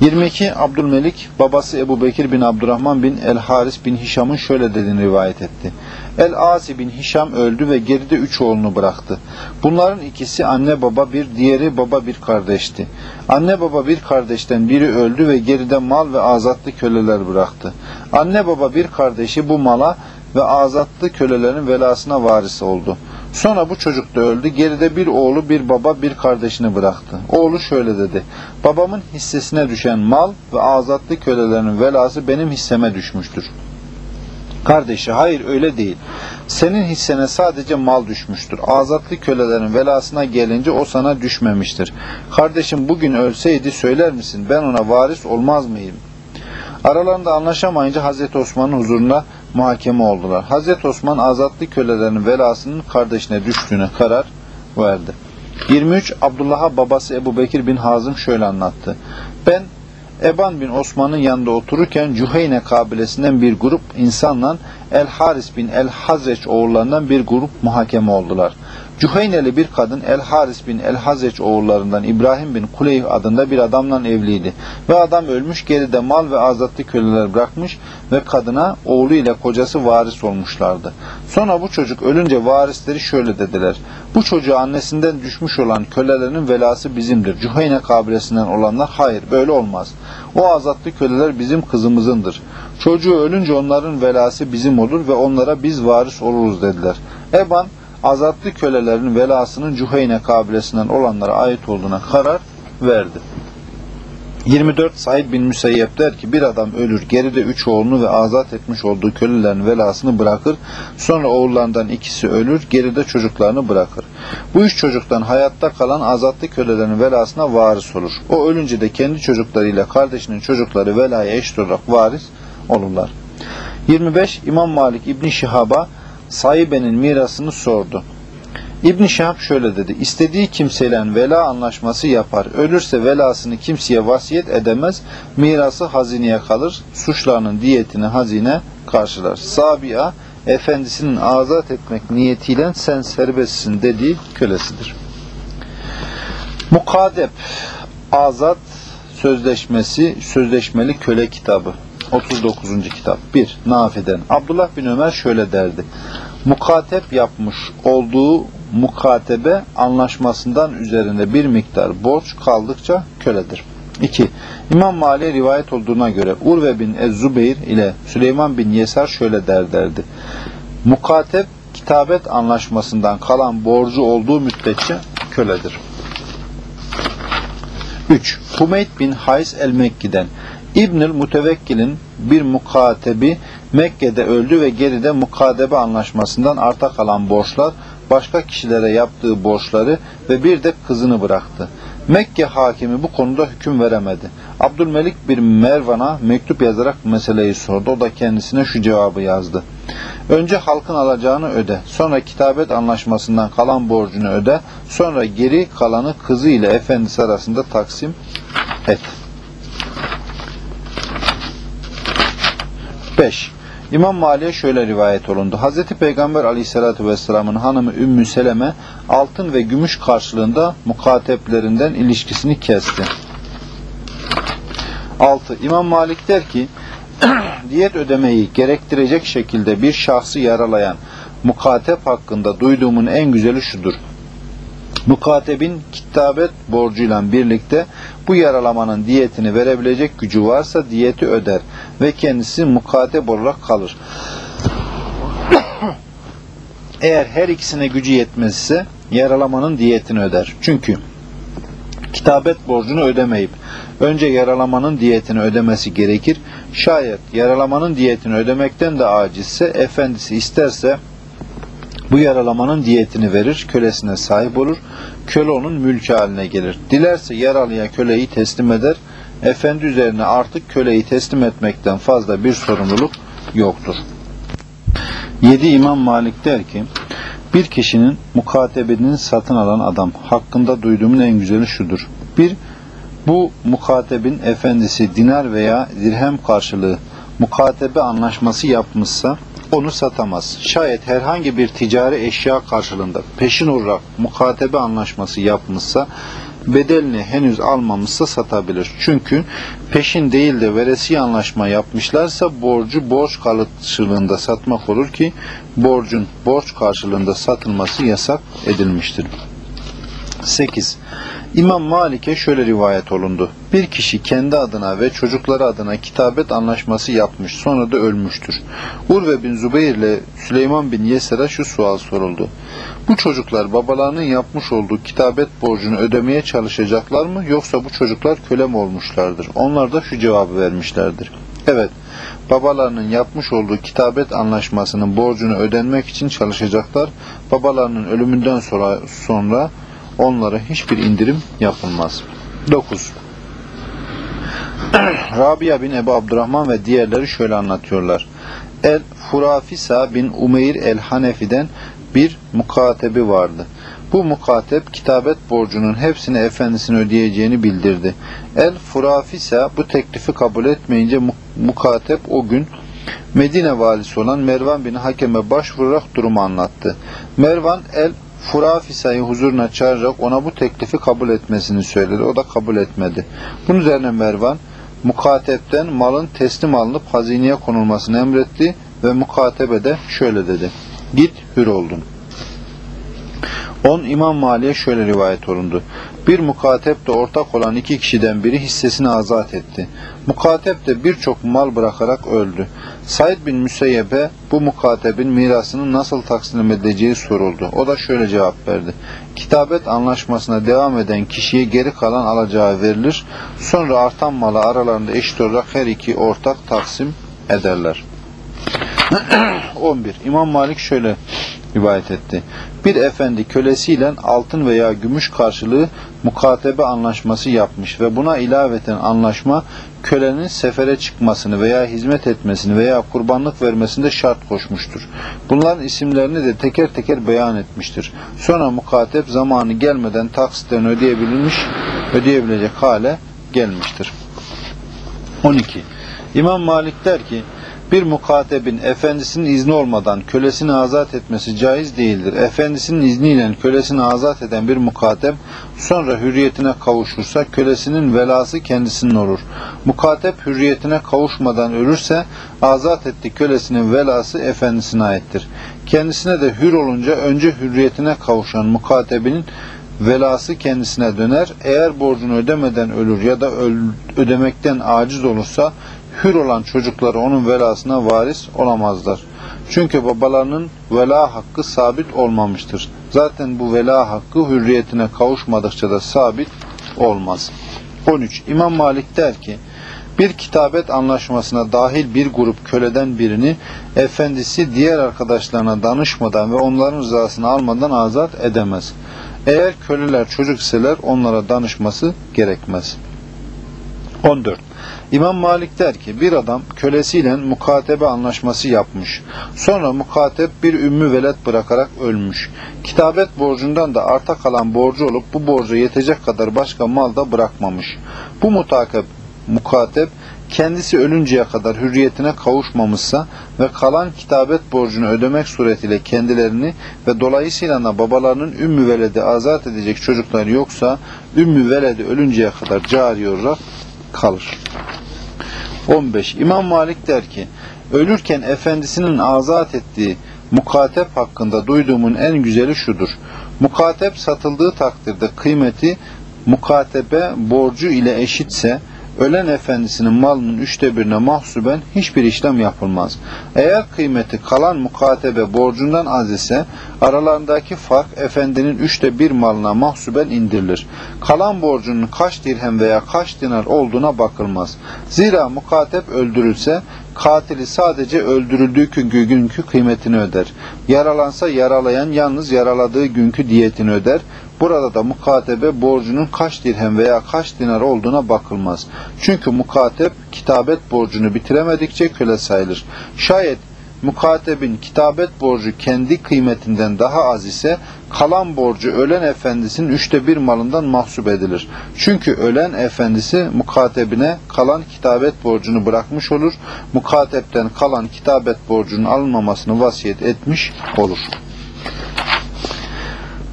22 Abdülmelik babası Ebu Bekir bin Abdurrahman bin El Haris bin Hişam'ın şöyle dediğini rivayet etti. El Asi bin Hişam öldü ve geride üç oğlunu bıraktı. Bunların ikisi anne baba bir, diğeri baba bir kardeşti. Anne baba bir kardeşten biri öldü ve geride mal ve azatlı köleler bıraktı. Anne baba bir kardeşi bu mala ve azatlı kölelerin velasına varis oldu. Sonra bu çocuk da öldü. Geride bir oğlu, bir baba, bir kardeşini bıraktı. Oğlu şöyle dedi. Babamın hissesine düşen mal ve azatlı kölelerin velası benim hisseme düşmüştür. Kardeşi hayır öyle değil. Senin hissene sadece mal düşmüştür. Azatlı kölelerin velasına gelince o sana düşmemiştir. Kardeşim bugün ölseydi söyler misin ben ona varis olmaz mıyım? Aralarında anlaşamayınca Hazreti Osman'ın huzuruna muhakeme oldular. Hazreti Osman azatlı kölelerin velasının kardeşine düştüğüne karar verdi. 23 Abdullah'a babası Ebu Bekir bin Hazım şöyle anlattı. Ben Eban bin Osman'ın yanında otururken Cüheyne kabilesinden bir grup insanla El Haris bin El Hazreç oğullarından bir grup muhakeme oldular. Cüheyneli bir kadın El Haris bin El Hazreç oğullarından İbrahim bin Kuleyh adında bir adamla evliydi. Ve adam ölmüş geride mal ve azatlı köleler bırakmış ve kadına oğlu ile kocası varis olmuşlardı. Sonra bu çocuk ölünce varisleri şöyle dediler. Bu çocuğu annesinden düşmüş olan kölelerin velası bizimdir. Cüheyne kabilesinden olanlar hayır böyle olmaz. O azatlı köleler bizim kızımızındır. Çocuğu ölünce onların velası bizim olur ve onlara biz varis oluruz dediler. Eban azatlı kölelerin velasının Cüheyne kabilesinden olanlara ait olduğuna karar verdi. 24 Said bin Müseyyep der ki bir adam ölür geride üç oğlunu ve azat etmiş olduğu kölelerin velasını bırakır sonra oğullarından ikisi ölür geride çocuklarını bırakır. Bu üç çocuktan hayatta kalan azatlı kölelerin velasına varis olur. O ölünce de kendi çocuklarıyla kardeşinin çocukları velaya eşit olarak varis olurlar. 25 İmam Malik İbni Şihab'a sahibenin mirasını sordu. İbn Şahab şöyle dedi. İstediği kimseyle vela anlaşması yapar. Ölürse velasını kimseye vasiyet edemez. Mirası hazineye kalır. Suçlarının diyetini hazine karşılar. Sabia efendisinin azat etmek niyetiyle sen serbestsin dediği kölesidir. Mukadep azat sözleşmesi sözleşmeli köle kitabı 39. kitap 1. Nafiden Abdullah bin Ömer şöyle derdi. Mukatep yapmış olduğu mukatebe anlaşmasından üzerinde bir miktar borç kaldıkça köledir. 2. İmam Mali rivayet olduğuna göre Urve bin Ez-Zubeyr ile Süleyman bin Yesar şöyle der derdi. Mukatep kitabet anlaşmasından kalan borcu olduğu müddetçe köledir. 3. Humeyd bin Hays el-Mekki'den İbnül Mutevekkil'in bir mukatebi Mekke'de öldü ve geride mukadebe anlaşmasından arta kalan borçlar, başka kişilere yaptığı borçları ve bir de kızını bıraktı. Mekke hakimi bu konuda hüküm veremedi. Abdülmelik bir Mervan'a mektup yazarak meseleyi sordu. O da kendisine şu cevabı yazdı. Önce halkın alacağını öde, sonra kitabet anlaşmasından kalan borcunu öde, sonra geri kalanı kızı ile efendisi arasında taksim et. 5. İmam Mali'ye şöyle rivayet olundu. Hazreti Peygamber aleyhissalatü vesselamın hanımı Ümmü Seleme altın ve gümüş karşılığında mukateplerinden ilişkisini kesti. 6. İmam Malik der ki <clears throat> diyet ödemeyi gerektirecek şekilde bir şahsı yaralayan mukatep hakkında duyduğumun en güzeli şudur. Mukatebin kitabet borcuyla birlikte bu yaralamanın diyetini verebilecek gücü varsa diyeti öder ve kendisi mukatep olarak kalır. <coughs> Eğer her ikisine gücü yetmezse yaralamanın diyetini öder. Çünkü kitabet borcunu ödemeyip önce yaralamanın diyetini ödemesi gerekir. Şayet yaralamanın diyetini ödemekten de acizse efendisi isterse bu yaralamanın diyetini verir, kölesine sahip olur, köle onun mülkü haline gelir. Dilerse yaralıya köleyi teslim eder, efendi üzerine artık köleyi teslim etmekten fazla bir sorumluluk yoktur. 7 İmam Malik der ki, bir kişinin mukatebini satın alan adam hakkında duyduğumun en güzeli şudur. Bir, bu mukatebin efendisi dinar veya dirhem karşılığı mukatebe anlaşması yapmışsa onu satamaz. Şayet herhangi bir ticari eşya karşılığında peşin olarak mukatebe anlaşması yapmışsa bedelini henüz almamışsa satabilir. Çünkü peşin değil de veresi anlaşma yapmışlarsa borcu borç karşılığında satmak olur ki borcun borç karşılığında satılması yasak edilmiştir. 8. İmam Malik'e şöyle rivayet olundu. Bir kişi kendi adına ve çocukları adına kitabet anlaşması yapmış sonra da ölmüştür. Urve bin Zübeyir ile Süleyman bin Yeser'e şu sual soruldu. Bu çocuklar babalarının yapmış olduğu kitabet borcunu ödemeye çalışacaklar mı yoksa bu çocuklar köle mi olmuşlardır? Onlar da şu cevabı vermişlerdir. Evet, babalarının yapmış olduğu kitabet anlaşmasının borcunu ödenmek için çalışacaklar. Babalarının ölümünden sonra, sonra onlara hiçbir indirim yapılmaz. 9. <clears throat> Rabia bin Ebu Abdurrahman ve diğerleri şöyle anlatıyorlar. El Furafisa bin Umeyr el Hanefi'den bir mukatebi vardı. Bu mukatep kitabet borcunun hepsini efendisine ödeyeceğini bildirdi. El Furafisa bu teklifi kabul etmeyince mukatep o gün Medine valisi olan Mervan bin Hakem'e başvurarak durumu anlattı. Mervan el Furafisa'yı huzuruna çağırarak ona bu teklifi kabul etmesini söyledi. O da kabul etmedi. Bunun üzerine Mervan mukatepten malın teslim alınıp hazineye konulmasını emretti ve mukatebe de şöyle dedi. Git hür oldun. 10 İmam Mali'ye şöyle rivayet olundu. Bir mukatep de ortak olan iki kişiden biri hissesini azat etti. Mukatep de birçok mal bırakarak öldü. Said bin Müseyyep'e bu mukatebin mirasının nasıl taksim edileceği soruldu. O da şöyle cevap verdi. Kitabet anlaşmasına devam eden kişiye geri kalan alacağı verilir. Sonra artan malı aralarında eşit olarak her iki ortak taksim ederler. <clears throat> 11. İmam Malik şöyle rivayet etti. Bir efendi kölesiyle altın veya gümüş karşılığı mukatebe anlaşması yapmış ve buna ilaveten anlaşma kölenin sefere çıkmasını veya hizmet etmesini veya kurbanlık vermesinde şart koşmuştur. Bunların isimlerini de teker teker beyan etmiştir. Sonra mukatep zamanı gelmeden taksitlerini ödeyebilmiş, ödeyebilecek hale gelmiştir. 12. İmam Malik der ki, bir mukatebin efendisinin izni olmadan kölesini azat etmesi caiz değildir. Efendisinin izniyle kölesini azat eden bir mukateb sonra hürriyetine kavuşursa kölesinin velası kendisinin olur. Mukatep hürriyetine kavuşmadan ölürse azat etti kölesinin velası efendisine aittir. Kendisine de hür olunca önce hürriyetine kavuşan mukatebinin velası kendisine döner. Eğer borcunu ödemeden ölür ya da ödemekten aciz olursa hür olan çocukları onun velasına varis olamazlar. Çünkü babalarının vela hakkı sabit olmamıştır. Zaten bu vela hakkı hürriyetine kavuşmadıkça da sabit olmaz. 13. İmam Malik der ki, bir kitabet anlaşmasına dahil bir grup köleden birini efendisi diğer arkadaşlarına danışmadan ve onların rızasını almadan azat edemez. Eğer köleler çocuk iseler onlara danışması gerekmez. 14. İmam Malik der ki bir adam kölesiyle mukatebe anlaşması yapmış. Sonra mukatep bir ümmü velet bırakarak ölmüş. Kitabet borcundan da arta kalan borcu olup bu borca yetecek kadar başka mal da bırakmamış. Bu mutakep, mukatep kendisi ölünceye kadar hürriyetine kavuşmamışsa ve kalan kitabet borcunu ödemek suretiyle kendilerini ve dolayısıyla da babalarının ümmü veledi azat edecek çocuklar yoksa ümmü veledi ölünceye kadar cari olarak kalır. 15. İmam Malik der ki, ölürken efendisinin azat ettiği mukatep hakkında duyduğumun en güzeli şudur. Mukatep satıldığı takdirde kıymeti mukatebe borcu ile eşitse, ölen efendisinin malının üçte birine mahsuben hiçbir işlem yapılmaz. Eğer kıymeti kalan mukatebe borcundan az ise aralarındaki fark efendinin üçte bir malına mahsuben indirilir. Kalan borcunun kaç dirhem veya kaç dinar olduğuna bakılmaz. Zira mukatep öldürülse katili sadece öldürüldüğü günkü, günkü kıymetini öder. Yaralansa yaralayan yalnız yaraladığı günkü diyetini öder. Burada da mukatebe borcunun kaç dirhem veya kaç dinar olduğuna bakılmaz. Çünkü mukatep kitabet borcunu bitiremedikçe köle sayılır. Şayet mukatebin kitabet borcu kendi kıymetinden daha az ise kalan borcu ölen efendisinin üçte bir malından mahsup edilir. Çünkü ölen efendisi mukatebine kalan kitabet borcunu bırakmış olur. Mukatepten kalan kitabet borcunun alınmamasını vasiyet etmiş olur.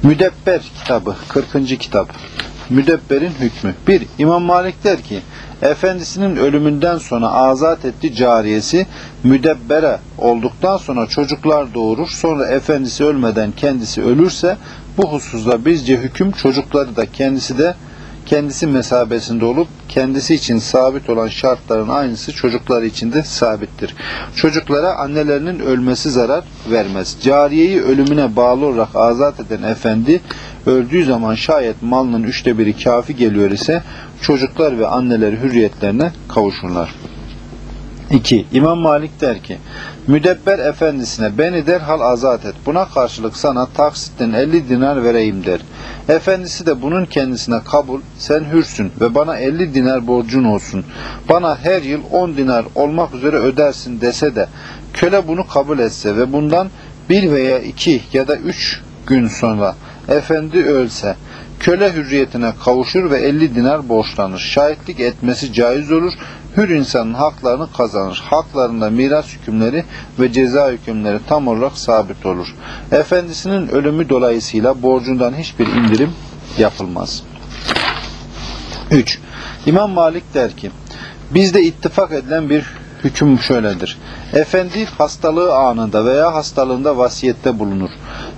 Müdebber kitabı 40. kitap Müdebberin hükmü 1. İmam Malik der ki Efendisinin ölümünden sonra azat etti cariyesi müdebbere olduktan sonra çocuklar doğurur. Sonra efendisi ölmeden kendisi ölürse bu hususta bizce hüküm çocukları da kendisi de kendisi mesabesinde olup kendisi için sabit olan şartların aynısı çocukları için de sabittir. Çocuklara annelerinin ölmesi zarar vermez. Cariyeyi ölümüne bağlı olarak azat eden efendi öldüğü zaman şayet malının üçte biri kafi geliyor ise çocuklar ve anneleri hürriyetlerine kavuşurlar. 2. İmam Malik der ki, Müdebber efendisine beni derhal azat et. Buna karşılık sana taksitten 50 dinar vereyim der. Efendisi de bunun kendisine kabul, sen hürsün ve bana 50 dinar borcun olsun. Bana her yıl 10 dinar olmak üzere ödersin dese de, köle bunu kabul etse ve bundan bir veya iki ya da üç gün sonra efendi ölse, köle hürriyetine kavuşur ve 50 dinar borçlanır. Şahitlik etmesi caiz olur. Hür insanın haklarını kazanır. Haklarında miras hükümleri ve ceza hükümleri tam olarak sabit olur. Efendisinin ölümü dolayısıyla borcundan hiçbir indirim yapılmaz. 3. İmam Malik der ki, bizde ittifak edilen bir hüküm şöyledir. Efendi hastalığı anında veya hastalığında vasiyette bulunur.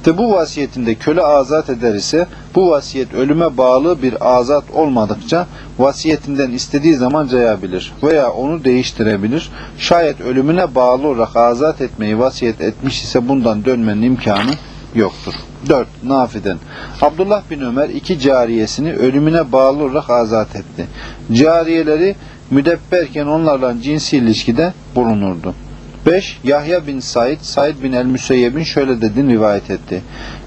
Ve bu vasiyetinde köle azat eder ise bu vasiyet ölüme bağlı bir azat olmadıkça vasiyetinden istediği zaman cayabilir veya onu değiştirebilir. Şayet ölümüne bağlı olarak azat etmeyi vasiyet etmiş ise bundan dönmenin imkanı yoktur. 4. Nafi'den Abdullah bin Ömer iki cariyesini ölümüne bağlı olarak azat etti. Cariyeleri müdebberken onlarla cinsi ilişkide bulunurdu. 5. Yahya bin Said, Said bin el-Müseyyeb'in şöyle dediğini rivayet etti.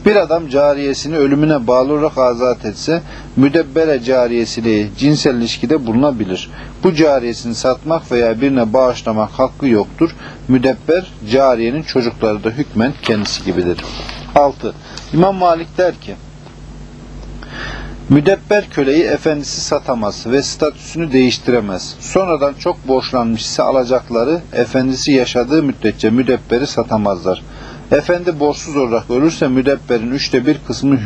Bir adam cariyesini ölümüne bağlı olarak azat etse, müdebbere cariyesiyle cinsel ilişkide bulunabilir. Bu cariyesini satmak veya birine bağışlamak hakkı yoktur. Müdebber, cariyenin çocukları da hükmen kendisi gibidir. 6. İmam Malik der ki, Müdebber köleyi efendisi satamaz ve statüsünü değiştiremez. Sonradan çok borçlanmış ise alacakları efendisi yaşadığı müddetçe müdebberi satamazlar. Efendi borçsuz olarak ölürse müdebberin üçte bir kısmı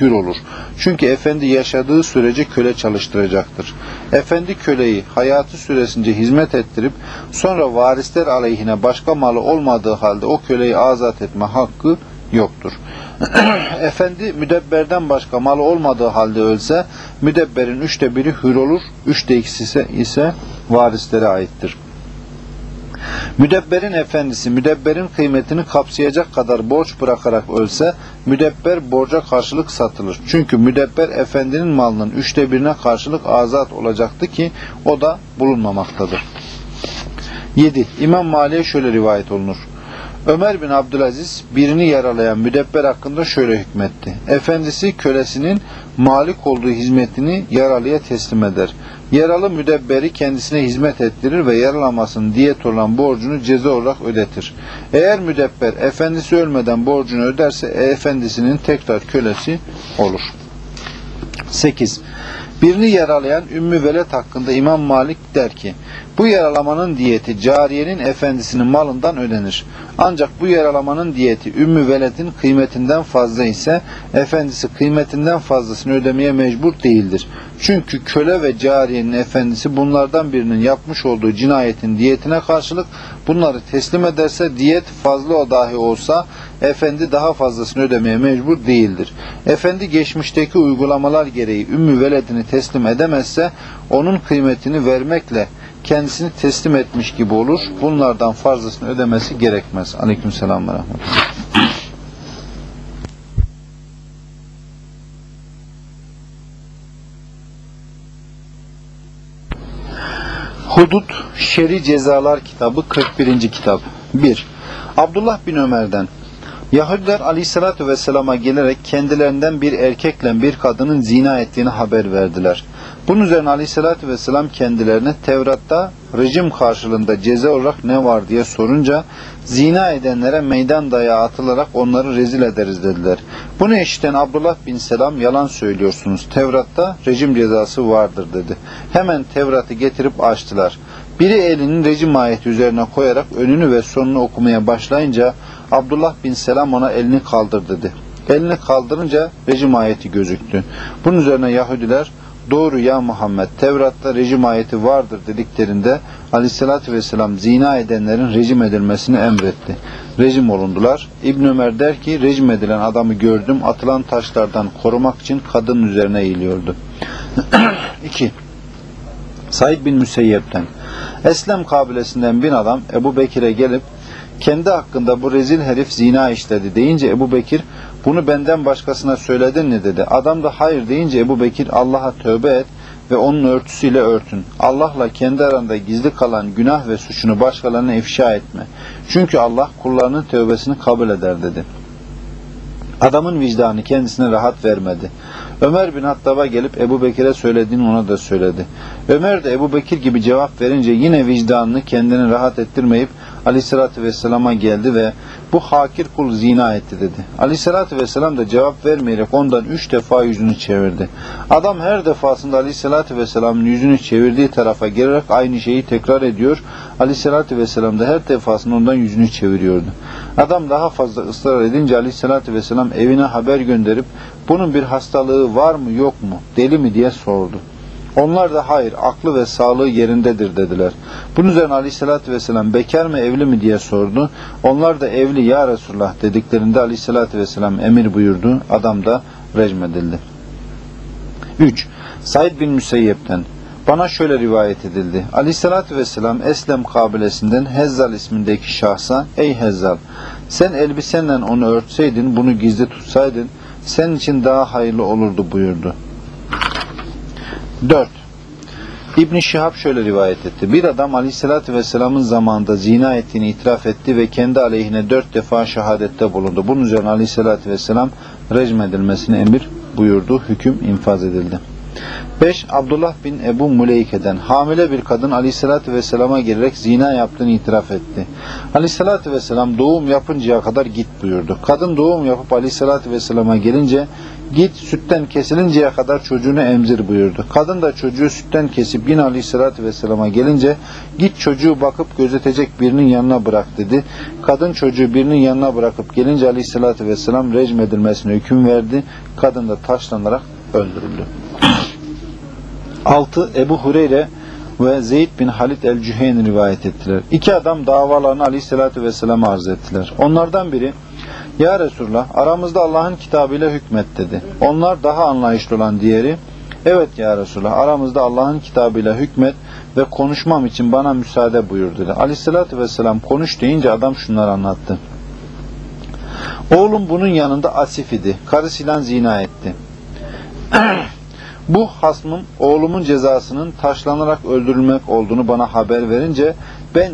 hür olur. Çünkü efendi yaşadığı sürece köle çalıştıracaktır. Efendi köleyi hayatı süresince hizmet ettirip sonra varisler aleyhine başka malı olmadığı halde o köleyi azat etme hakkı yoktur. <coughs> Efendi müdebberden başka malı olmadığı halde ölse müdebberin üçte biri hür olur, üçte ikisi ise varislere aittir. Müdebberin efendisi müdebberin kıymetini kapsayacak kadar borç bırakarak ölse müdebber borca karşılık satılır. Çünkü müdebber efendinin malının üçte birine karşılık azat olacaktı ki o da bulunmamaktadır. 7. İmam Mali'ye şöyle rivayet olunur. Ömer bin Abdülaziz birini yaralayan müdebber hakkında şöyle hükmetti. Efendisi kölesinin malik olduğu hizmetini yaralıya teslim eder. Yaralı müdebberi kendisine hizmet ettirir ve yaralamasının diyet olan borcunu ceza olarak ödetir. Eğer müdebber efendisi ölmeden borcunu öderse e, efendisinin tekrar kölesi olur. 8. Birini yaralayan Ümmü Veled hakkında İmam Malik der ki, bu yaralamanın diyeti cariyenin efendisinin malından ödenir. Ancak bu yaralamanın diyeti Ümmü Veled'in kıymetinden fazla ise efendisi kıymetinden fazlasını ödemeye mecbur değildir. Çünkü köle ve cariyenin efendisi bunlardan birinin yapmış olduğu cinayetin diyetine karşılık bunları teslim ederse diyet fazla o dahi olsa efendi daha fazlasını ödemeye mecbur değildir. Efendi geçmişteki uygulamalar gereği Ümmü Veled'ini teslim edemezse onun kıymetini vermekle kendisini teslim etmiş gibi olur. Bunlardan fazlasını ödemesi gerekmez. Aleykümselam ve rahmetullah. Hudut Şer'i Cezalar kitabı 41. kitap 1. Abdullah bin Ömer'den Yahudiler aleyhissalatü vesselama gelerek kendilerinden bir erkekle bir kadının zina ettiğini haber verdiler. Bunun üzerine aleyhissalatü vesselam kendilerine Tevrat'ta rejim karşılığında ceza olarak ne var diye sorunca zina edenlere meydan dayağı atılarak onları rezil ederiz dediler. Bunu işiten Abdullah bin Selam yalan söylüyorsunuz. Tevrat'ta rejim cezası vardır dedi. Hemen Tevrat'ı getirip açtılar. Biri elinin rejim ayeti üzerine koyarak önünü ve sonunu okumaya başlayınca Abdullah bin Selam ona elini kaldır dedi. Elini kaldırınca rejim ayeti gözüktü. Bunun üzerine Yahudiler doğru ya Muhammed Tevrat'ta rejim ayeti vardır dediklerinde aleyhissalatü vesselam zina edenlerin rejim edilmesini emretti. Rejim olundular. İbn Ömer der ki rejim edilen adamı gördüm atılan taşlardan korumak için kadının üzerine eğiliyordu. <clears throat> 2. Said bin Müseyyep'ten Eslem kabilesinden bin adam Ebu Bekir'e gelip kendi hakkında bu rezil herif zina işledi deyince Ebu Bekir bunu benden başkasına söyledin mi dedi. Adam da hayır deyince Ebu Bekir Allah'a tövbe et ve onun örtüsüyle örtün. Allah'la kendi aranda gizli kalan günah ve suçunu başkalarına ifşa etme. Çünkü Allah kullarının tövbesini kabul eder dedi. Adamın vicdanı kendisine rahat vermedi. Ömer bin Hattab'a gelip Ebu Bekir'e söylediğini ona da söyledi. Ömer de Ebu Bekir gibi cevap verince yine vicdanını kendini rahat ettirmeyip Aleyhisselatü Vesselam'a geldi ve bu hakir kul zina etti dedi. Aleyhisselatü Vesselam da cevap vermeyerek ondan üç defa yüzünü çevirdi. Adam her defasında Aleyhisselatü Vesselam'ın yüzünü çevirdiği tarafa gelerek aynı şeyi tekrar ediyor. Aleyhisselatü Vesselam da her defasında ondan yüzünü çeviriyordu. Adam daha fazla ısrar edince Aleyhisselatü Vesselam evine haber gönderip bunun bir hastalığı var mı yok mu deli mi diye sordu. Onlar da hayır aklı ve sağlığı yerindedir dediler. Bunun üzerine aleyhissalatü vesselam bekar mı evli mi diye sordu. Onlar da evli ya Resulullah dediklerinde aleyhissalatü vesselam emir buyurdu. Adam da recmedildi. 3. Said bin Müseyyep'ten bana şöyle rivayet edildi. Aleyhissalatü vesselam Eslem kabilesinden Hezzal ismindeki şahsa ey Hezzal sen elbisenle onu örtseydin bunu gizli tutsaydın senin için daha hayırlı olurdu buyurdu. 4. İbn Şihab şöyle rivayet etti. Bir adam Aleyhisselatü Vesselam'ın zamanında zina ettiğini itiraf etti ve kendi aleyhine dört defa şehadette bulundu. Bunun üzerine Aleyhisselatü Vesselam rejim edilmesini emir buyurdu. Hüküm infaz edildi. 5. Abdullah bin Ebu Muleyke'den hamile bir kadın Aleyhisselatü Vesselam'a girerek zina yaptığını itiraf etti. Aleyhisselatü Vesselam doğum yapıncaya kadar git buyurdu. Kadın doğum yapıp Aleyhisselatü Vesselam'a gelince git sütten kesilinceye kadar çocuğunu emzir buyurdu. Kadın da çocuğu sütten kesip yine Aleyhisselatü Vesselam'a gelince git çocuğu bakıp gözetecek birinin yanına bırak dedi. Kadın çocuğu birinin yanına bırakıp gelince Aleyhisselatü Vesselam rejim edilmesine hüküm verdi. Kadın da taşlanarak öldürüldü. 6. Ebu Hureyre ve Zeyd bin Halid el-Cüheyni rivayet ettiler. İki adam davalarını aleyhissalatü vesselam'a arz ettiler. Onlardan biri Ya Resulullah aramızda Allah'ın kitabıyla hükmet dedi. Onlar daha anlayışlı olan diğeri Evet ya Resulullah aramızda Allah'ın kitabıyla hükmet ve konuşmam için bana müsaade buyur dedi. Aleyhissalatü vesselam konuş deyince adam şunları anlattı. Oğlum bunun yanında asif idi. Karısıyla zina etti. Bu hasmım oğlumun cezasının taşlanarak öldürülmek olduğunu bana haber verince ben